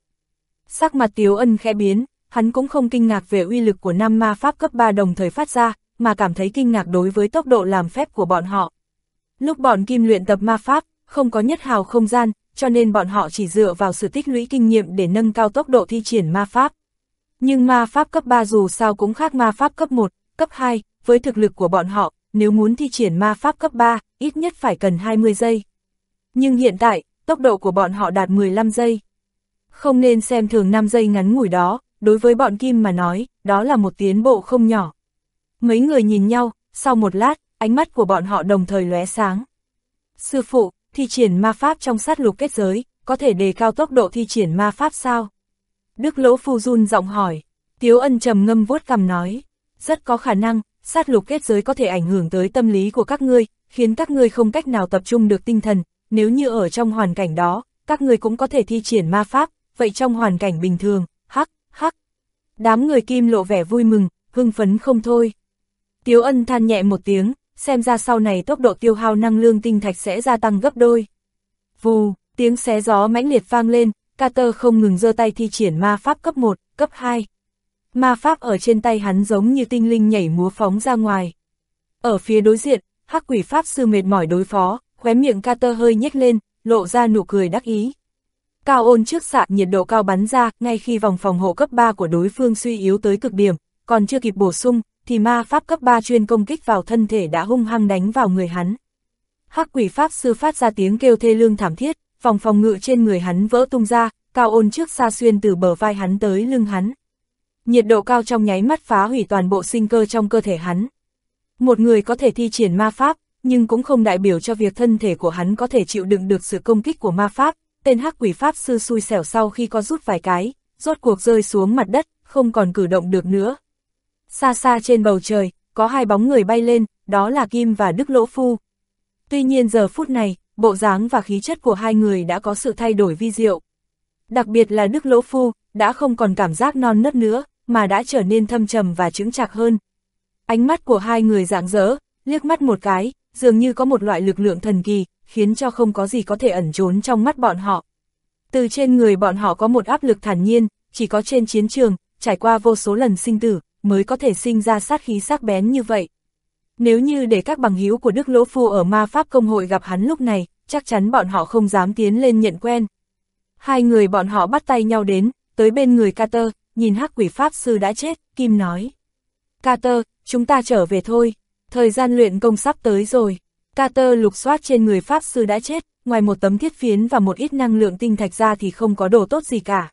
Speaker 1: Sắc mặt Tiếu Ân khẽ biến, hắn cũng không kinh ngạc về uy lực của năm ma pháp cấp 3 đồng thời phát ra, mà cảm thấy kinh ngạc đối với tốc độ làm phép của bọn họ. Lúc bọn kim luyện tập ma pháp, không có nhất hào không gian, cho nên bọn họ chỉ dựa vào sự tích lũy kinh nghiệm để nâng cao tốc độ thi triển ma pháp. Nhưng ma pháp cấp 3 dù sao cũng khác ma pháp cấp 1, cấp 2, với thực lực của bọn họ, nếu muốn thi triển ma pháp cấp 3, ít nhất phải cần 20 giây. Nhưng hiện tại, tốc độ của bọn họ đạt 15 giây. Không nên xem thường 5 giây ngắn ngủi đó, đối với bọn Kim mà nói, đó là một tiến bộ không nhỏ. Mấy người nhìn nhau, sau một lát, ánh mắt của bọn họ đồng thời lóe sáng. Sư phụ, thi triển ma pháp trong sát lục kết giới, có thể đề cao tốc độ thi triển ma pháp sao? Đức Lỗ Phu run giọng hỏi, Tiếu Ân trầm ngâm vuốt cằm nói, rất có khả năng, sát lục kết giới có thể ảnh hưởng tới tâm lý của các ngươi, khiến các ngươi không cách nào tập trung được tinh thần, nếu như ở trong hoàn cảnh đó, các ngươi cũng có thể thi triển ma pháp, vậy trong hoàn cảnh bình thường, hắc, hắc. Đám người kim lộ vẻ vui mừng, hưng phấn không thôi. Tiếu ân than nhẹ một tiếng, xem ra sau này tốc độ tiêu hao năng lượng tinh thạch sẽ gia tăng gấp đôi. Vù, tiếng xé gió mãnh liệt vang lên, Carter không ngừng giơ tay thi triển ma pháp cấp 1, cấp 2. Ma pháp ở trên tay hắn giống như tinh linh nhảy múa phóng ra ngoài. Ở phía đối diện, hắc quỷ pháp sư mệt mỏi đối phó, khóe miệng Carter hơi nhếch lên, lộ ra nụ cười đắc ý. Cao ôn trước xạ nhiệt độ cao bắn ra, ngay khi vòng phòng hộ cấp 3 của đối phương suy yếu tới cực điểm, còn chưa kịp bổ sung, thì ma pháp cấp 3 chuyên công kích vào thân thể đã hung hăng đánh vào người hắn. Hắc quỷ pháp sư phát ra tiếng kêu thê lương thảm thiết, vòng phòng ngự trên người hắn vỡ tung ra, cao ôn trước xa xuyên từ bờ vai hắn tới lưng hắn. Nhiệt độ cao trong nháy mắt phá hủy toàn bộ sinh cơ trong cơ thể hắn. Một người có thể thi triển ma pháp, nhưng cũng không đại biểu cho việc thân thể của hắn có thể chịu đựng được sự công kích của ma pháp. Tên hắc quỷ pháp sư xui xẻo sau khi có rút vài cái, rốt cuộc rơi xuống mặt đất, không còn cử động được nữa. Xa xa trên bầu trời, có hai bóng người bay lên, đó là Kim và Đức Lỗ Phu. Tuy nhiên giờ phút này, bộ dáng và khí chất của hai người đã có sự thay đổi vi diệu. Đặc biệt là Đức Lỗ Phu, đã không còn cảm giác non nớt nữa, mà đã trở nên thâm trầm và chứng chạc hơn. Ánh mắt của hai người dạng dỡ, liếc mắt một cái, dường như có một loại lực lượng thần kỳ, khiến cho không có gì có thể ẩn trốn trong mắt bọn họ. Từ trên người bọn họ có một áp lực thản nhiên, chỉ có trên chiến trường, trải qua vô số lần sinh tử, mới có thể sinh ra sát khí sắc bén như vậy. Nếu như để các bằng hữu của Đức Lỗ Phu ở ma pháp công hội gặp hắn lúc này, chắc chắn bọn họ không dám tiến lên nhận quen. Hai người bọn họ bắt tay nhau đến, tới bên người Carter, nhìn hắc quỷ pháp sư đã chết, Kim nói. Carter, chúng ta trở về thôi, thời gian luyện công sắp tới rồi. Carter lục soát trên người pháp sư đã chết, ngoài một tấm thiết phiến và một ít năng lượng tinh thạch ra thì không có đồ tốt gì cả.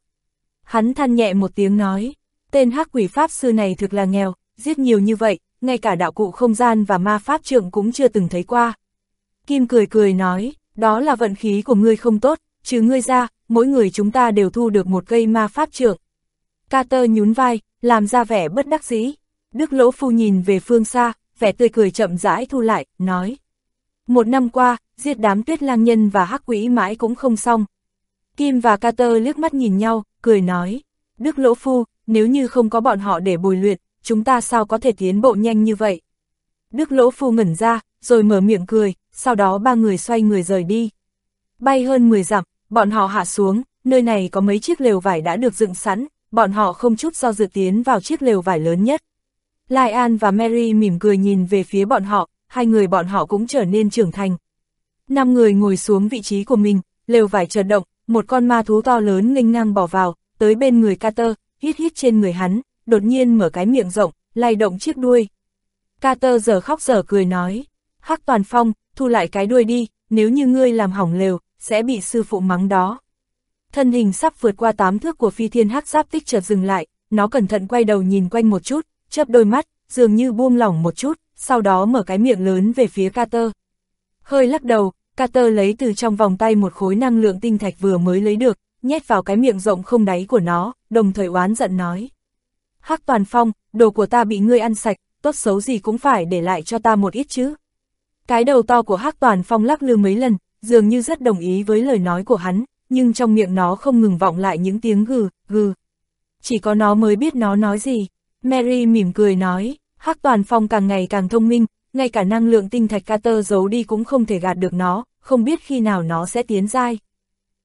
Speaker 1: Hắn than nhẹ một tiếng nói, tên hắc quỷ pháp sư này thực là nghèo, giết nhiều như vậy, ngay cả đạo cụ không gian và ma pháp trượng cũng chưa từng thấy qua. Kim cười cười nói, đó là vận khí của ngươi không tốt, chứ ngươi ra, mỗi người chúng ta đều thu được một cây ma pháp trượng. Carter nhún vai, làm ra vẻ bất đắc dĩ. Đức lỗ phu nhìn về phương xa, vẻ tươi cười chậm rãi thu lại, nói. Một năm qua, giết đám tuyết lang nhân và hắc quỷ mãi cũng không xong. Kim và Carter liếc mắt nhìn nhau, cười nói, Đức Lỗ Phu, nếu như không có bọn họ để bồi luyện, chúng ta sao có thể tiến bộ nhanh như vậy? Đức Lỗ Phu ngẩn ra, rồi mở miệng cười, sau đó ba người xoay người rời đi. Bay hơn 10 dặm, bọn họ hạ xuống, nơi này có mấy chiếc lều vải đã được dựng sẵn, bọn họ không chút do dự tiến vào chiếc lều vải lớn nhất. Lai An và Mary mỉm cười nhìn về phía bọn họ, hai người bọn họ cũng trở nên trưởng thành. Năm người ngồi xuống vị trí của mình, lều vải chợt động, một con ma thú to lớn nghênh ngang bỏ vào, tới bên người Carter, hít hít trên người hắn, đột nhiên mở cái miệng rộng, lay động chiếc đuôi. Carter giờ khóc giờ cười nói, Hắc Toàn Phong, thu lại cái đuôi đi, nếu như ngươi làm hỏng lều, sẽ bị sư phụ mắng đó. Thân hình sắp vượt qua tám thước của phi thiên hắc giáp tích chợt dừng lại, nó cẩn thận quay đầu nhìn quanh một chút, chớp đôi mắt, dường như buông lỏng một chút, sau đó mở cái miệng lớn về phía Carter. Hơi lắc đầu, Carter lấy từ trong vòng tay một khối năng lượng tinh thạch vừa mới lấy được, nhét vào cái miệng rộng không đáy của nó, đồng thời oán giận nói. Hắc Toàn Phong, đồ của ta bị ngươi ăn sạch, tốt xấu gì cũng phải để lại cho ta một ít chứ. Cái đầu to của Hắc Toàn Phong lắc lư mấy lần, dường như rất đồng ý với lời nói của hắn, nhưng trong miệng nó không ngừng vọng lại những tiếng gừ, gừ. Chỉ có nó mới biết nó nói gì. Mary mỉm cười nói, Hắc Toàn Phong càng ngày càng thông minh, ngay cả năng lượng tinh thạch Carter giấu đi cũng không thể gạt được nó, không biết khi nào nó sẽ tiến giai.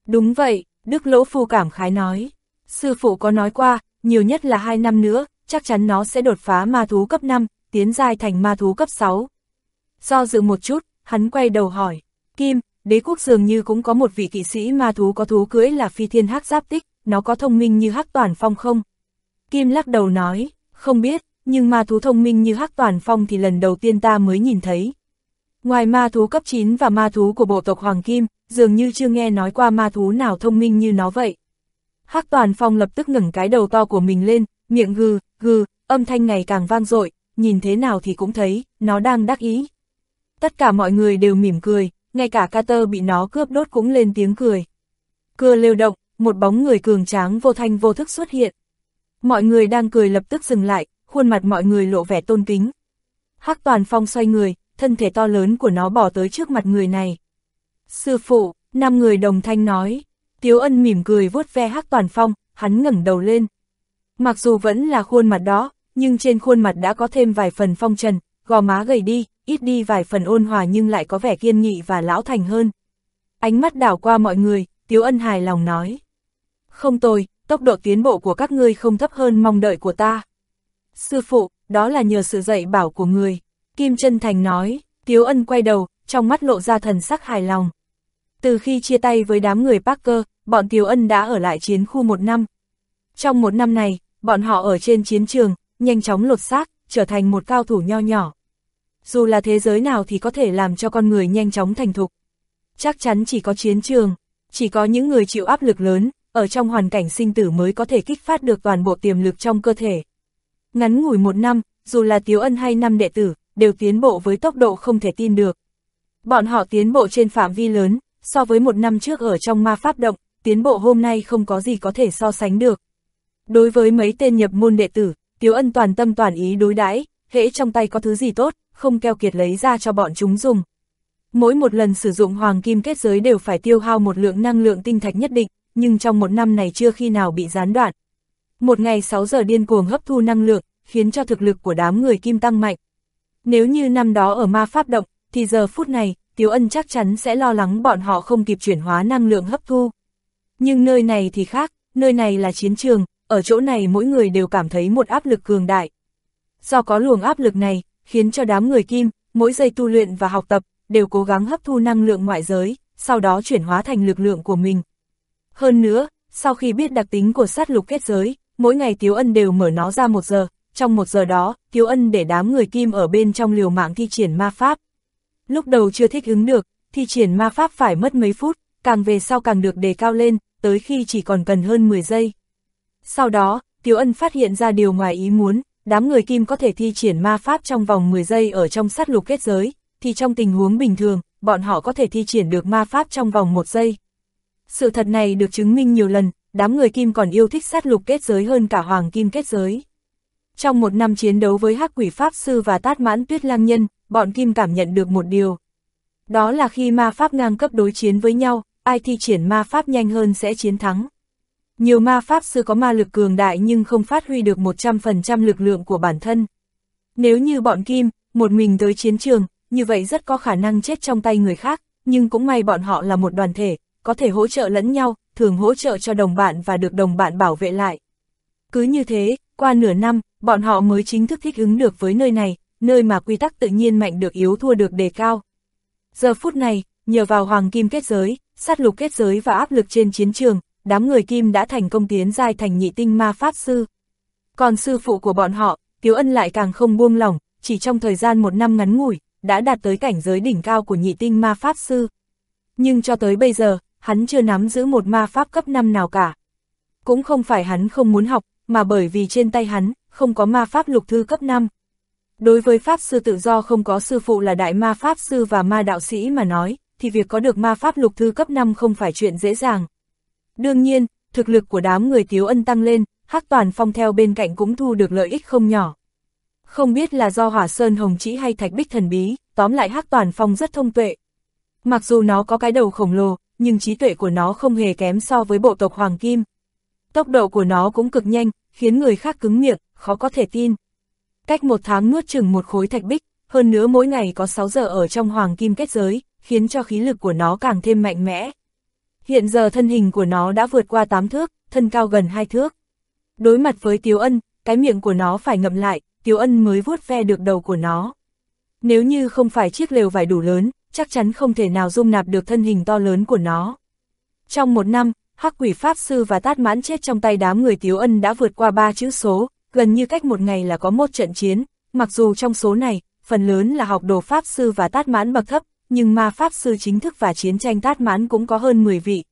Speaker 1: Đúng vậy, Đức Lỗ Phu cảm khái nói. Sư phụ có nói qua, nhiều nhất là 2 năm nữa, chắc chắn nó sẽ đột phá ma thú cấp 5, tiến giai thành ma thú cấp 6. Do dự một chút, hắn quay đầu hỏi, Kim, đế quốc dường như cũng có một vị kỵ sĩ ma thú có thú cưỡi là phi thiên hắc giáp tích, nó có thông minh như hắc toàn phong không? Kim lắc đầu nói, không biết, nhưng ma thú thông minh như hắc toàn phong thì lần đầu tiên ta mới nhìn thấy. Ngoài ma thú cấp 9 và ma thú của bộ tộc Hoàng Kim, dường như chưa nghe nói qua ma thú nào thông minh như nó vậy. Hắc Toàn Phong lập tức ngẩng cái đầu to của mình lên, miệng gừ, gừ, âm thanh ngày càng vang dội, nhìn thế nào thì cũng thấy, nó đang đắc ý. Tất cả mọi người đều mỉm cười, ngay cả Carter bị nó cướp đốt cũng lên tiếng cười. Cưa lêu động, một bóng người cường tráng vô thanh vô thức xuất hiện. Mọi người đang cười lập tức dừng lại, khuôn mặt mọi người lộ vẻ tôn kính. Hắc Toàn Phong xoay người, thân thể to lớn của nó bỏ tới trước mặt người này. Sư phụ, năm người đồng thanh nói. Tiếu ân mỉm cười vuốt ve Hắc Toàn Phong, hắn ngẩng đầu lên. Mặc dù vẫn là khuôn mặt đó, nhưng trên khuôn mặt đã có thêm vài phần phong trần, gò má gầy đi, ít đi vài phần ôn hòa nhưng lại có vẻ kiên nghị và lão thành hơn. Ánh mắt đảo qua mọi người, Tiếu Ân hài lòng nói. Không tồi, tốc độ tiến bộ của các ngươi không thấp hơn mong đợi của ta. Sư phụ, đó là nhờ sự dạy bảo của người. Kim chân thành nói, Tiếu Ân quay đầu, trong mắt lộ ra thần sắc hài lòng. Từ khi chia tay với đám người Parker, bọn Tiếu Ân đã ở lại chiến khu một năm. Trong một năm này, bọn họ ở trên chiến trường, nhanh chóng lột xác, trở thành một cao thủ nho nhỏ. Dù là thế giới nào thì có thể làm cho con người nhanh chóng thành thục. Chắc chắn chỉ có chiến trường, chỉ có những người chịu áp lực lớn, ở trong hoàn cảnh sinh tử mới có thể kích phát được toàn bộ tiềm lực trong cơ thể. Ngắn ngủi một năm, dù là Tiếu Ân hay năm đệ tử, đều tiến bộ với tốc độ không thể tin được. Bọn họ tiến bộ trên phạm vi lớn, so với một năm trước ở trong ma pháp động, tiến bộ hôm nay không có gì có thể so sánh được. Đối với mấy tên nhập môn đệ tử, Tiếu Ân toàn tâm toàn ý đối đãi, hễ trong tay có thứ gì tốt, không keo kiệt lấy ra cho bọn chúng dùng. Mỗi một lần sử dụng hoàng kim kết giới đều phải tiêu hao một lượng năng lượng tinh thạch nhất định, nhưng trong một năm này chưa khi nào bị gián đoạn. Một ngày 6 giờ điên cuồng hấp thu năng lượng, khiến cho thực lực của đám người kim tăng mạnh. Nếu như năm đó ở ma pháp động, thì giờ phút này, Tiếu Ân chắc chắn sẽ lo lắng bọn họ không kịp chuyển hóa năng lượng hấp thu. Nhưng nơi này thì khác, nơi này là chiến trường, ở chỗ này mỗi người đều cảm thấy một áp lực cường đại. Do có luồng áp lực này, khiến cho đám người kim, mỗi giây tu luyện và học tập, đều cố gắng hấp thu năng lượng ngoại giới, sau đó chuyển hóa thành lực lượng của mình. Hơn nữa, sau khi biết đặc tính của sát lục kết giới, mỗi ngày Tiếu Ân đều mở nó ra một giờ, trong một giờ đó, Tiếu Ân để đám người kim ở bên trong liều mạng thi triển ma pháp. Lúc đầu chưa thích ứng được, thi triển ma pháp phải mất mấy phút, càng về sau càng được đề cao lên, tới khi chỉ còn cần hơn 10 giây. Sau đó, Tiếu Ân phát hiện ra điều ngoài ý muốn, đám người kim có thể thi triển ma pháp trong vòng 10 giây ở trong sát lục kết giới, thì trong tình huống bình thường, bọn họ có thể thi triển được ma pháp trong vòng một giây. Sự thật này được chứng minh nhiều lần, đám người kim còn yêu thích sát lục kết giới hơn cả hoàng kim kết giới. Trong một năm chiến đấu với hắc quỷ pháp sư và tát mãn tuyết lang nhân, bọn kim cảm nhận được một điều. Đó là khi ma pháp ngang cấp đối chiến với nhau, ai thi triển ma pháp nhanh hơn sẽ chiến thắng. Nhiều ma pháp sư có ma lực cường đại nhưng không phát huy được 100% lực lượng của bản thân. Nếu như bọn Kim, một mình tới chiến trường, như vậy rất có khả năng chết trong tay người khác, nhưng cũng may bọn họ là một đoàn thể, có thể hỗ trợ lẫn nhau, thường hỗ trợ cho đồng bạn và được đồng bạn bảo vệ lại. Cứ như thế, qua nửa năm, bọn họ mới chính thức thích ứng được với nơi này, nơi mà quy tắc tự nhiên mạnh được yếu thua được đề cao. Giờ phút này, nhờ vào hoàng kim kết giới, sát lục kết giới và áp lực trên chiến trường, đám người kim đã thành công tiến giai thành nhị tinh ma pháp sư. Còn sư phụ của bọn họ, Tiếu Ân lại càng không buông lỏng, chỉ trong thời gian một năm ngắn ngủi, đã đạt tới cảnh giới đỉnh cao của nhị tinh ma pháp sư. Nhưng cho tới bây giờ, hắn chưa nắm giữ một ma pháp cấp 5 nào cả. Cũng không phải hắn không muốn học, mà bởi vì trên tay hắn, không có ma pháp lục thư cấp 5. Đối với pháp sư tự do không có sư phụ là đại ma pháp sư và ma đạo sĩ mà nói, thì việc có được ma pháp lục thư cấp 5 không phải chuyện dễ dàng. Đương nhiên, thực lực của đám người Tiếu Ân tăng lên, Hắc Toàn Phong theo bên cạnh cũng thu được lợi ích không nhỏ. Không biết là do Hỏa Sơn Hồng Chỉ hay Thạch Bích Thần Bí, tóm lại Hắc Toàn Phong rất thông tuệ. Mặc dù nó có cái đầu khổng lồ, nhưng trí tuệ của nó không hề kém so với bộ tộc Hoàng Kim. Tốc độ của nó cũng cực nhanh, khiến người khác cứng miệng, khó có thể tin. Cách một tháng nuốt chừng một khối thạch bích, hơn nữa mỗi ngày có 6 giờ ở trong hoàng kim kết giới, khiến cho khí lực của nó càng thêm mạnh mẽ. Hiện giờ thân hình của nó đã vượt qua 8 thước, thân cao gần 2 thước. Đối mặt với Tiếu Ân, cái miệng của nó phải ngậm lại, Tiếu Ân mới vuốt ve được đầu của nó. Nếu như không phải chiếc lều vải đủ lớn, chắc chắn không thể nào dung nạp được thân hình to lớn của nó. Trong một năm, Hắc quỷ Pháp Sư và Tát Mãn chết trong tay đám người Tiếu Ân đã vượt qua ba chữ số, gần như cách một ngày là có một trận chiến, mặc dù trong số này, phần lớn là học đồ Pháp Sư và Tát Mãn bậc thấp, nhưng ma Pháp Sư chính thức và chiến tranh Tát Mãn cũng có hơn 10 vị.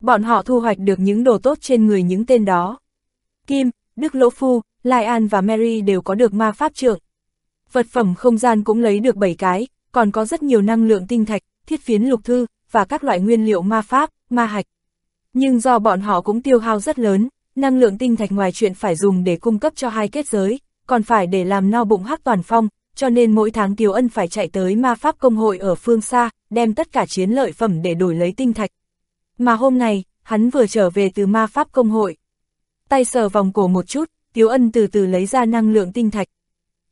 Speaker 1: Bọn họ thu hoạch được những đồ tốt trên người những tên đó. Kim, Đức Lỗ Phu, Lai An và Mary đều có được ma Pháp trượng. Vật phẩm không gian cũng lấy được 7 cái, còn có rất nhiều năng lượng tinh thạch, thiết phiến lục thư, và các loại nguyên liệu ma Pháp, ma hạch. Nhưng do bọn họ cũng tiêu hao rất lớn, năng lượng tinh thạch ngoài chuyện phải dùng để cung cấp cho hai kết giới, còn phải để làm no bụng hắc toàn phong, cho nên mỗi tháng Tiêu Ân phải chạy tới ma pháp công hội ở phương xa, đem tất cả chiến lợi phẩm để đổi lấy tinh thạch. Mà hôm nay, hắn vừa trở về từ ma pháp công hội. Tay sờ vòng cổ một chút, Tiếu Ân từ từ lấy ra năng lượng tinh thạch.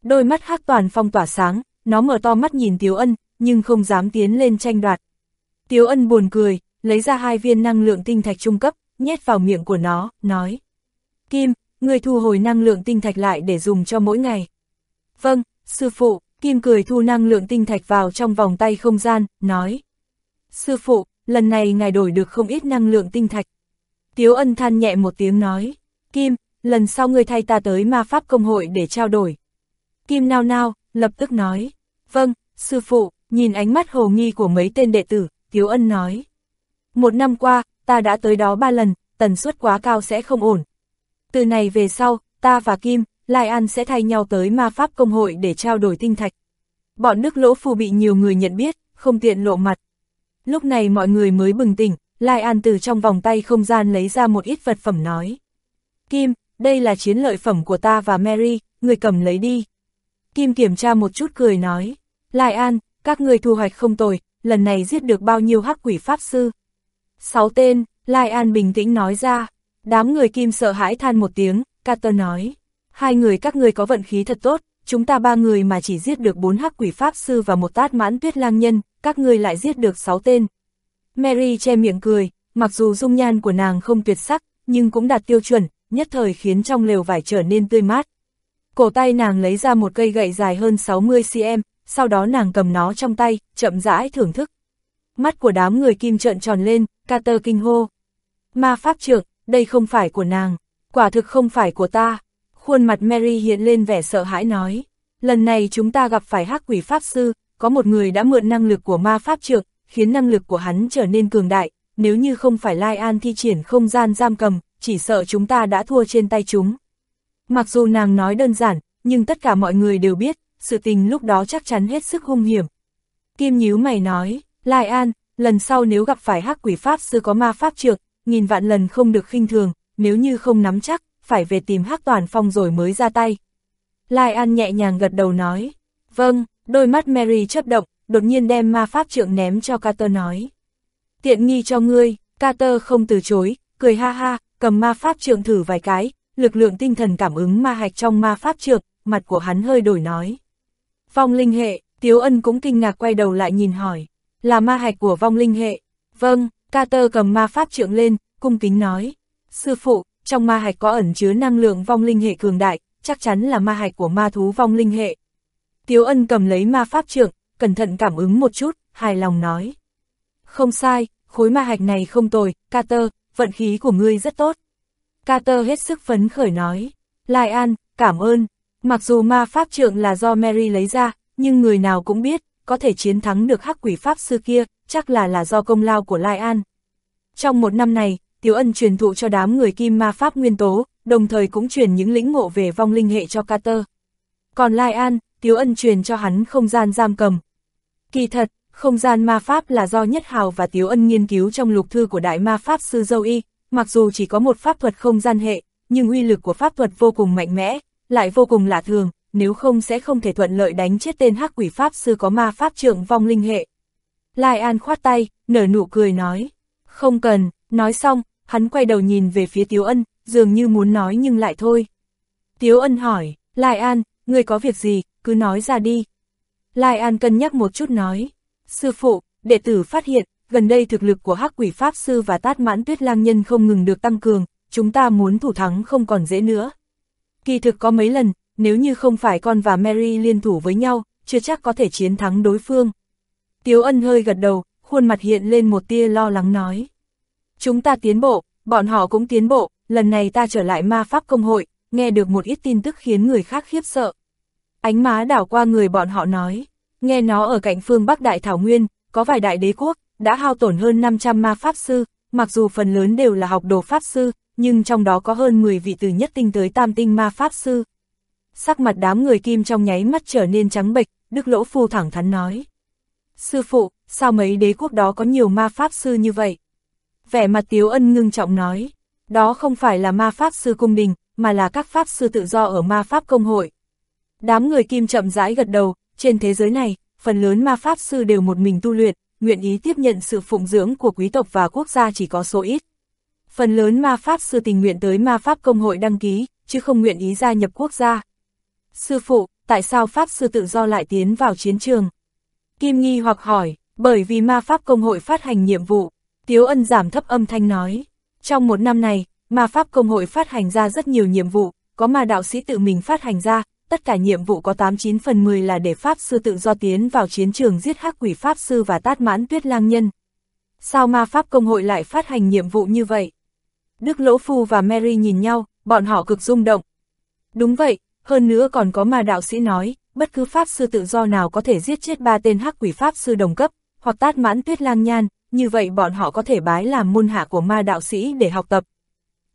Speaker 1: Đôi mắt hắc toàn phong tỏa sáng, nó mở to mắt nhìn Tiếu Ân, nhưng không dám tiến lên tranh đoạt. Tiếu Ân buồn cười, lấy ra hai viên năng lượng tinh thạch trung cấp, nhét vào miệng của nó, nói. Kim, người thu hồi năng lượng tinh thạch lại để dùng cho mỗi ngày. Vâng, sư phụ, Kim cười thu năng lượng tinh thạch vào trong vòng tay không gian, nói. Sư phụ, lần này ngài đổi được không ít năng lượng tinh thạch. Tiếu ân than nhẹ một tiếng nói. Kim, lần sau ngươi thay ta tới ma pháp công hội để trao đổi. Kim nao nao, lập tức nói. Vâng, sư phụ, nhìn ánh mắt hồ nghi của mấy tên đệ tử, Tiếu ân nói. Một năm qua, ta đã tới đó ba lần, tần suất quá cao sẽ không ổn. Từ này về sau, ta và Kim, Lai An sẽ thay nhau tới ma pháp công hội để trao đổi tinh thạch. Bọn nước Lỗ Phù bị nhiều người nhận biết, không tiện lộ mặt. Lúc này mọi người mới bừng tỉnh, Lai An từ trong vòng tay không gian lấy ra một ít vật phẩm nói. Kim, đây là chiến lợi phẩm của ta và Mary, người cầm lấy đi. Kim kiểm tra một chút cười nói. Lai An, các người thu hoạch không tồi, lần này giết được bao nhiêu hắc quỷ pháp sư. Sáu tên, Lai An bình tĩnh nói ra. Đám người Kim sợ hãi than một tiếng, Carter nói. Hai người các ngươi có vận khí thật tốt, chúng ta ba người mà chỉ giết được bốn hắc quỷ pháp sư và một tát mãn tuyết lang nhân, các ngươi lại giết được sáu tên. Mary che miệng cười, mặc dù dung nhan của nàng không tuyệt sắc, nhưng cũng đạt tiêu chuẩn, nhất thời khiến trong lều vải trở nên tươi mát. Cổ tay nàng lấy ra một cây gậy dài hơn 60cm, sau đó nàng cầm nó trong tay, chậm rãi thưởng thức. Mắt của đám người kim trợn tròn lên, Carter kinh hô. Ma pháp trượng, đây không phải của nàng, quả thực không phải của ta. Khuôn mặt Mary hiện lên vẻ sợ hãi nói. Lần này chúng ta gặp phải hắc quỷ pháp sư, có một người đã mượn năng lực của ma pháp trượng, khiến năng lực của hắn trở nên cường đại, nếu như không phải Lai An thi triển không gian giam cầm, chỉ sợ chúng ta đã thua trên tay chúng. Mặc dù nàng nói đơn giản, nhưng tất cả mọi người đều biết, sự tình lúc đó chắc chắn hết sức hung hiểm. Kim nhíu mày nói, Lai An, lần sau nếu gặp phải hắc quỷ pháp sư có ma pháp trược, nghìn vạn lần không được khinh thường, nếu như không nắm chắc, phải về tìm hắc toàn phong rồi mới ra tay. Lai An nhẹ nhàng gật đầu nói, vâng, đôi mắt Mary chấp động, đột nhiên đem ma pháp trượng ném cho Carter nói. Tiện nghi cho ngươi, Carter không từ chối, cười ha ha, cầm ma pháp trượng thử vài cái, lực lượng tinh thần cảm ứng ma hạch trong ma pháp trượng, mặt của hắn hơi đổi nói. Vong linh hệ, Tiếu Ân cũng kinh ngạc quay đầu lại nhìn hỏi, là ma hạch của vong linh hệ. Vâng, Carter cầm ma pháp trượng lên, cung kính nói. Sư phụ, trong ma hạch có ẩn chứa năng lượng vong linh hệ cường đại, chắc chắn là ma hạch của ma thú vong linh hệ. Tiếu Ân cầm lấy ma pháp trượng, cẩn thận cảm ứng một chút, hài lòng nói. Không sai, khối ma hạch này không tồi, Carter, vận khí của ngươi rất tốt. Carter hết sức phấn khởi nói. Lai An, cảm ơn. Mặc dù ma pháp trượng là do Mary lấy ra, nhưng người nào cũng biết, có thể chiến thắng được hắc quỷ pháp sư kia, chắc là là do công lao của Lai An. Trong một năm này, Tiếu Ân truyền thụ cho đám người kim ma pháp nguyên tố, đồng thời cũng truyền những lĩnh ngộ về vong linh hệ cho Carter. Còn Lai An, Tiếu Ân truyền cho hắn không gian giam cầm. Kỳ thật, không gian ma pháp là do Nhất Hào và Tiếu Ân nghiên cứu trong lục thư của Đại Ma Pháp Sư Dâu Y, mặc dù chỉ có một pháp thuật không gian hệ, nhưng uy lực của pháp thuật vô cùng mạnh mẽ, lại vô cùng lạ thường, nếu không sẽ không thể thuận lợi đánh chết tên hắc quỷ pháp sư có ma pháp trượng vong linh hệ. Lai An khoát tay, nở nụ cười nói, không cần, nói xong, hắn quay đầu nhìn về phía Tiếu Ân, dường như muốn nói nhưng lại thôi. Tiếu Ân hỏi, Lai An, người có việc gì, cứ nói ra đi. Lai An cân nhắc một chút nói, sư phụ, đệ tử phát hiện, gần đây thực lực của hắc quỷ pháp sư và tát mãn tuyết lang nhân không ngừng được tăng cường, chúng ta muốn thủ thắng không còn dễ nữa. Kỳ thực có mấy lần, nếu như không phải con và Mary liên thủ với nhau, chưa chắc có thể chiến thắng đối phương. Tiếu ân hơi gật đầu, khuôn mặt hiện lên một tia lo lắng nói. Chúng ta tiến bộ, bọn họ cũng tiến bộ, lần này ta trở lại ma pháp công hội, nghe được một ít tin tức khiến người khác khiếp sợ. Ánh má đảo qua người bọn họ nói, nghe nó ở cạnh phương Bắc Đại Thảo Nguyên, có vài đại đế quốc, đã hao tổn hơn 500 ma pháp sư, mặc dù phần lớn đều là học đồ pháp sư, nhưng trong đó có hơn 10 vị từ nhất tinh tới tam tinh ma pháp sư. Sắc mặt đám người kim trong nháy mắt trở nên trắng bệch, Đức Lỗ Phu thẳng thắn nói. Sư phụ, sao mấy đế quốc đó có nhiều ma pháp sư như vậy? Vẻ mặt Tiếu Ân ngưng trọng nói, đó không phải là ma pháp sư cung đình, mà là các pháp sư tự do ở ma pháp công hội. Đám người kim chậm rãi gật đầu, trên thế giới này, phần lớn ma pháp sư đều một mình tu luyện, nguyện ý tiếp nhận sự phụng dưỡng của quý tộc và quốc gia chỉ có số ít. Phần lớn ma pháp sư tình nguyện tới ma pháp công hội đăng ký, chứ không nguyện ý gia nhập quốc gia. Sư phụ, tại sao pháp sư tự do lại tiến vào chiến trường? Kim nghi hoặc hỏi, bởi vì ma pháp công hội phát hành nhiệm vụ, Tiếu ân giảm thấp âm thanh nói. Trong một năm này, ma pháp công hội phát hành ra rất nhiều nhiệm vụ, có ma đạo sĩ tự mình phát hành ra, tất cả nhiệm vụ có 89 phần 10 là để Pháp Sư tự do tiến vào chiến trường giết hắc quỷ Pháp Sư và tát mãn tuyết lang nhân. Sao ma Pháp công hội lại phát hành nhiệm vụ như vậy? Đức Lỗ Phu và Mary nhìn nhau, bọn họ cực rung động. Đúng vậy, hơn nữa còn có ma đạo sĩ nói, bất cứ Pháp Sư tự do nào có thể giết chết ba tên hắc quỷ Pháp Sư đồng cấp, hoặc tát mãn tuyết lang nhan, như vậy bọn họ có thể bái làm môn hạ của ma đạo sĩ để học tập.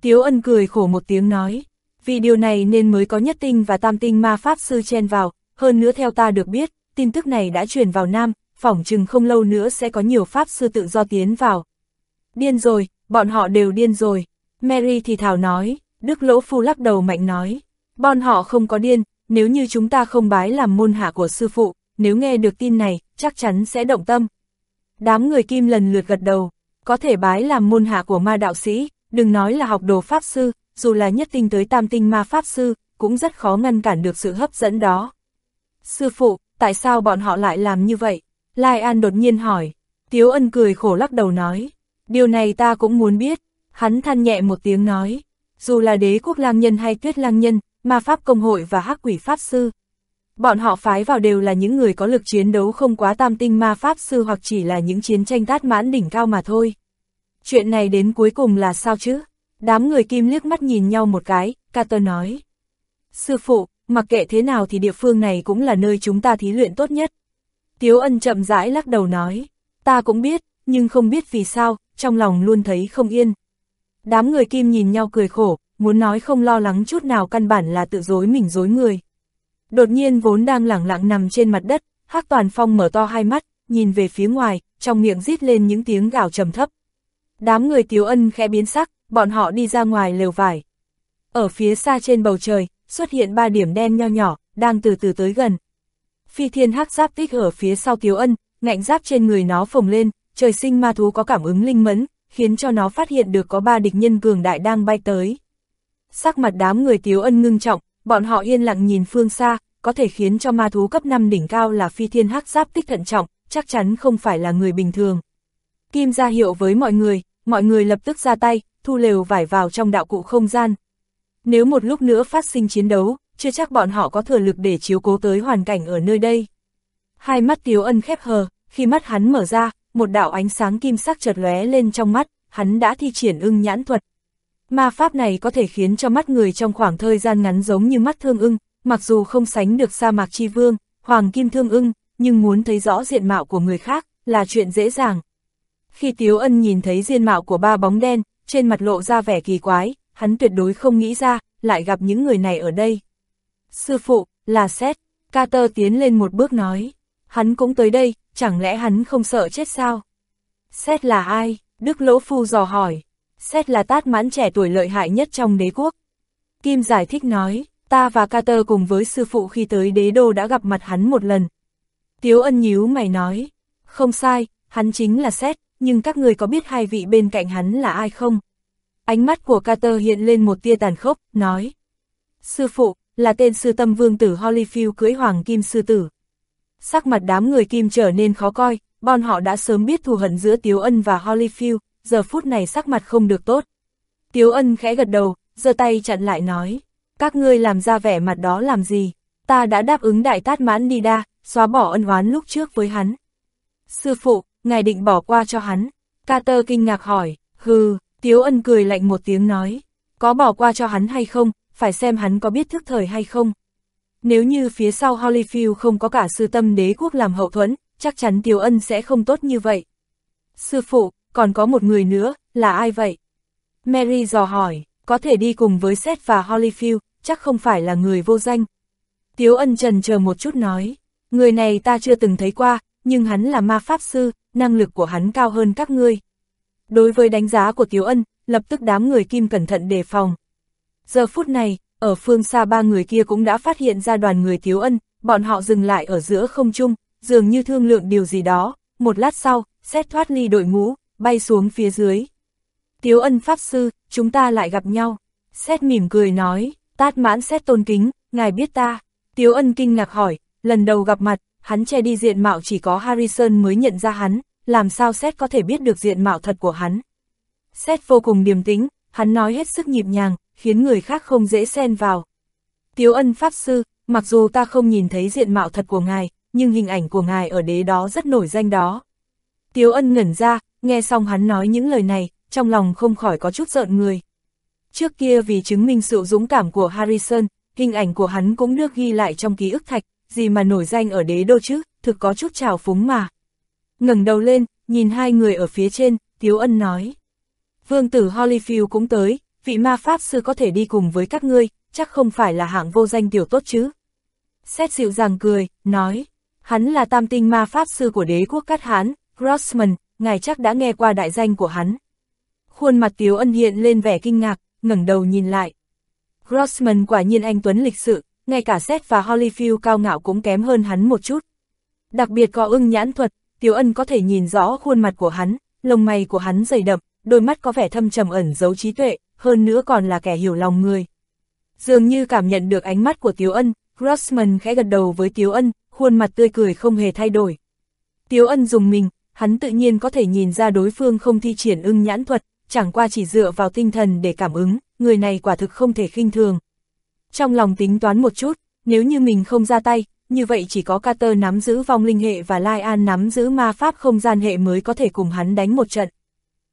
Speaker 1: Tiếu ân cười khổ một tiếng nói, vì điều này nên mới có nhất tinh và tam tinh ma pháp sư chen vào, hơn nữa theo ta được biết, tin tức này đã truyền vào Nam, phỏng chừng không lâu nữa sẽ có nhiều pháp sư tự do tiến vào. Điên rồi, bọn họ đều điên rồi. Mary thì thảo nói, Đức Lỗ Phu lắc đầu mạnh nói, bọn họ không có điên, nếu như chúng ta không bái làm môn hạ của sư phụ, nếu nghe được tin này, chắc chắn sẽ động tâm. Đám người kim lần lượt gật đầu, có thể bái làm môn hạ của ma đạo sĩ, đừng nói là học đồ pháp sư, dù là nhất tinh tới tam tinh ma pháp sư, cũng rất khó ngăn cản được sự hấp dẫn đó. Sư phụ, tại sao bọn họ lại làm như vậy? Lai An đột nhiên hỏi. Tiếu ân cười khổ lắc đầu nói. Điều này ta cũng muốn biết. Hắn than nhẹ một tiếng nói. Dù là đế quốc lang nhân hay tuyết lang nhân, ma pháp công hội và hắc quỷ pháp sư. Bọn họ phái vào đều là những người có lực chiến đấu không quá tam tinh ma pháp sư hoặc chỉ là những chiến tranh tát mãn đỉnh cao mà thôi. Chuyện này đến cuối cùng là sao chứ? Đám người kim liếc mắt nhìn nhau một cái, Carter nói. Sư phụ, mặc kệ thế nào thì địa phương này cũng là nơi chúng ta thí luyện tốt nhất. Tiếu ân chậm rãi lắc đầu nói. Ta cũng biết, nhưng không biết vì sao, trong lòng luôn thấy không yên. Đám người kim nhìn nhau cười khổ, muốn nói không lo lắng chút nào căn bản là tự dối mình dối người. Đột nhiên vốn đang lẳng lặng nằm trên mặt đất, Hắc Toàn Phong mở to hai mắt, nhìn về phía ngoài, trong miệng rít lên những tiếng gào trầm thấp. Đám người Tiếu Ân khẽ biến sắc, bọn họ đi ra ngoài lều vải. Ở phía xa trên bầu trời, xuất hiện ba điểm đen nho nhỏ, đang từ từ tới gần. Phi thiên hắc giáp tích ở phía sau Tiếu Ân, ngạnh giáp trên người nó phồng lên, trời sinh ma thú có cảm ứng linh mẫn, khiến cho nó phát hiện được có ba địch nhân cường đại đang bay tới. Sắc mặt đám người tiếu ân ngưng trọng, bọn họ yên lặng nhìn phương xa, có thể khiến cho ma thú cấp 5 đỉnh cao là phi thiên hắc giáp tích thận trọng, chắc chắn không phải là người bình thường. Kim ra hiệu với mọi người, mọi người lập tức ra tay, thu lều vải vào trong đạo cụ không gian. Nếu một lúc nữa phát sinh chiến đấu, chưa chắc bọn họ có thừa lực để chiếu cố tới hoàn cảnh ở nơi đây. Hai mắt Tiếu Ân khép hờ, khi mắt hắn mở ra, một đạo ánh sáng kim sắc chợt lóe lên trong mắt, hắn đã thi triển ưng nhãn thuật. Ma pháp này có thể khiến cho mắt người trong khoảng thời gian ngắn giống như mắt thương ưng, mặc dù không sánh được sa mạc chi vương, hoàng kim thương ưng, nhưng muốn thấy rõ diện mạo của người khác, là chuyện dễ dàng. Khi Tiếu Ân nhìn thấy diện mạo của ba bóng đen, trên mặt lộ ra vẻ kỳ quái, hắn tuyệt đối không nghĩ ra, lại gặp những người này ở đây. Sư phụ, là Seth, Carter tiến lên một bước nói, hắn cũng tới đây, chẳng lẽ hắn không sợ chết sao? Seth là ai? Đức Lỗ Phu dò hỏi. Xét là tát mãn trẻ tuổi lợi hại nhất trong đế quốc. Kim giải thích nói, ta và Carter cùng với sư phụ khi tới đế đô đã gặp mặt hắn một lần. Tiếu ân nhíu mày nói, không sai, hắn chính là Xét. nhưng các người có biết hai vị bên cạnh hắn là ai không? Ánh mắt của Carter hiện lên một tia tàn khốc, nói. Sư phụ, là tên sư tâm vương tử Holyfield cưới hoàng kim sư tử. Sắc mặt đám người kim trở nên khó coi, bọn họ đã sớm biết thù hận giữa Tiếu Ân và Holyfield, giờ phút này sắc mặt không được tốt. Tiếu Ân khẽ gật đầu, giơ tay chặn lại nói, các ngươi làm ra vẻ mặt đó làm gì, ta đã đáp ứng đại tát mãn đi đa, xóa bỏ ân oán lúc trước với hắn. Sư phụ, ngài định bỏ qua cho hắn. Carter kinh ngạc hỏi, hừ, Tiếu Ân cười lạnh một tiếng nói, có bỏ qua cho hắn hay không, phải xem hắn có biết thức thời hay không. Nếu như phía sau Holyfield không có cả sư tâm đế quốc làm hậu thuẫn, chắc chắn Tiếu Ân sẽ không tốt như vậy. Sư phụ, còn có một người nữa, là ai vậy? Mary dò hỏi, có thể đi cùng với Seth và Holyfield, chắc không phải là người vô danh. Tiếu Ân trần chờ một chút nói, người này ta chưa từng thấy qua, nhưng hắn là ma pháp sư, năng lực của hắn cao hơn các ngươi. Đối với đánh giá của Tiếu Ân, lập tức đám người kim cẩn thận đề phòng. Giờ phút này, ở phương xa ba người kia cũng đã phát hiện ra đoàn người Tiếu Ân, bọn họ dừng lại ở giữa không trung, dường như thương lượng điều gì đó, một lát sau, xét thoát ly đội ngũ, bay xuống phía dưới. Tiếu Ân Pháp Sư, chúng ta lại gặp nhau. Xét mỉm cười nói, tát mãn xét tôn kính, ngài biết ta. Tiếu Ân kinh ngạc hỏi, lần đầu gặp mặt, hắn che đi diện mạo chỉ có Harrison mới nhận ra hắn, làm sao xét có thể biết được diện mạo thật của hắn. Xét vô cùng điềm tĩnh, hắn nói hết sức nhịp nhàng, khiến người khác không dễ xen vào. Tiếu ân Pháp Sư, mặc dù ta không nhìn thấy diện mạo thật của ngài, nhưng hình ảnh của ngài ở đế đó rất nổi danh đó. Tiếu ân ngẩn ra, nghe xong hắn nói những lời này, trong lòng không khỏi có chút giận người. Trước kia vì chứng minh sự dũng cảm của Harrison, hình ảnh của hắn cũng được ghi lại trong ký ức thạch, gì mà nổi danh ở đế đô chứ, thực có chút trào phúng mà ngẩng đầu lên, nhìn hai người ở phía trên, Tiếu Ân nói. Vương tử Holyfield cũng tới, vị ma pháp sư có thể đi cùng với các ngươi, chắc không phải là hạng vô danh tiểu tốt chứ. Xét dịu dàng cười, nói, hắn là tam tinh ma pháp sư của đế quốc Cát Hán, Grossman, ngài chắc đã nghe qua đại danh của hắn. Khuôn mặt Tiếu Ân hiện lên vẻ kinh ngạc, ngẩng đầu nhìn lại. Grossman quả nhiên anh Tuấn lịch sự, ngay cả Seth và Holyfield cao ngạo cũng kém hơn hắn một chút. Đặc biệt có ưng nhãn thuật, Tiếu Ân có thể nhìn rõ khuôn mặt của hắn, lông mày của hắn dày đậm, đôi mắt có vẻ thâm trầm ẩn giấu trí tuệ, hơn nữa còn là kẻ hiểu lòng người. Dường như cảm nhận được ánh mắt của Tiếu Ân, Grossman khẽ gật đầu với Tiếu Ân, khuôn mặt tươi cười không hề thay đổi. Tiếu Ân dùng mình, hắn tự nhiên có thể nhìn ra đối phương không thi triển ưng nhãn thuật, chẳng qua chỉ dựa vào tinh thần để cảm ứng, người này quả thực không thể khinh thường. Trong lòng tính toán một chút, nếu như mình không ra tay, như vậy chỉ có Carter nắm giữ vong linh hệ và Lai An nắm giữ ma pháp không gian hệ mới có thể cùng hắn đánh một trận.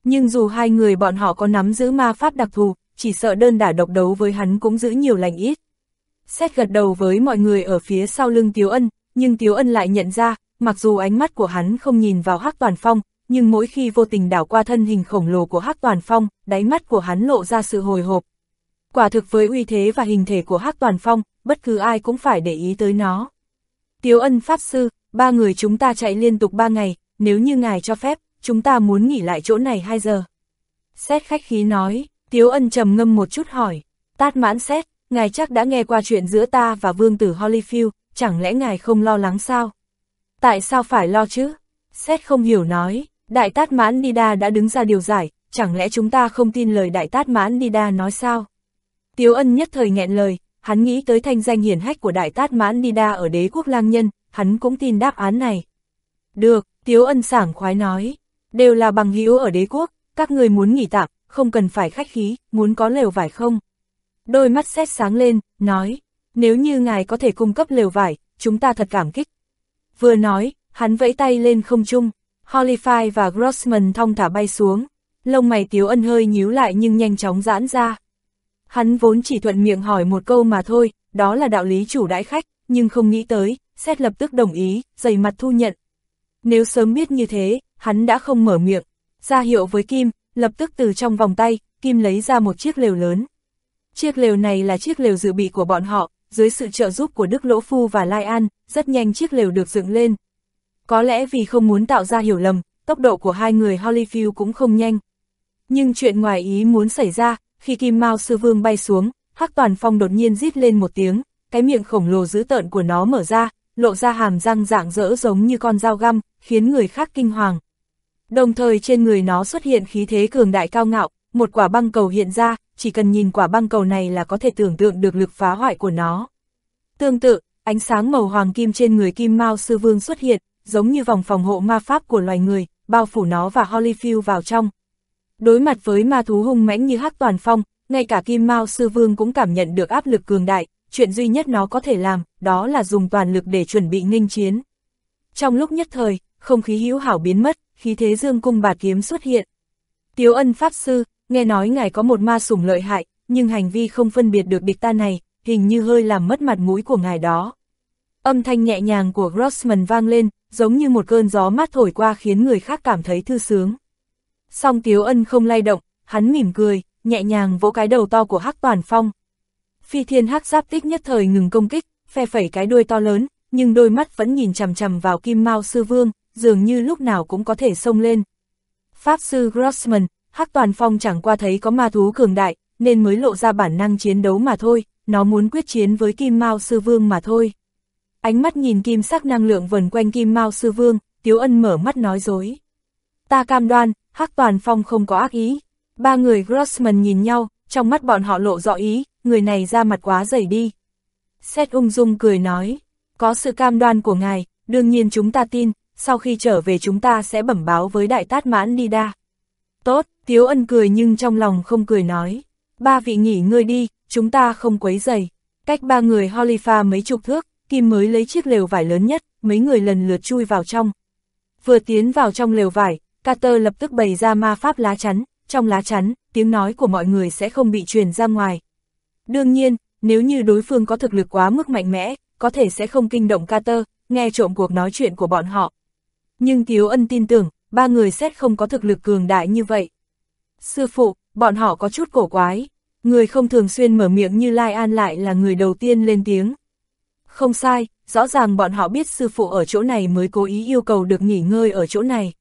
Speaker 1: Nhưng dù hai người bọn họ có nắm giữ ma pháp đặc thù, chỉ sợ đơn đả độc đấu với hắn cũng giữ nhiều lành ít. Xét gật đầu với mọi người ở phía sau lưng Tiếu Ân, nhưng Tiếu Ân lại nhận ra, mặc dù ánh mắt của hắn không nhìn vào Hắc Toàn Phong, nhưng mỗi khi vô tình đảo qua thân hình khổng lồ của Hắc Toàn Phong, đáy mắt của hắn lộ ra sự hồi hộp. Quả thực với uy thế và hình thể của Hắc Toàn Phong, bất cứ ai cũng phải để ý tới nó. Tiếu ân Pháp Sư, ba người chúng ta chạy liên tục ba ngày, nếu như ngài cho phép, chúng ta muốn nghỉ lại chỗ này 2 giờ. Xét khách khí nói, Tiếu ân trầm ngâm một chút hỏi, tát mãn xét, ngài chắc đã nghe qua chuyện giữa ta và vương tử Holyfield, chẳng lẽ ngài không lo lắng sao? Tại sao phải lo chứ? Xét không hiểu nói, Đại Tát Mãn Nida đã đứng ra điều giải, chẳng lẽ chúng ta không tin lời Đại Tát Mãn Nida nói sao? Tiếu ân nhất thời nghẹn lời, hắn nghĩ tới thanh danh hiển hách của Đại Tát Mãn Nida ở đế quốc lang nhân, hắn cũng tin đáp án này. Được, Tiếu ân sảng khoái nói, đều là bằng hữu ở đế quốc, các người muốn nghỉ tạm, không cần phải khách khí, muốn có lều vải không? Đôi mắt xét sáng lên, nói, nếu như ngài có thể cung cấp lều vải, chúng ta thật cảm kích. Vừa nói, hắn vẫy tay lên không trung, Holify và Grossman thong thả bay xuống, lông mày Tiếu Ân hơi nhíu lại nhưng nhanh chóng giãn ra. Hắn vốn chỉ thuận miệng hỏi một câu mà thôi, đó là đạo lý chủ đãi khách, nhưng không nghĩ tới, xét lập tức đồng ý, dày mặt thu nhận. Nếu sớm biết như thế, hắn đã không mở miệng, ra hiệu với Kim, lập tức từ trong vòng tay, Kim lấy ra một chiếc lều lớn. Chiếc lều này là chiếc lều dự bị của bọn họ, dưới sự trợ giúp của Đức Lỗ Phu và Lai An, rất nhanh chiếc lều được dựng lên. Có lẽ vì không muốn tạo ra hiểu lầm, tốc độ của hai người Holyfield cũng không nhanh. Nhưng chuyện ngoài ý muốn xảy ra, khi Kim Mao Sư Vương bay xuống, Hắc Toàn Phong đột nhiên rít lên một tiếng, cái miệng khổng lồ dữ tợn của nó mở ra, lộ ra hàm răng dạng dỡ giống như con dao găm, khiến người khác kinh hoàng. Đồng thời trên người nó xuất hiện khí thế cường đại cao ngạo, một quả băng cầu hiện ra, chỉ cần nhìn quả băng cầu này là có thể tưởng tượng được lực phá hoại của nó. Tương tự, ánh sáng màu hoàng kim trên người Kim Mao Sư Vương xuất hiện, giống như vòng phòng hộ ma pháp của loài người, bao phủ nó và Holyfield vào trong. Đối mặt với ma thú hung mãnh như Hắc Toàn Phong, ngay cả Kim Mao Sư Vương cũng cảm nhận được áp lực cường đại, chuyện duy nhất nó có thể làm, đó là dùng toàn lực để chuẩn bị nghênh chiến. Trong lúc nhất thời, không khí hữu hảo biến mất, khí thế dương cung bạt kiếm xuất hiện. Tiếu ân Pháp Sư, nghe nói ngài có một ma sủng lợi hại, nhưng hành vi không phân biệt được địch ta này, hình như hơi làm mất mặt mũi của ngài đó. Âm thanh nhẹ nhàng của Grossman vang lên, giống như một cơn gió mát thổi qua khiến người khác cảm thấy thư sướng. Song Tiếu Ân không lay động, hắn mỉm cười, nhẹ nhàng vỗ cái đầu to của Hắc Toàn Phong. Phi thiên Hắc Giáp Tích nhất thời ngừng công kích, phe phẩy cái đuôi to lớn, nhưng đôi mắt vẫn nhìn chằm chằm vào Kim Mao Sư Vương, dường như lúc nào cũng có thể xông lên. Pháp Sư Grossman, Hắc Toàn Phong chẳng qua thấy có ma thú cường đại, nên mới lộ ra bản năng chiến đấu mà thôi, nó muốn quyết chiến với Kim Mao Sư Vương mà thôi. Ánh mắt nhìn kim sắc năng lượng vần quanh Kim Mao Sư Vương, Tiếu Ân mở mắt nói dối. Ta cam đoan, Hắc Toàn Phong không có ác ý. Ba người Grossman nhìn nhau, trong mắt bọn họ lộ rõ ý, người này ra mặt quá dày đi. Seth ung dung cười nói, có sự cam đoan của ngài, đương nhiên chúng ta tin, sau khi trở về chúng ta sẽ bẩm báo với đại tát mãn đi đa. Tốt, Tiếu Ân cười nhưng trong lòng không cười nói, ba vị nghỉ ngơi đi, chúng ta không quấy dày. Cách ba người Holifa mấy chục thước, Kim mới lấy chiếc lều vải lớn nhất, mấy người lần lượt chui vào trong. Vừa tiến vào trong lều vải, Carter lập tức bày ra ma pháp lá chắn, trong lá chắn, tiếng nói của mọi người sẽ không bị truyền ra ngoài. Đương nhiên, nếu như đối phương có thực lực quá mức mạnh mẽ, có thể sẽ không kinh động Carter, nghe trộm cuộc nói chuyện của bọn họ. Nhưng Tiếu Ân tin tưởng, ba người xét không có thực lực cường đại như vậy. Sư phụ, bọn họ có chút cổ quái, người không thường xuyên mở miệng như Lai An lại là người đầu tiên lên tiếng. Không sai, rõ ràng bọn họ biết sư phụ ở chỗ này mới cố ý yêu cầu được nghỉ ngơi ở chỗ này.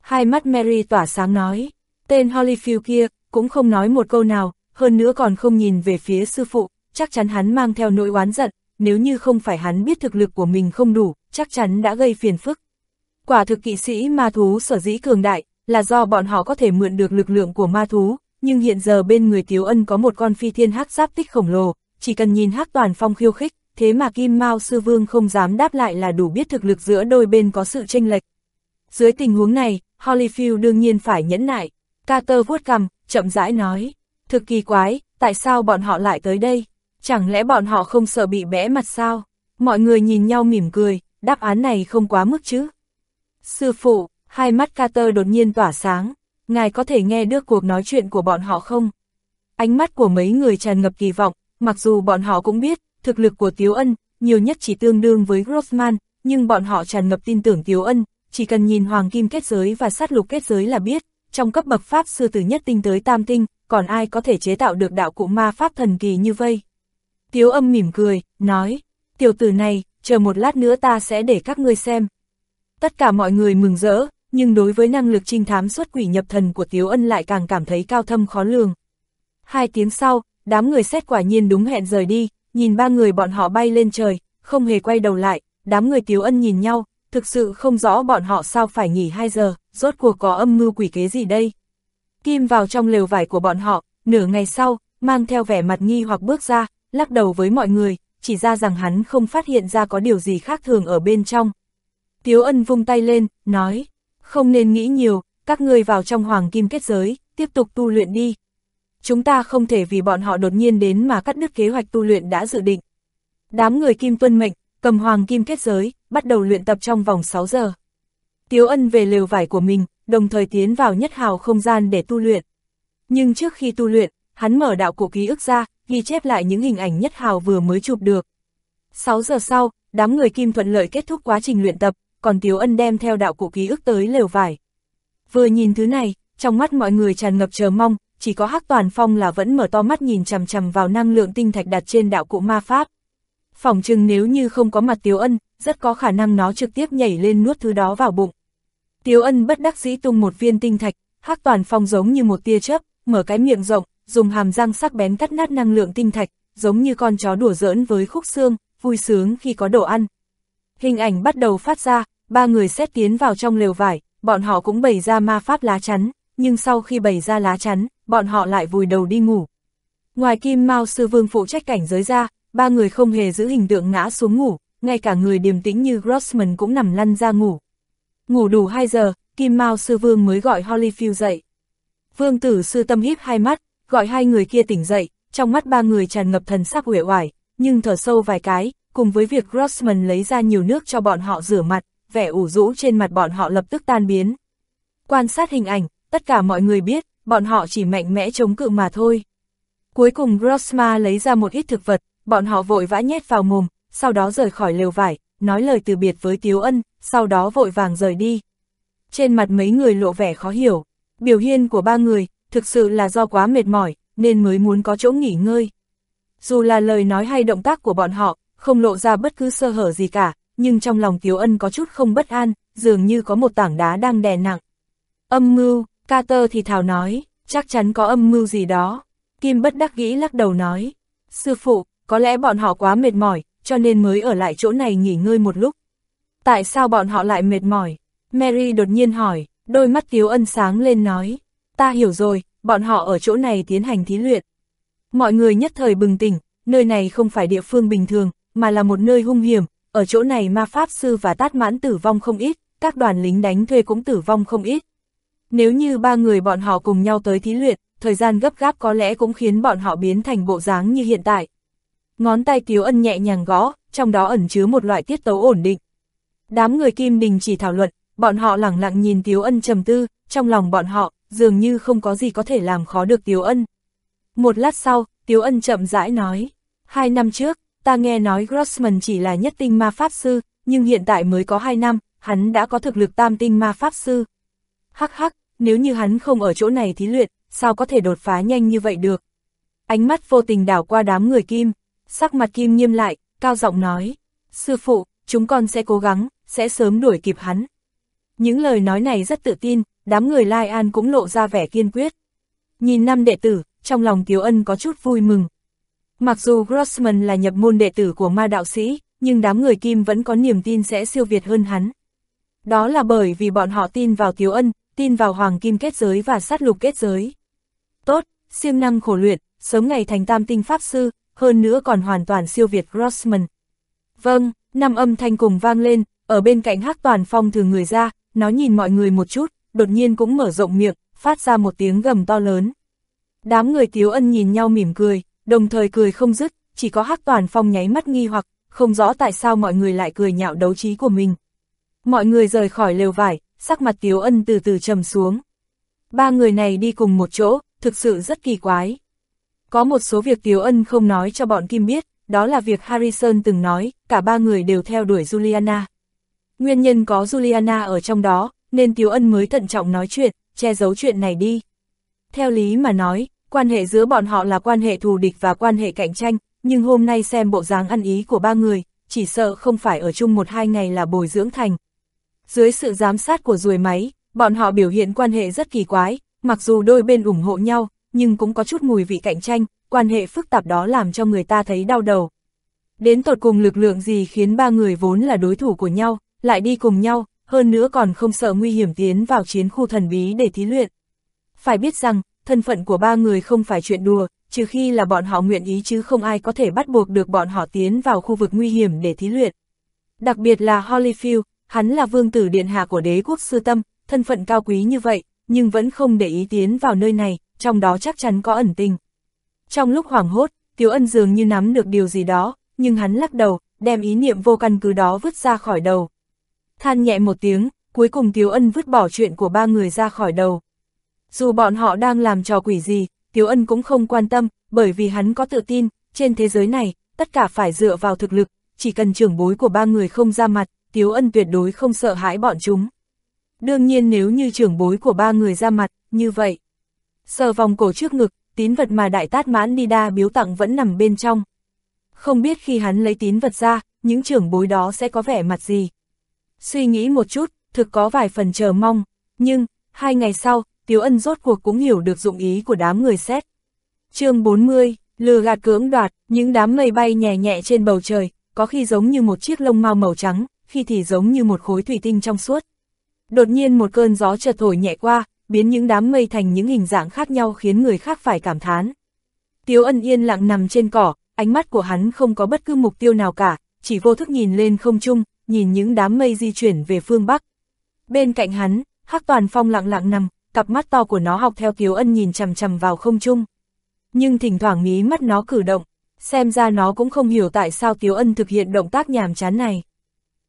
Speaker 1: Hai mắt Mary tỏa sáng nói, tên Holyfield kia, cũng không nói một câu nào, hơn nữa còn không nhìn về phía sư phụ, chắc chắn hắn mang theo nỗi oán giận, nếu như không phải hắn biết thực lực của mình không đủ, chắc chắn đã gây phiền phức. Quả thực kỵ sĩ ma thú sở dĩ cường đại, là do bọn họ có thể mượn được lực lượng của ma thú, nhưng hiện giờ bên người Tiếu Ân có một con phi thiên hắc giáp tích khổng lồ, chỉ cần nhìn hắc toàn phong khiêu khích, thế mà Kim Mao Sư Vương không dám đáp lại là đủ biết thực lực giữa đôi bên có sự tranh lệch. Dưới tình huống này, Holyfield đương nhiên phải nhẫn nại. Carter vuốt cằm, chậm rãi nói. Thực kỳ quái, tại sao bọn họ lại tới đây? Chẳng lẽ bọn họ không sợ bị bẽ mặt sao? Mọi người nhìn nhau mỉm cười, đáp án này không quá mức chứ. Sư phụ, hai mắt Carter đột nhiên tỏa sáng. Ngài có thể nghe được cuộc nói chuyện của bọn họ không? Ánh mắt của mấy người tràn ngập kỳ vọng, mặc dù bọn họ cũng biết, thực lực của Tiếu Ân, nhiều nhất chỉ tương đương với Grossman, nhưng bọn họ tràn ngập tin tưởng Tiếu Ân, chỉ cần nhìn hoàng kim kết giới và sát lục kết giới là biết, trong cấp bậc pháp sư từ nhất tinh tới tam tinh, còn ai có thể chế tạo được đạo cụ ma pháp thần kỳ như vây. Tiếu âm mỉm cười, nói, tiểu tử này, chờ một lát nữa ta sẽ để các ngươi xem. Tất cả mọi người mừng rỡ, nhưng đối với năng lực trinh thám xuất quỷ nhập thần của Tiếu ân lại càng cảm thấy cao thâm khó lường. Hai tiếng sau, đám người xét quả nhiên đúng hẹn rời đi, nhìn ba người bọn họ bay lên trời, không hề quay đầu lại, đám người Tiếu ân nhìn nhau, thực sự không rõ bọn họ sao phải nghỉ 2 giờ, rốt cuộc có âm mưu quỷ kế gì đây. Kim vào trong lều vải của bọn họ, nửa ngày sau, mang theo vẻ mặt nghi hoặc bước ra, lắc đầu với mọi người, chỉ ra rằng hắn không phát hiện ra có điều gì khác thường ở bên trong. Tiếu ân vung tay lên, nói, không nên nghĩ nhiều, các ngươi vào trong hoàng kim kết giới, tiếp tục tu luyện đi. Chúng ta không thể vì bọn họ đột nhiên đến mà cắt đứt kế hoạch tu luyện đã dự định. Đám người kim tuân mệnh, cầm hoàng kim kết giới, bắt đầu luyện tập trong vòng 6 giờ. Tiếu ân về lều vải của mình, đồng thời tiến vào nhất hào không gian để tu luyện. Nhưng trước khi tu luyện, hắn mở đạo cổ ký ức ra, ghi chép lại những hình ảnh nhất hào vừa mới chụp được. 6 giờ sau, đám người kim thuận lợi kết thúc quá trình luyện tập, còn Tiếu Ân đem theo đạo cụ ký ức tới lều vải. Vừa nhìn thứ này, trong mắt mọi người tràn ngập chờ mong, chỉ có Hắc Toàn Phong là vẫn mở to mắt nhìn chằm chằm vào năng lượng tinh thạch đặt trên đạo cụ ma pháp. Phỏng chừng nếu như không có mặt Tiếu Ân, rất có khả năng nó trực tiếp nhảy lên nuốt thứ đó vào bụng. Tiếu Ân bất đắc dĩ tung một viên tinh thạch, Hắc Toàn Phong giống như một tia chớp, mở cái miệng rộng, dùng hàm răng sắc bén cắt nát năng lượng tinh thạch, giống như con chó đùa giỡn với khúc xương, vui sướng khi có đồ ăn. Hình ảnh bắt đầu phát ra, ba người xét tiến vào trong lều vải, bọn họ cũng bày ra ma pháp lá chắn, nhưng sau khi bày ra lá chắn, bọn họ lại vùi đầu đi ngủ. Ngoài Kim Mao Sư Vương phụ trách cảnh giới ra, ba người không hề giữ hình tượng ngã xuống ngủ, ngay cả người điềm tĩnh như Grossman cũng nằm lăn ra ngủ. Ngủ đủ 2 giờ, Kim Mao Sư Vương mới gọi Holyfield dậy. Vương tử sư tâm híp hai mắt, gọi hai người kia tỉnh dậy, trong mắt ba người tràn ngập thần sắc uể oải, nhưng thở sâu vài cái, cùng với việc Grossman lấy ra nhiều nước cho bọn họ rửa mặt, vẻ ủ rũ trên mặt bọn họ lập tức tan biến. Quan sát hình ảnh, tất cả mọi người biết, bọn họ chỉ mạnh mẽ chống cự mà thôi. Cuối cùng Grossma lấy ra một ít thực vật, bọn họ vội vã nhét vào mồm, sau đó rời khỏi lều vải, nói lời từ biệt với Tiếu Ân, sau đó vội vàng rời đi. Trên mặt mấy người lộ vẻ khó hiểu, biểu hiện của ba người, thực sự là do quá mệt mỏi, nên mới muốn có chỗ nghỉ ngơi. Dù là lời nói hay động tác của bọn họ, không lộ ra bất cứ sơ hở gì cả, nhưng trong lòng Tiếu Ân có chút không bất an, dường như có một tảng đá đang đè nặng. Âm mưu, Carter thì thào nói, chắc chắn có âm mưu gì đó. Kim bất đắc nghĩ lắc đầu nói, sư phụ, có lẽ bọn họ quá mệt mỏi, cho nên mới ở lại chỗ này nghỉ ngơi một lúc. Tại sao bọn họ lại mệt mỏi? Mary đột nhiên hỏi, đôi mắt Tiếu Ân sáng lên nói, ta hiểu rồi, bọn họ ở chỗ này tiến hành thí luyện. Mọi người nhất thời bừng tỉnh, nơi này không phải địa phương bình thường, mà là một nơi hung hiểm, ở chỗ này ma pháp sư và tát mãn tử vong không ít, các đoàn lính đánh thuê cũng tử vong không ít. Nếu như ba người bọn họ cùng nhau tới thí luyện, thời gian gấp gáp có lẽ cũng khiến bọn họ biến thành bộ dáng như hiện tại. Ngón tay Tiếu Ân nhẹ nhàng gõ, trong đó ẩn chứa một loại tiết tấu ổn định. Đám người Kim Đình chỉ thảo luận, bọn họ lẳng lặng nhìn Tiếu Ân trầm tư, trong lòng bọn họ, dường như không có gì có thể làm khó được Tiếu Ân. Một lát sau, Tiếu Ân chậm rãi nói, hai năm trước, ta nghe nói Grossman chỉ là nhất tinh ma pháp sư, nhưng hiện tại mới có hai năm, hắn đã có thực lực tam tinh ma pháp sư. Hắc hắc, nếu như hắn không ở chỗ này thí luyện, sao có thể đột phá nhanh như vậy được? Ánh mắt vô tình đảo qua đám người Kim, sắc mặt Kim nghiêm lại, cao giọng nói, sư phụ, chúng con sẽ cố gắng, sẽ sớm đuổi kịp hắn. Những lời nói này rất tự tin, đám người Lai An cũng lộ ra vẻ kiên quyết. Nhìn năm đệ tử, trong lòng Tiếu Ân có chút vui mừng. Mặc dù Grossman là nhập môn đệ tử của ma đạo sĩ, nhưng đám người Kim vẫn có niềm tin sẽ siêu việt hơn hắn. Đó là bởi vì bọn họ tin vào Tiếu Ân, tin vào Hoàng Kim kết giới và sát lục kết giới. Tốt, siêng năng khổ luyện, sớm ngày thành tam tinh pháp sư, hơn nữa còn hoàn toàn siêu việt Grossman. Vâng, năm âm thanh cùng vang lên, ở bên cạnh hắc toàn phong thường người ra, nó nhìn mọi người một chút, đột nhiên cũng mở rộng miệng, phát ra một tiếng gầm to lớn. Đám người Tiếu Ân nhìn nhau mỉm cười, đồng thời cười không dứt, chỉ có hắc toàn phong nháy mắt nghi hoặc, không rõ tại sao mọi người lại cười nhạo đấu trí của mình. Mọi người rời khỏi lều vải, sắc mặt Tiếu Ân từ từ trầm xuống. Ba người này đi cùng một chỗ, thực sự rất kỳ quái. Có một số việc Tiếu Ân không nói cho bọn Kim biết, đó là việc Harrison từng nói, cả ba người đều theo đuổi Juliana. Nguyên nhân có Juliana ở trong đó, nên Tiếu Ân mới thận trọng nói chuyện, che giấu chuyện này đi. Theo lý mà nói, quan hệ giữa bọn họ là quan hệ thù địch và quan hệ cạnh tranh, nhưng hôm nay xem bộ dáng ăn ý của ba người, chỉ sợ không phải ở chung một hai ngày là bồi dưỡng thành. Dưới sự giám sát của ruồi máy, bọn họ biểu hiện quan hệ rất kỳ quái, mặc dù đôi bên ủng hộ nhau, nhưng cũng có chút mùi vị cạnh tranh, quan hệ phức tạp đó làm cho người ta thấy đau đầu. Đến tột cùng lực lượng gì khiến ba người vốn là đối thủ của nhau, lại đi cùng nhau, hơn nữa còn không sợ nguy hiểm tiến vào chiến khu thần bí để thí luyện. Phải biết rằng, thân phận của ba người không phải chuyện đùa, trừ khi là bọn họ nguyện ý chứ không ai có thể bắt buộc được bọn họ tiến vào khu vực nguy hiểm để thí luyện. Đặc biệt là Holyfield, hắn là vương tử điện hạ của đế quốc sư tâm, thân phận cao quý như vậy, nhưng vẫn không để ý tiến vào nơi này, trong đó chắc chắn có ẩn tình. Trong lúc hoảng hốt, Tiếu Ân dường như nắm được điều gì đó, nhưng hắn lắc đầu, đem ý niệm vô căn cứ đó vứt ra khỏi đầu. Than nhẹ một tiếng, cuối cùng Tiếu Ân vứt bỏ chuyện của ba người ra khỏi đầu. Dù bọn họ đang làm trò quỷ gì, Tiếu Ân cũng không quan tâm, bởi vì hắn có tự tin, trên thế giới này, tất cả phải dựa vào thực lực, chỉ cần trưởng bối của ba người không ra mặt, Tiếu Ân tuyệt đối không sợ hãi bọn chúng. Đương nhiên nếu như trưởng bối của ba người ra mặt, như vậy. Sờ vòng cổ trước ngực, tín vật mà đại tát mãn đi đa biếu tặng vẫn nằm bên trong. Không biết khi hắn lấy tín vật ra, những trưởng bối đó sẽ có vẻ mặt gì. Suy nghĩ một chút, thực có vài phần chờ mong, nhưng, hai ngày sau, Tiếu Ân rốt cuộc cũng hiểu được dụng ý của đám người xét. chương 40, lừa gạt cưỡng đoạt, những đám mây bay nhẹ nhẹ trên bầu trời, có khi giống như một chiếc lông mau màu trắng, khi thì giống như một khối thủy tinh trong suốt. Đột nhiên một cơn gió chợt thổi nhẹ qua, biến những đám mây thành những hình dạng khác nhau khiến người khác phải cảm thán. Tiếu ân yên lặng nằm trên cỏ, ánh mắt của hắn không có bất cứ mục tiêu nào cả, chỉ vô thức nhìn lên không trung, nhìn những đám mây di chuyển về phương Bắc. Bên cạnh hắn, Hắc Toàn Phong lặng lặng nằm, cặp mắt to của nó học theo Kiều Ân nhìn chằm chằm vào không trung. Nhưng thỉnh thoảng mí mắt nó cử động, xem ra nó cũng không hiểu tại sao Kiều Ân thực hiện động tác nhàm chán này.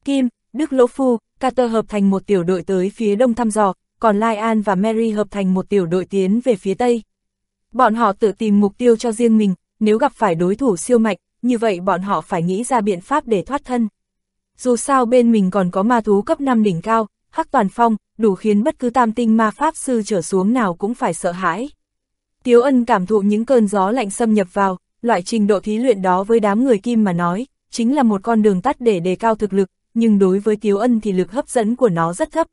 Speaker 1: Kim, Đức Lỗ Phu, Carter hợp thành một tiểu đội tới phía đông thăm dò, còn Lai An và Mary hợp thành một tiểu đội tiến về phía tây. Bọn họ tự tìm mục tiêu cho riêng mình, nếu gặp phải đối thủ siêu mạnh, như vậy bọn họ phải nghĩ ra biện pháp để thoát thân. Dù sao bên mình còn có ma thú cấp 5 đỉnh cao, hắc toàn phong, đủ khiến bất cứ tam tinh ma pháp sư trở xuống nào cũng phải sợ hãi. Tiếu ân cảm thụ những cơn gió lạnh xâm nhập vào, loại trình độ thí luyện đó với đám người kim mà nói, chính là một con đường tắt để đề cao thực lực, nhưng đối với Tiếu ân thì lực hấp dẫn của nó rất thấp.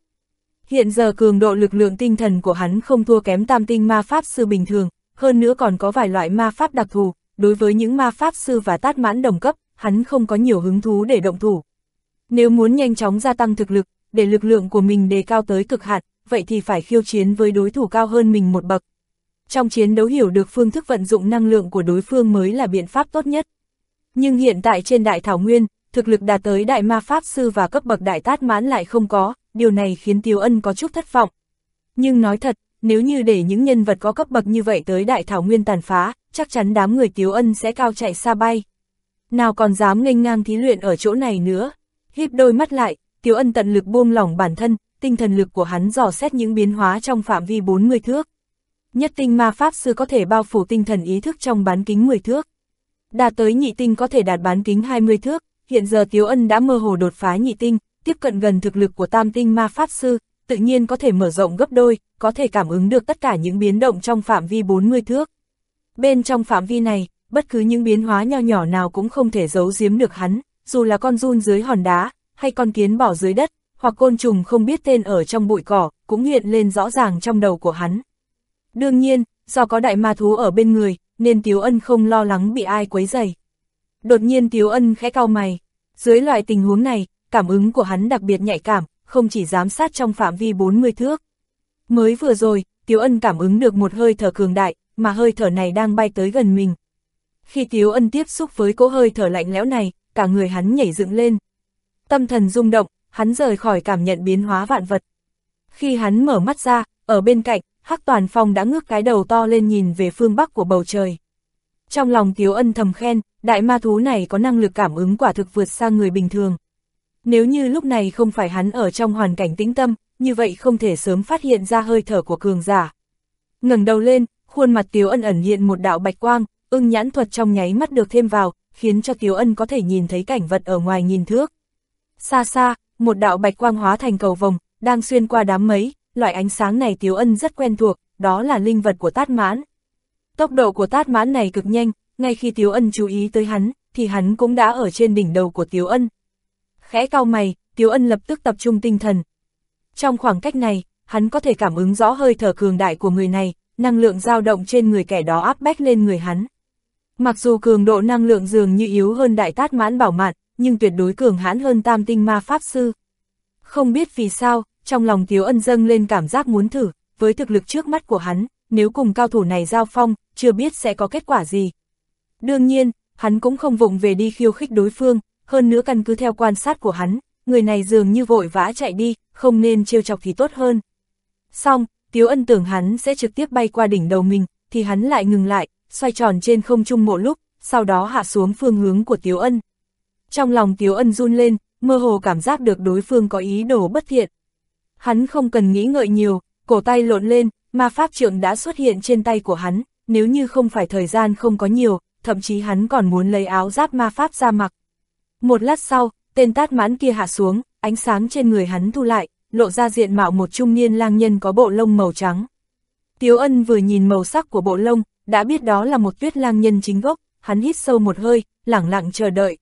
Speaker 1: Hiện giờ cường độ lực lượng tinh thần của hắn không thua kém tam tinh ma pháp sư bình thường, hơn nữa còn có vài loại ma pháp đặc thù, đối với những ma pháp sư và tát mãn đồng cấp, hắn không có nhiều hứng thú để động thủ. Nếu muốn nhanh chóng gia tăng thực lực, để lực lượng của mình đề cao tới cực hạn, vậy thì phải khiêu chiến với đối thủ cao hơn mình một bậc. Trong chiến đấu hiểu được phương thức vận dụng năng lượng của đối phương mới là biện pháp tốt nhất. Nhưng hiện tại trên đại thảo nguyên, thực lực đạt tới đại ma pháp sư và cấp bậc đại tát mãn lại không có, điều này khiến Tiêu Ân có chút thất vọng. Nhưng nói thật, nếu như để những nhân vật có cấp bậc như vậy tới đại thảo nguyên tàn phá, chắc chắn đám người Tiếu Ân sẽ cao chạy xa bay. Nào còn dám nghênh ngang thí luyện ở chỗ này nữa. Híp đôi mắt lại, Tiếu Ân tận lực buông lỏng bản thân, tinh thần lực của hắn dò xét những biến hóa trong phạm vi 40 thước. Nhất tinh ma pháp sư có thể bao phủ tinh thần ý thức trong bán kính 10 thước. Đạt tới nhị tinh có thể đạt bán kính 20 thước, hiện giờ Tiếu Ân đã mơ hồ đột phá nhị tinh, tiếp cận gần thực lực của tam tinh ma pháp sư, tự nhiên có thể mở rộng gấp đôi, có thể cảm ứng được tất cả những biến động trong phạm vi 40 thước. Bên trong phạm vi này, bất cứ những biến hóa nho nhỏ nào cũng không thể giấu giếm được hắn, dù là con run dưới hòn đá, hay con kiến bỏ dưới đất, hoặc côn trùng không biết tên ở trong bụi cỏ, cũng hiện lên rõ ràng trong đầu của hắn. Đương nhiên, do có đại ma thú ở bên người, nên Tiếu Ân không lo lắng bị ai quấy rầy. Đột nhiên Tiếu Ân khẽ cau mày. Dưới loại tình huống này, cảm ứng của hắn đặc biệt nhạy cảm, không chỉ giám sát trong phạm vi 40 thước. Mới vừa rồi, Tiếu Ân cảm ứng được một hơi thở cường đại, mà hơi thở này đang bay tới gần mình. Khi Tiếu Ân tiếp xúc với cỗ hơi thở lạnh lẽo này, cả người hắn nhảy dựng lên. Tâm thần rung động, hắn rời khỏi cảm nhận biến hóa vạn vật. Khi hắn mở mắt ra, ở bên cạnh, Hắc Toàn Phong đã ngước cái đầu to lên nhìn về phương bắc của bầu trời. Trong lòng Tiếu Ân thầm khen, đại ma thú này có năng lực cảm ứng quả thực vượt xa người bình thường. Nếu như lúc này không phải hắn ở trong hoàn cảnh tĩnh tâm, như vậy không thể sớm phát hiện ra hơi thở của cường giả. ngẩng đầu lên, khuôn mặt Tiếu Ân ẩn hiện một đạo bạch quang, ưng nhãn thuật trong nháy mắt được thêm vào, khiến cho Tiếu Ân có thể nhìn thấy cảnh vật ở ngoài nhìn thước. Xa xa, một đạo bạch quang hóa thành cầu vồng, đang xuyên qua đám mấy, loại ánh sáng này Tiếu Ân rất quen thuộc, đó là linh vật của Tát Mãn. Tốc độ của Tát Mãn này cực nhanh, ngay khi Tiếu Ân chú ý tới hắn, thì hắn cũng đã ở trên đỉnh đầu của Tiếu Ân. Khẽ cau mày, Tiếu Ân lập tức tập trung tinh thần. Trong khoảng cách này, hắn có thể cảm ứng rõ hơi thở cường đại của người này, năng lượng dao động trên người kẻ đó áp bách lên người hắn. Mặc dù cường độ năng lượng dường như yếu hơn đại tát mãn bảo mạn, nhưng tuyệt đối cường hãn hơn tam tinh ma pháp sư. Không biết vì sao, trong lòng Tiếu Ân dâng lên cảm giác muốn thử, với thực lực trước mắt của hắn, nếu cùng cao thủ này giao phong, chưa biết sẽ có kết quả gì. Đương nhiên, hắn cũng không vụng về đi khiêu khích đối phương, hơn nữa căn cứ theo quan sát của hắn, người này dường như vội vã chạy đi, không nên trêu chọc thì tốt hơn. Xong, Tiếu Ân tưởng hắn sẽ trực tiếp bay qua đỉnh đầu mình, thì hắn lại ngừng lại, xoay tròn trên không trung một lúc, sau đó hạ xuống phương hướng của Tiếu Ân. Trong lòng Tiếu Ân run lên, mơ hồ cảm giác được đối phương có ý đồ bất thiện. Hắn không cần nghĩ ngợi nhiều, cổ tay lộn lên, ma pháp trượng đã xuất hiện trên tay của hắn, nếu như không phải thời gian không có nhiều, thậm chí hắn còn muốn lấy áo giáp ma pháp ra mặc. Một lát sau, tên tát mãn kia hạ xuống, ánh sáng trên người hắn thu lại, lộ ra diện mạo một trung niên lang nhân có bộ lông màu trắng. Tiếu ân vừa nhìn màu sắc của bộ lông, đã biết đó là một tuyết lang nhân chính gốc, hắn hít sâu một hơi, lẳng lặng chờ đợi.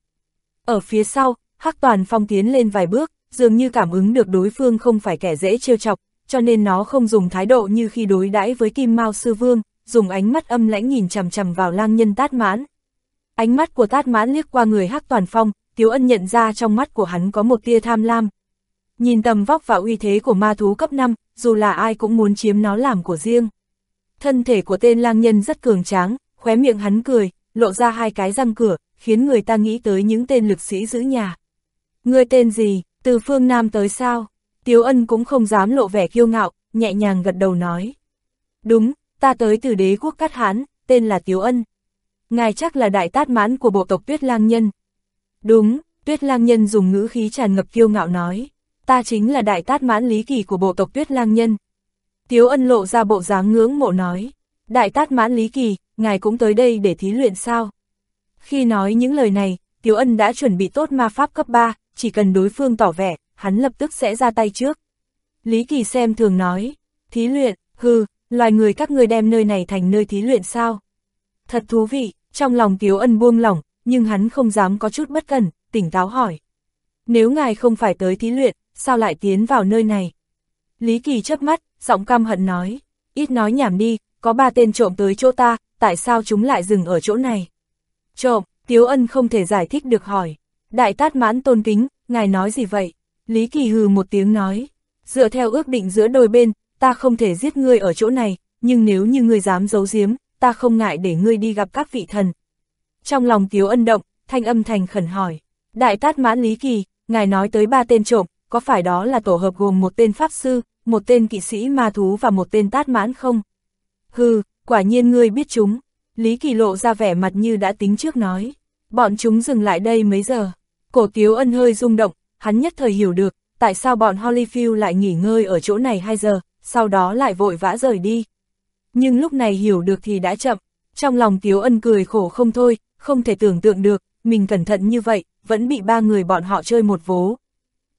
Speaker 1: Ở phía sau, Hắc Toàn Phong tiến lên vài bước, dường như cảm ứng được đối phương không phải kẻ dễ trêu chọc, cho nên nó không dùng thái độ như khi đối đãi với Kim Mao Sư Vương, dùng ánh mắt âm lãnh nhìn chằm chằm vào lang nhân tát mãn. Ánh mắt của tát mãn liếc qua người Hắc Toàn Phong, Tiếu Ân nhận ra trong mắt của hắn có một tia tham lam. Nhìn tầm vóc và uy thế của ma thú cấp 5, dù là ai cũng muốn chiếm nó làm của riêng. Thân thể của tên lang nhân rất cường tráng, khóe miệng hắn cười, lộ ra hai cái răng cửa, khiến người ta nghĩ tới những tên lực sĩ giữ nhà. Ngươi tên gì, từ phương Nam tới sao? Tiếu ân cũng không dám lộ vẻ kiêu ngạo, nhẹ nhàng gật đầu nói. Đúng, ta tới từ đế quốc Cát Hán, tên là Tiếu ân. Ngài chắc là đại tát mãn của bộ tộc Tuyết Lang Nhân. Đúng, Tuyết Lang Nhân dùng ngữ khí tràn ngập kiêu ngạo nói. Ta chính là đại tát mãn lý kỳ của bộ tộc Tuyết Lang Nhân. Tiếu ân lộ ra bộ dáng ngưỡng mộ nói. Đại tát mãn lý kỳ, ngài cũng tới đây để thí luyện sao? Khi nói những lời này, Tiếu ân đã chuẩn bị tốt ma pháp cấp 3, chỉ cần đối phương tỏ vẻ, hắn lập tức sẽ ra tay trước. Lý Kỳ xem thường nói, thí luyện, hư, loài người các ngươi đem nơi này thành nơi thí luyện sao? Thật thú vị, trong lòng Tiếu Ân buông lỏng, nhưng hắn không dám có chút bất cẩn, tỉnh táo hỏi. Nếu ngài không phải tới thí luyện, sao lại tiến vào nơi này? Lý Kỳ chớp mắt, giọng căm hận nói, ít nói nhảm đi, có ba tên trộm tới chỗ ta, tại sao chúng lại dừng ở chỗ này? Trộm, Tiếu Ân không thể giải thích được hỏi. Đại tát mãn tôn kính, ngài nói gì vậy? Lý Kỳ hừ một tiếng nói. Dựa theo ước định giữa đôi bên, ta không thể giết ngươi ở chỗ này, nhưng nếu như ngươi dám giấu giếm, ta không ngại để ngươi đi gặp các vị thần. Trong lòng Tiếu Ân động, thanh âm thành khẩn hỏi. Đại tát mãn Lý Kỳ, ngài nói tới ba tên trộm, có phải đó là tổ hợp gồm một tên pháp sư, một tên kỵ sĩ ma thú và một tên tát mãn không? Hừ, quả nhiên ngươi biết chúng. Lý Kỳ lộ ra vẻ mặt như đã tính trước nói. Bọn chúng dừng lại đây mấy giờ. Cổ tiếu ân hơi rung động, hắn nhất thời hiểu được, tại sao bọn Holyfield lại nghỉ ngơi ở chỗ này 2 giờ, sau đó lại vội vã rời đi. Nhưng lúc này hiểu được thì đã chậm, trong lòng tiếu ân cười khổ không thôi, không thể tưởng tượng được, mình cẩn thận như vậy, vẫn bị ba người bọn họ chơi một vố.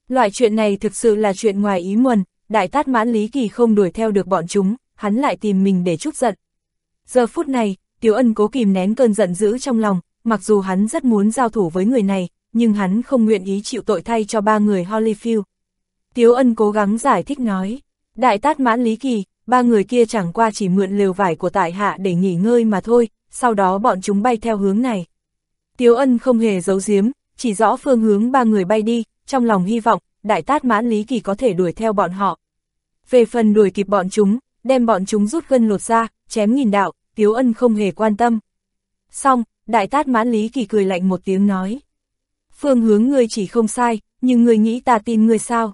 Speaker 1: Loại chuyện này thực sự là chuyện ngoài ý muần, đại tát mãn lý kỳ không đuổi theo được bọn chúng, hắn lại tìm mình để chút giận. Giờ phút này, Tiếu Ân cố kìm nén cơn giận dữ trong lòng, mặc dù hắn rất muốn giao thủ với người này, nhưng hắn không nguyện ý chịu tội thay cho ba người Holyfield. Tiếu Ân cố gắng giải thích nói, đại tát mãn lý kỳ, ba người kia chẳng qua chỉ mượn lều vải của tại hạ để nghỉ ngơi mà thôi, sau đó bọn chúng bay theo hướng này. Tiếu Ân không hề giấu giếm, chỉ rõ phương hướng ba người bay đi, trong lòng hy vọng, đại tát mãn lý kỳ có thể đuổi theo bọn họ. Về phần đuổi kịp bọn chúng, đem bọn chúng rút gân lột ra, chém nghìn đạo, Tiếu Ân không hề quan tâm. Xong, đại tát mãn lý kỳ cười lạnh một tiếng nói. Phương hướng ngươi chỉ không sai, nhưng ngươi nghĩ ta tin ngươi sao?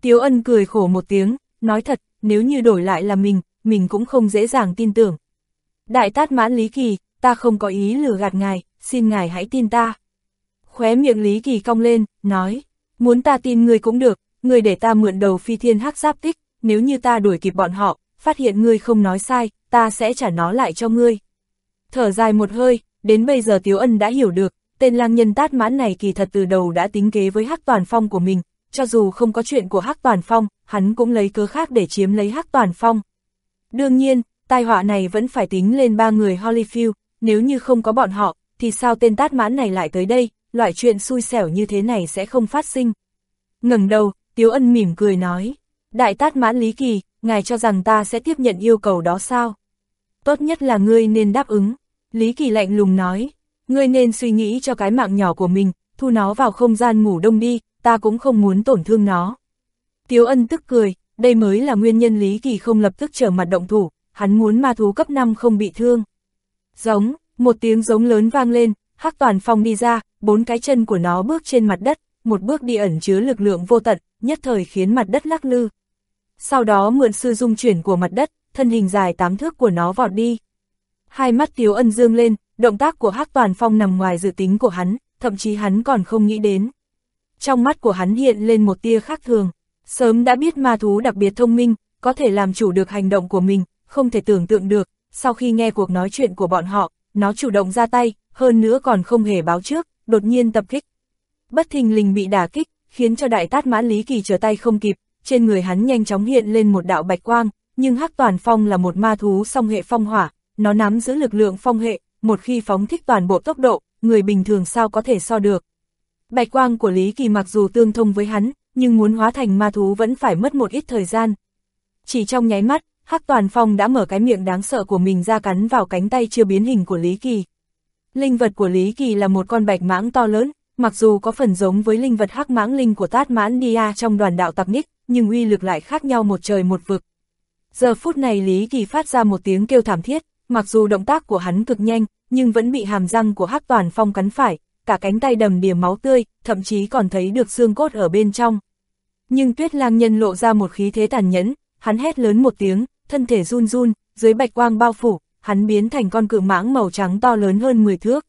Speaker 1: Tiếu Ân cười khổ một tiếng, nói thật, nếu như đổi lại là mình, mình cũng không dễ dàng tin tưởng. Đại tát mãn lý kỳ, ta không có ý lừa gạt ngài, xin ngài hãy tin ta. Khóe miệng lý kỳ cong lên, nói, muốn ta tin ngươi cũng được, ngươi để ta mượn đầu phi thiên hắc giáp tích, nếu như ta đuổi kịp bọn họ, phát hiện ngươi không nói sai, ta sẽ trả nó lại cho ngươi. Thở dài một hơi, đến bây giờ Tiếu Ân đã hiểu được, tên lang nhân tát mãn này kỳ thật từ đầu đã tính kế với Hắc Toàn Phong của mình, cho dù không có chuyện của Hắc Toàn Phong, hắn cũng lấy cớ khác để chiếm lấy Hắc Toàn Phong. Đương nhiên, tai họa này vẫn phải tính lên ba người Holyfield, nếu như không có bọn họ, thì sao tên tát mãn này lại tới đây, loại chuyện xui xẻo như thế này sẽ không phát sinh. ngẩng đầu, Tiếu Ân mỉm cười nói, Đại tát mãn Lý Kỳ, ngài cho rằng ta sẽ tiếp nhận yêu cầu đó sao? Tốt nhất là ngươi nên đáp ứng. Lý Kỳ lạnh lùng nói, ngươi nên suy nghĩ cho cái mạng nhỏ của mình, thu nó vào không gian ngủ đông đi, ta cũng không muốn tổn thương nó. Tiếu ân tức cười, đây mới là nguyên nhân Lý Kỳ không lập tức trở mặt động thủ, hắn muốn ma thú cấp 5 không bị thương. Giống, một tiếng giống lớn vang lên, Hắc Toàn Phong đi ra, bốn cái chân của nó bước trên mặt đất, một bước đi ẩn chứa lực lượng vô tận, nhất thời khiến mặt đất lắc lư. Sau đó mượn sư dung chuyển của mặt đất, thân hình dài tám thước của nó vọt đi. Hai mắt Tiếu Ân dương lên, động tác của Hắc Toàn Phong nằm ngoài dự tính của hắn, thậm chí hắn còn không nghĩ đến. Trong mắt của hắn hiện lên một tia khác thường, sớm đã biết ma thú đặc biệt thông minh, có thể làm chủ được hành động của mình, không thể tưởng tượng được, sau khi nghe cuộc nói chuyện của bọn họ, nó chủ động ra tay, hơn nữa còn không hề báo trước, đột nhiên tập kích. Bất thình lình bị đả kích, khiến cho đại tát mãn Lý Kỳ trở tay không kịp, trên người hắn nhanh chóng hiện lên một đạo bạch quang, nhưng Hắc Toàn Phong là một ma thú song hệ phong hỏa, nó nắm giữ lực lượng phong hệ, một khi phóng thích toàn bộ tốc độ, người bình thường sao có thể so được. Bạch quang của Lý Kỳ mặc dù tương thông với hắn, nhưng muốn hóa thành ma thú vẫn phải mất một ít thời gian. Chỉ trong nháy mắt, Hắc Toàn Phong đã mở cái miệng đáng sợ của mình ra cắn vào cánh tay chưa biến hình của Lý Kỳ. Linh vật của Lý Kỳ là một con bạch mãng to lớn, mặc dù có phần giống với linh vật hắc mãng linh của Tát Mãn Dia trong đoàn đạo tạp Nick, nhưng uy lực lại khác nhau một trời một vực. Giờ phút này Lý Kỳ phát ra một tiếng kêu thảm thiết, mặc dù động tác của hắn cực nhanh, nhưng vẫn bị hàm răng của hắc toàn phong cắn phải, cả cánh tay đầm đìa máu tươi, thậm chí còn thấy được xương cốt ở bên trong. Nhưng tuyết lang nhân lộ ra một khí thế tàn nhẫn, hắn hét lớn một tiếng, thân thể run run, dưới bạch quang bao phủ, hắn biến thành con cự mãng màu trắng to lớn hơn 10 thước.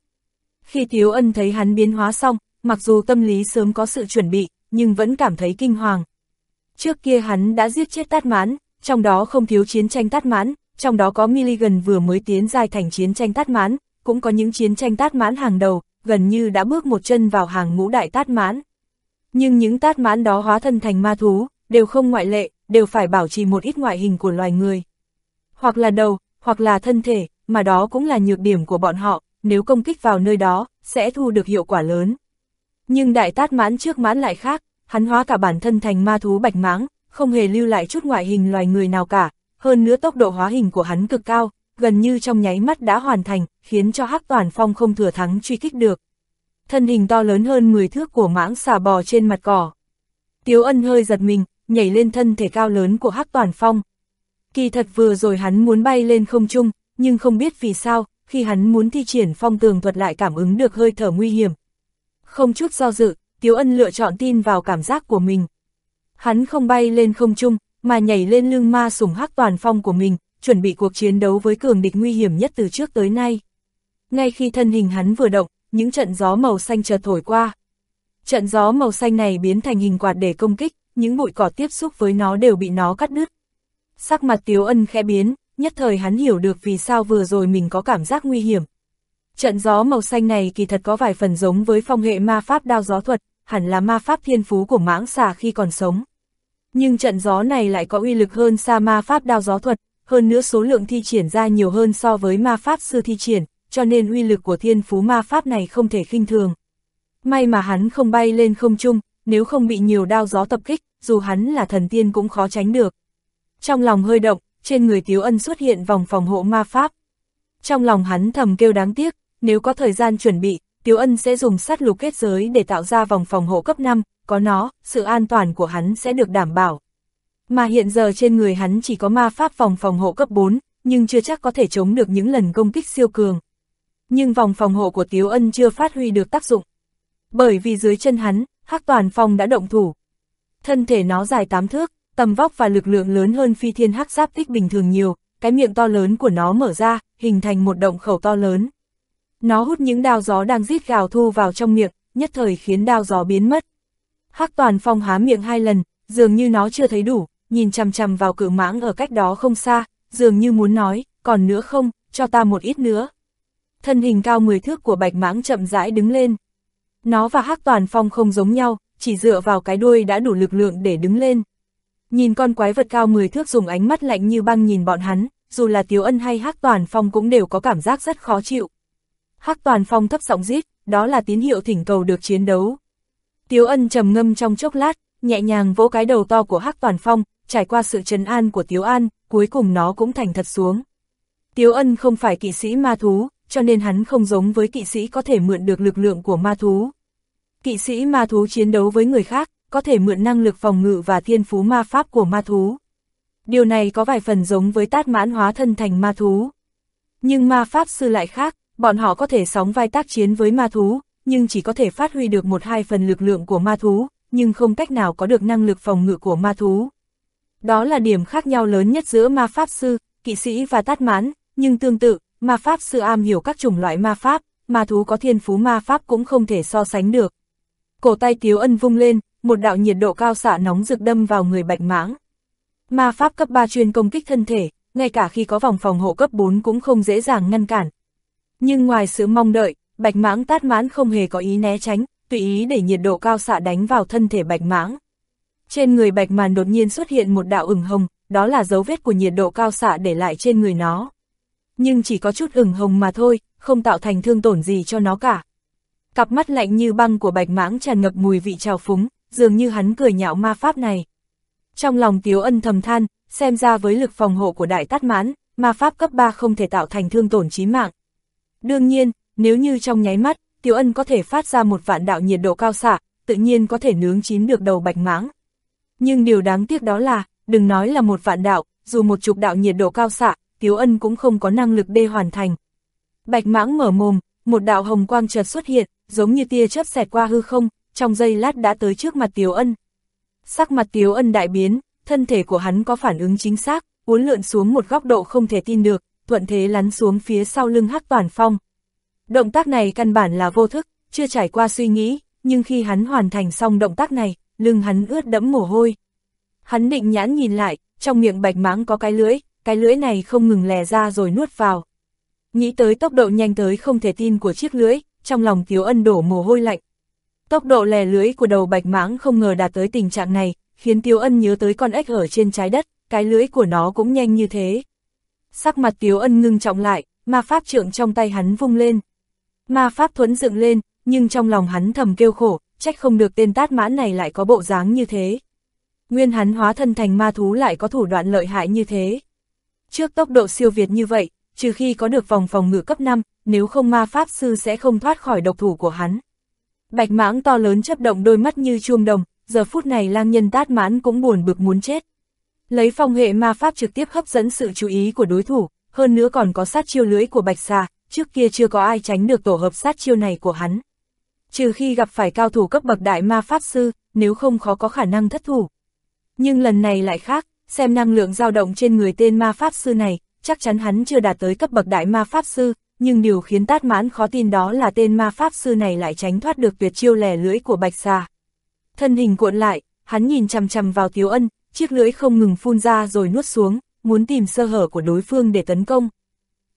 Speaker 1: Khi Tiếu Ân thấy hắn biến hóa xong, mặc dù tâm lý sớm có sự chuẩn bị, nhưng vẫn cảm thấy kinh hoàng. Trước kia hắn đã giết chết Tát Mãn, trong đó không thiếu chiến tranh Tát Mãn, trong đó có Milligan vừa mới tiến dài thành chiến tranh Tát Mãn, cũng có những chiến tranh Tát Mãn hàng đầu, gần như đã bước một chân vào hàng ngũ đại Tát Mãn. Nhưng những Tát Mãn đó hóa thân thành ma thú, đều không ngoại lệ, đều phải bảo trì một ít ngoại hình của loài người. Hoặc là đầu, hoặc là thân thể, mà đó cũng là nhược điểm của bọn họ, nếu công kích vào nơi đó, sẽ thu được hiệu quả lớn. Nhưng đại tát mãn trước mãn lại khác, hắn hóa cả bản thân thành ma thú bạch mãng, không hề lưu lại chút ngoại hình loài người nào cả, hơn nữa tốc độ hóa hình của hắn cực cao, gần như trong nháy mắt đã hoàn thành, khiến cho Hắc Toàn Phong không thừa thắng truy kích được. Thân hình to lớn hơn 10 thước của mãng xà bò trên mặt cỏ. Tiếu ân hơi giật mình, nhảy lên thân thể cao lớn của Hắc Toàn Phong. Kỳ thật vừa rồi hắn muốn bay lên không trung, nhưng không biết vì sao, khi hắn muốn thi triển phong tường thuật lại cảm ứng được hơi thở nguy hiểm. Không chút do dự, Tiếu Ân lựa chọn tin vào cảm giác của mình. Hắn không bay lên không trung, mà nhảy lên lưng ma sủng hắc toàn phong của mình, chuẩn bị cuộc chiến đấu với cường địch nguy hiểm nhất từ trước tới nay. Ngay khi thân hình hắn vừa động, những trận gió màu xanh chợt thổi qua. Trận gió màu xanh này biến thành hình quạt để công kích, những bụi cỏ tiếp xúc với nó đều bị nó cắt đứt. Sắc mặt Tiếu Ân khẽ biến, nhất thời hắn hiểu được vì sao vừa rồi mình có cảm giác nguy hiểm. Trận gió màu xanh này kỳ thật có vài phần giống với phong hệ ma pháp đao gió thuật, hẳn là ma pháp thiên phú của mãng xà khi còn sống. Nhưng trận gió này lại có uy lực hơn xa ma pháp đao gió thuật, hơn nữa số lượng thi triển ra nhiều hơn so với ma pháp sư thi triển, cho nên uy lực của thiên phú ma pháp này không thể khinh thường. May mà hắn không bay lên không trung, nếu không bị nhiều đao gió tập kích, dù hắn là thần tiên cũng khó tránh được. Trong lòng hơi động, trên người Tiếu Ân xuất hiện vòng phòng hộ ma pháp. Trong lòng hắn thầm kêu đáng tiếc, nếu có thời gian chuẩn bị, Tiếu Ân sẽ dùng sắt lục kết giới để tạo ra vòng phòng hộ cấp 5, có nó, sự an toàn của hắn sẽ được đảm bảo. Mà hiện giờ trên người hắn chỉ có ma pháp vòng phòng hộ cấp 4, nhưng chưa chắc có thể chống được những lần công kích siêu cường. Nhưng vòng phòng hộ của Tiếu Ân chưa phát huy được tác dụng. Bởi vì dưới chân hắn, Hắc Toàn Phong đã động thủ. Thân thể nó dài 8 thước, tầm vóc và lực lượng lớn hơn phi thiên hắc giáp tích bình thường nhiều, cái miệng to lớn của nó mở ra, hình thành một động khẩu to lớn. Nó hút những đao gió đang rít gào thu vào trong miệng, nhất thời khiến đao gió biến mất. Hắc toàn phong há miệng hai lần, dường như nó chưa thấy đủ, nhìn chằm chằm vào cự mãng ở cách đó không xa, dường như muốn nói, còn nữa không, cho ta một ít nữa. Thân hình cao 10 thước của bạch mãng chậm rãi đứng lên. Nó và hắc toàn phong không giống nhau, chỉ dựa vào cái đuôi đã đủ lực lượng để đứng lên. Nhìn con quái vật cao 10 thước dùng ánh mắt lạnh như băng nhìn bọn hắn, dù là Tiếu Ân hay Hắc Toàn Phong cũng đều có cảm giác rất khó chịu. Hắc Toàn Phong thấp giọng rít, đó là tín hiệu thỉnh cầu được chiến đấu. Tiếu Ân trầm ngâm trong chốc lát, nhẹ nhàng vỗ cái đầu to của Hắc Toàn Phong, trải qua sự trấn an của Tiếu An, cuối cùng nó cũng thành thật xuống. Tiếu Ân không phải kỵ sĩ ma thú, cho nên hắn không giống với kỵ sĩ có thể mượn được lực lượng của ma thú. Kỵ sĩ ma thú chiến đấu với người khác, có thể mượn năng lực phòng ngự và thiên phú ma pháp của ma thú. Điều này có vài phần giống với tát mãn hóa thân thành ma thú. Nhưng ma pháp sư lại khác, bọn họ có thể sóng vai tác chiến với ma thú, nhưng chỉ có thể phát huy được một hai phần lực lượng của ma thú, nhưng không cách nào có được năng lực phòng ngự của ma thú. Đó là điểm khác nhau lớn nhất giữa ma pháp sư, kỵ sĩ và tát mãn, nhưng tương tự, ma pháp sư am hiểu các chủng loại ma pháp, ma thú có thiên phú ma pháp cũng không thể so sánh được. Cổ tay Tiếu Ân vung lên, một đạo nhiệt độ cao xạ nóng rực đâm vào người bạch mãng. Ma pháp cấp 3 chuyên công kích thân thể, ngay cả khi có vòng phòng hộ cấp 4 cũng không dễ dàng ngăn cản. Nhưng ngoài sự mong đợi, bạch mãng tát mãn không hề có ý né tránh, tùy ý để nhiệt độ cao xạ đánh vào thân thể bạch mãng. Trên người bạch màn đột nhiên xuất hiện một đạo ửng hồng, đó là dấu vết của nhiệt độ cao xạ để lại trên người nó. Nhưng chỉ có chút ửng hồng mà thôi, không tạo thành thương tổn gì cho nó cả. Cặp mắt lạnh như băng của bạch mãng tràn ngập mùi vị trào phúng, dường như hắn cười nhạo ma pháp này. Trong lòng Tiếu Ân thầm than, xem ra với lực phòng hộ của đại tát mãn, ma pháp cấp 3 không thể tạo thành thương tổn chí mạng. Đương nhiên, nếu như trong nháy mắt, Tiểu Ân có thể phát ra một vạn đạo nhiệt độ cao xạ, tự nhiên có thể nướng chín được đầu bạch mãng. Nhưng điều đáng tiếc đó là, đừng nói là một vạn đạo, dù một chục đạo nhiệt độ cao xạ, Tiếu Ân cũng không có năng lực đê hoàn thành. Bạch mãng mở mồm, một đạo hồng quang chợt xuất hiện, giống như tia chớp xẹt qua hư không, trong giây lát đã tới trước mặt Tiếu Ân. Sắc mặt Tiếu Ân đại biến, thân thể của hắn có phản ứng chính xác, uốn lượn xuống một góc độ không thể tin được, thuận thế lắn xuống phía sau lưng Hắc Toàn Phong. Động tác này căn bản là vô thức, chưa trải qua suy nghĩ, nhưng khi hắn hoàn thành xong động tác này, lưng hắn ướt đẫm mồ hôi. Hắn định nhãn nhìn lại, trong miệng bạch mãng có cái lưỡi, cái lưỡi này không ngừng lè ra rồi nuốt vào. Nghĩ tới tốc độ nhanh tới không thể tin của chiếc lưỡi, trong lòng Tiếu Ân đổ mồ hôi lạnh. Tốc độ lè lưỡi của đầu bạch mãng không ngờ đạt tới tình trạng này, khiến Tiếu Ân nhớ tới con ếch ở trên trái đất, cái lưỡi của nó cũng nhanh như thế. Sắc mặt Tiếu Ân ngưng trọng lại, ma pháp trượng trong tay hắn vung lên. Ma pháp thuẫn dựng lên, nhưng trong lòng hắn thầm kêu khổ, trách không được tên tát mãn này lại có bộ dáng như thế. Nguyên hắn hóa thân thành ma thú lại có thủ đoạn lợi hại như thế. Trước tốc độ siêu việt như vậy, trừ khi có được vòng phòng ngự cấp 5, nếu không ma pháp sư sẽ không thoát khỏi độc thủ của hắn. Bạch mãng to lớn chấp động đôi mắt như chuông đồng, giờ phút này lang nhân tát mãn cũng buồn bực muốn chết. Lấy phong hệ ma pháp trực tiếp hấp dẫn sự chú ý của đối thủ, hơn nữa còn có sát chiêu lưới của bạch xà, trước kia chưa có ai tránh được tổ hợp sát chiêu này của hắn. Trừ khi gặp phải cao thủ cấp bậc đại ma pháp sư, nếu không khó có khả năng thất thủ. Nhưng lần này lại khác, xem năng lượng dao động trên người tên ma pháp sư này, chắc chắn hắn chưa đạt tới cấp bậc đại ma pháp sư, nhưng điều khiến tát mãn khó tin đó là tên ma pháp sư này lại tránh thoát được tuyệt chiêu lẻ lưỡi của bạch xà. Thân hình cuộn lại, hắn nhìn chằm chằm vào Tiếu Ân, chiếc lưỡi không ngừng phun ra rồi nuốt xuống, muốn tìm sơ hở của đối phương để tấn công.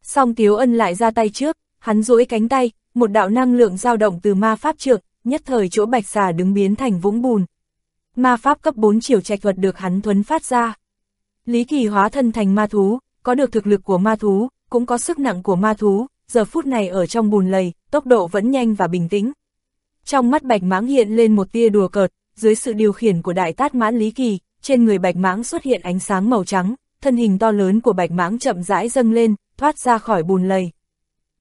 Speaker 1: Song Tiếu Ân lại ra tay trước, hắn duỗi cánh tay, một đạo năng lượng dao động từ ma pháp trượng, nhất thời chỗ bạch xà đứng biến thành vũng bùn. Ma pháp cấp 4 chiều trạch thuật được hắn thuấn phát ra. Lý Kỳ hóa thân thành ma thú, có được thực lực của ma thú, cũng có sức nặng của ma thú, giờ phút này ở trong bùn lầy, tốc độ vẫn nhanh và bình tĩnh. Trong mắt bạch mãng hiện lên một tia đùa cợt, dưới sự điều khiển của đại tát mãn Lý Kỳ, trên người bạch mãng xuất hiện ánh sáng màu trắng, thân hình to lớn của bạch mãng chậm rãi dâng lên, thoát ra khỏi bùn lầy.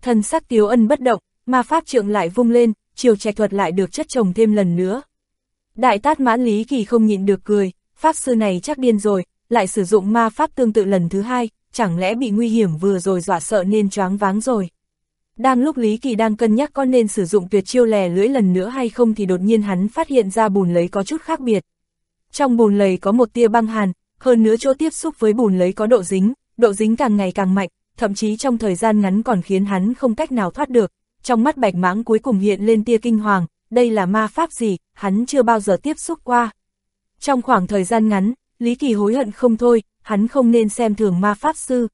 Speaker 1: Thân sắc tiếu ân bất động, ma pháp trượng lại vung lên, chiều trạch thuật lại được chất trồng thêm lần nữa. Đại tát mãn Lý Kỳ không nhịn được cười, pháp sư này chắc điên rồi, lại sử dụng ma pháp tương tự lần thứ hai, chẳng lẽ bị nguy hiểm vừa rồi dọa sợ nên choáng váng rồi. Đang lúc Lý Kỳ đang cân nhắc có nên sử dụng tuyệt chiêu lè lưỡi lần nữa hay không thì đột nhiên hắn phát hiện ra bùn lấy có chút khác biệt. Trong bùn lầy có một tia băng hàn, hơn nữa chỗ tiếp xúc với bùn lấy có độ dính, độ dính càng ngày càng mạnh, thậm chí trong thời gian ngắn còn khiến hắn không cách nào thoát được. Trong mắt bạch mãng cuối cùng hiện lên tia kinh hoàng, đây là ma pháp gì, hắn chưa bao giờ tiếp xúc qua. Trong khoảng thời gian ngắn, Lý Kỳ hối hận không thôi, hắn không nên xem thường ma pháp sư.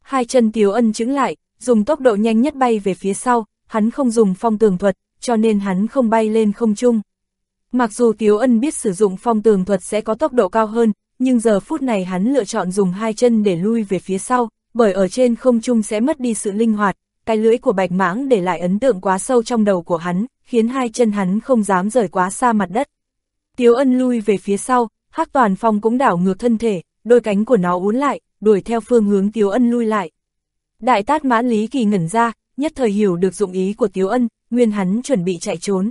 Speaker 1: Hai chân Tiếu Ân chứng lại, dùng tốc độ nhanh nhất bay về phía sau, hắn không dùng phong tường thuật, cho nên hắn không bay lên không trung. Mặc dù Tiếu Ân biết sử dụng phong tường thuật sẽ có tốc độ cao hơn, nhưng giờ phút này hắn lựa chọn dùng hai chân để lui về phía sau, bởi ở trên không trung sẽ mất đi sự linh hoạt, cái lưỡi của bạch mãng để lại ấn tượng quá sâu trong đầu của hắn, khiến hai chân hắn không dám rời quá xa mặt đất. Tiếu Ân lui về phía sau, Hắc Toàn Phong cũng đảo ngược thân thể, đôi cánh của nó uốn lại, đuổi theo phương hướng Tiếu Ân lui lại. Đại tát mãn Lý Kỳ ngẩn ra, nhất thời hiểu được dụng ý của Tiếu Ân, nguyên hắn chuẩn bị chạy trốn.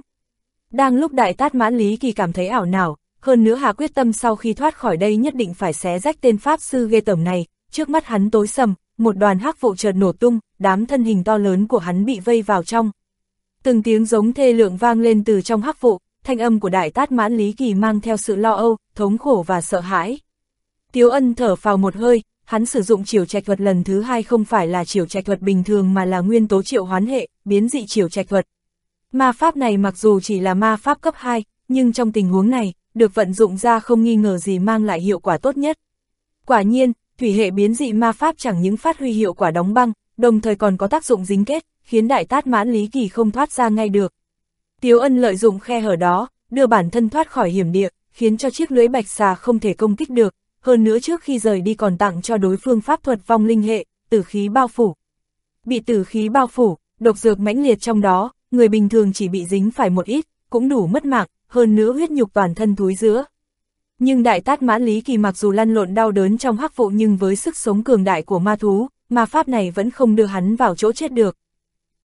Speaker 1: Đang lúc đại tát mãn Lý Kỳ cảm thấy ảo não, hơn nữa hà quyết tâm sau khi thoát khỏi đây nhất định phải xé rách tên Pháp sư ghê tởm này, trước mắt hắn tối sầm, một đoàn hắc vụ chợt nổ tung, đám thân hình to lớn của hắn bị vây vào trong. Từng tiếng giống thê lượng vang lên từ trong hắc vụ, thanh âm của đại tát mãn Lý Kỳ mang theo sự lo âu, thống khổ và sợ hãi. Tiếu ân thở vào một hơi, hắn sử dụng chiều trạch thuật lần thứ hai không phải là chiều trạch thuật bình thường mà là nguyên tố triệu hoán hệ, biến dị chiều trạch thuật. Ma pháp này mặc dù chỉ là ma pháp cấp 2, nhưng trong tình huống này, được vận dụng ra không nghi ngờ gì mang lại hiệu quả tốt nhất. Quả nhiên, thủy hệ biến dị ma pháp chẳng những phát huy hiệu quả đóng băng, đồng thời còn có tác dụng dính kết, khiến đại tát mãn lý kỳ không thoát ra ngay được. Tiếu ân lợi dụng khe hở đó, đưa bản thân thoát khỏi hiểm địa, khiến cho chiếc lưới bạch xà không thể công kích được, hơn nữa trước khi rời đi còn tặng cho đối phương pháp thuật vong linh hệ, tử khí bao phủ. Bị tử khí bao phủ, độc dược mãnh liệt trong đó, người bình thường chỉ bị dính phải một ít, cũng đủ mất mạng, hơn nữa huyết nhục toàn thân thúi giữa. Nhưng đại tát mãn lý kỳ mặc dù lăn lộn đau đớn trong hắc vụ nhưng với sức sống cường đại của ma thú, ma pháp này vẫn không đưa hắn vào chỗ chết được.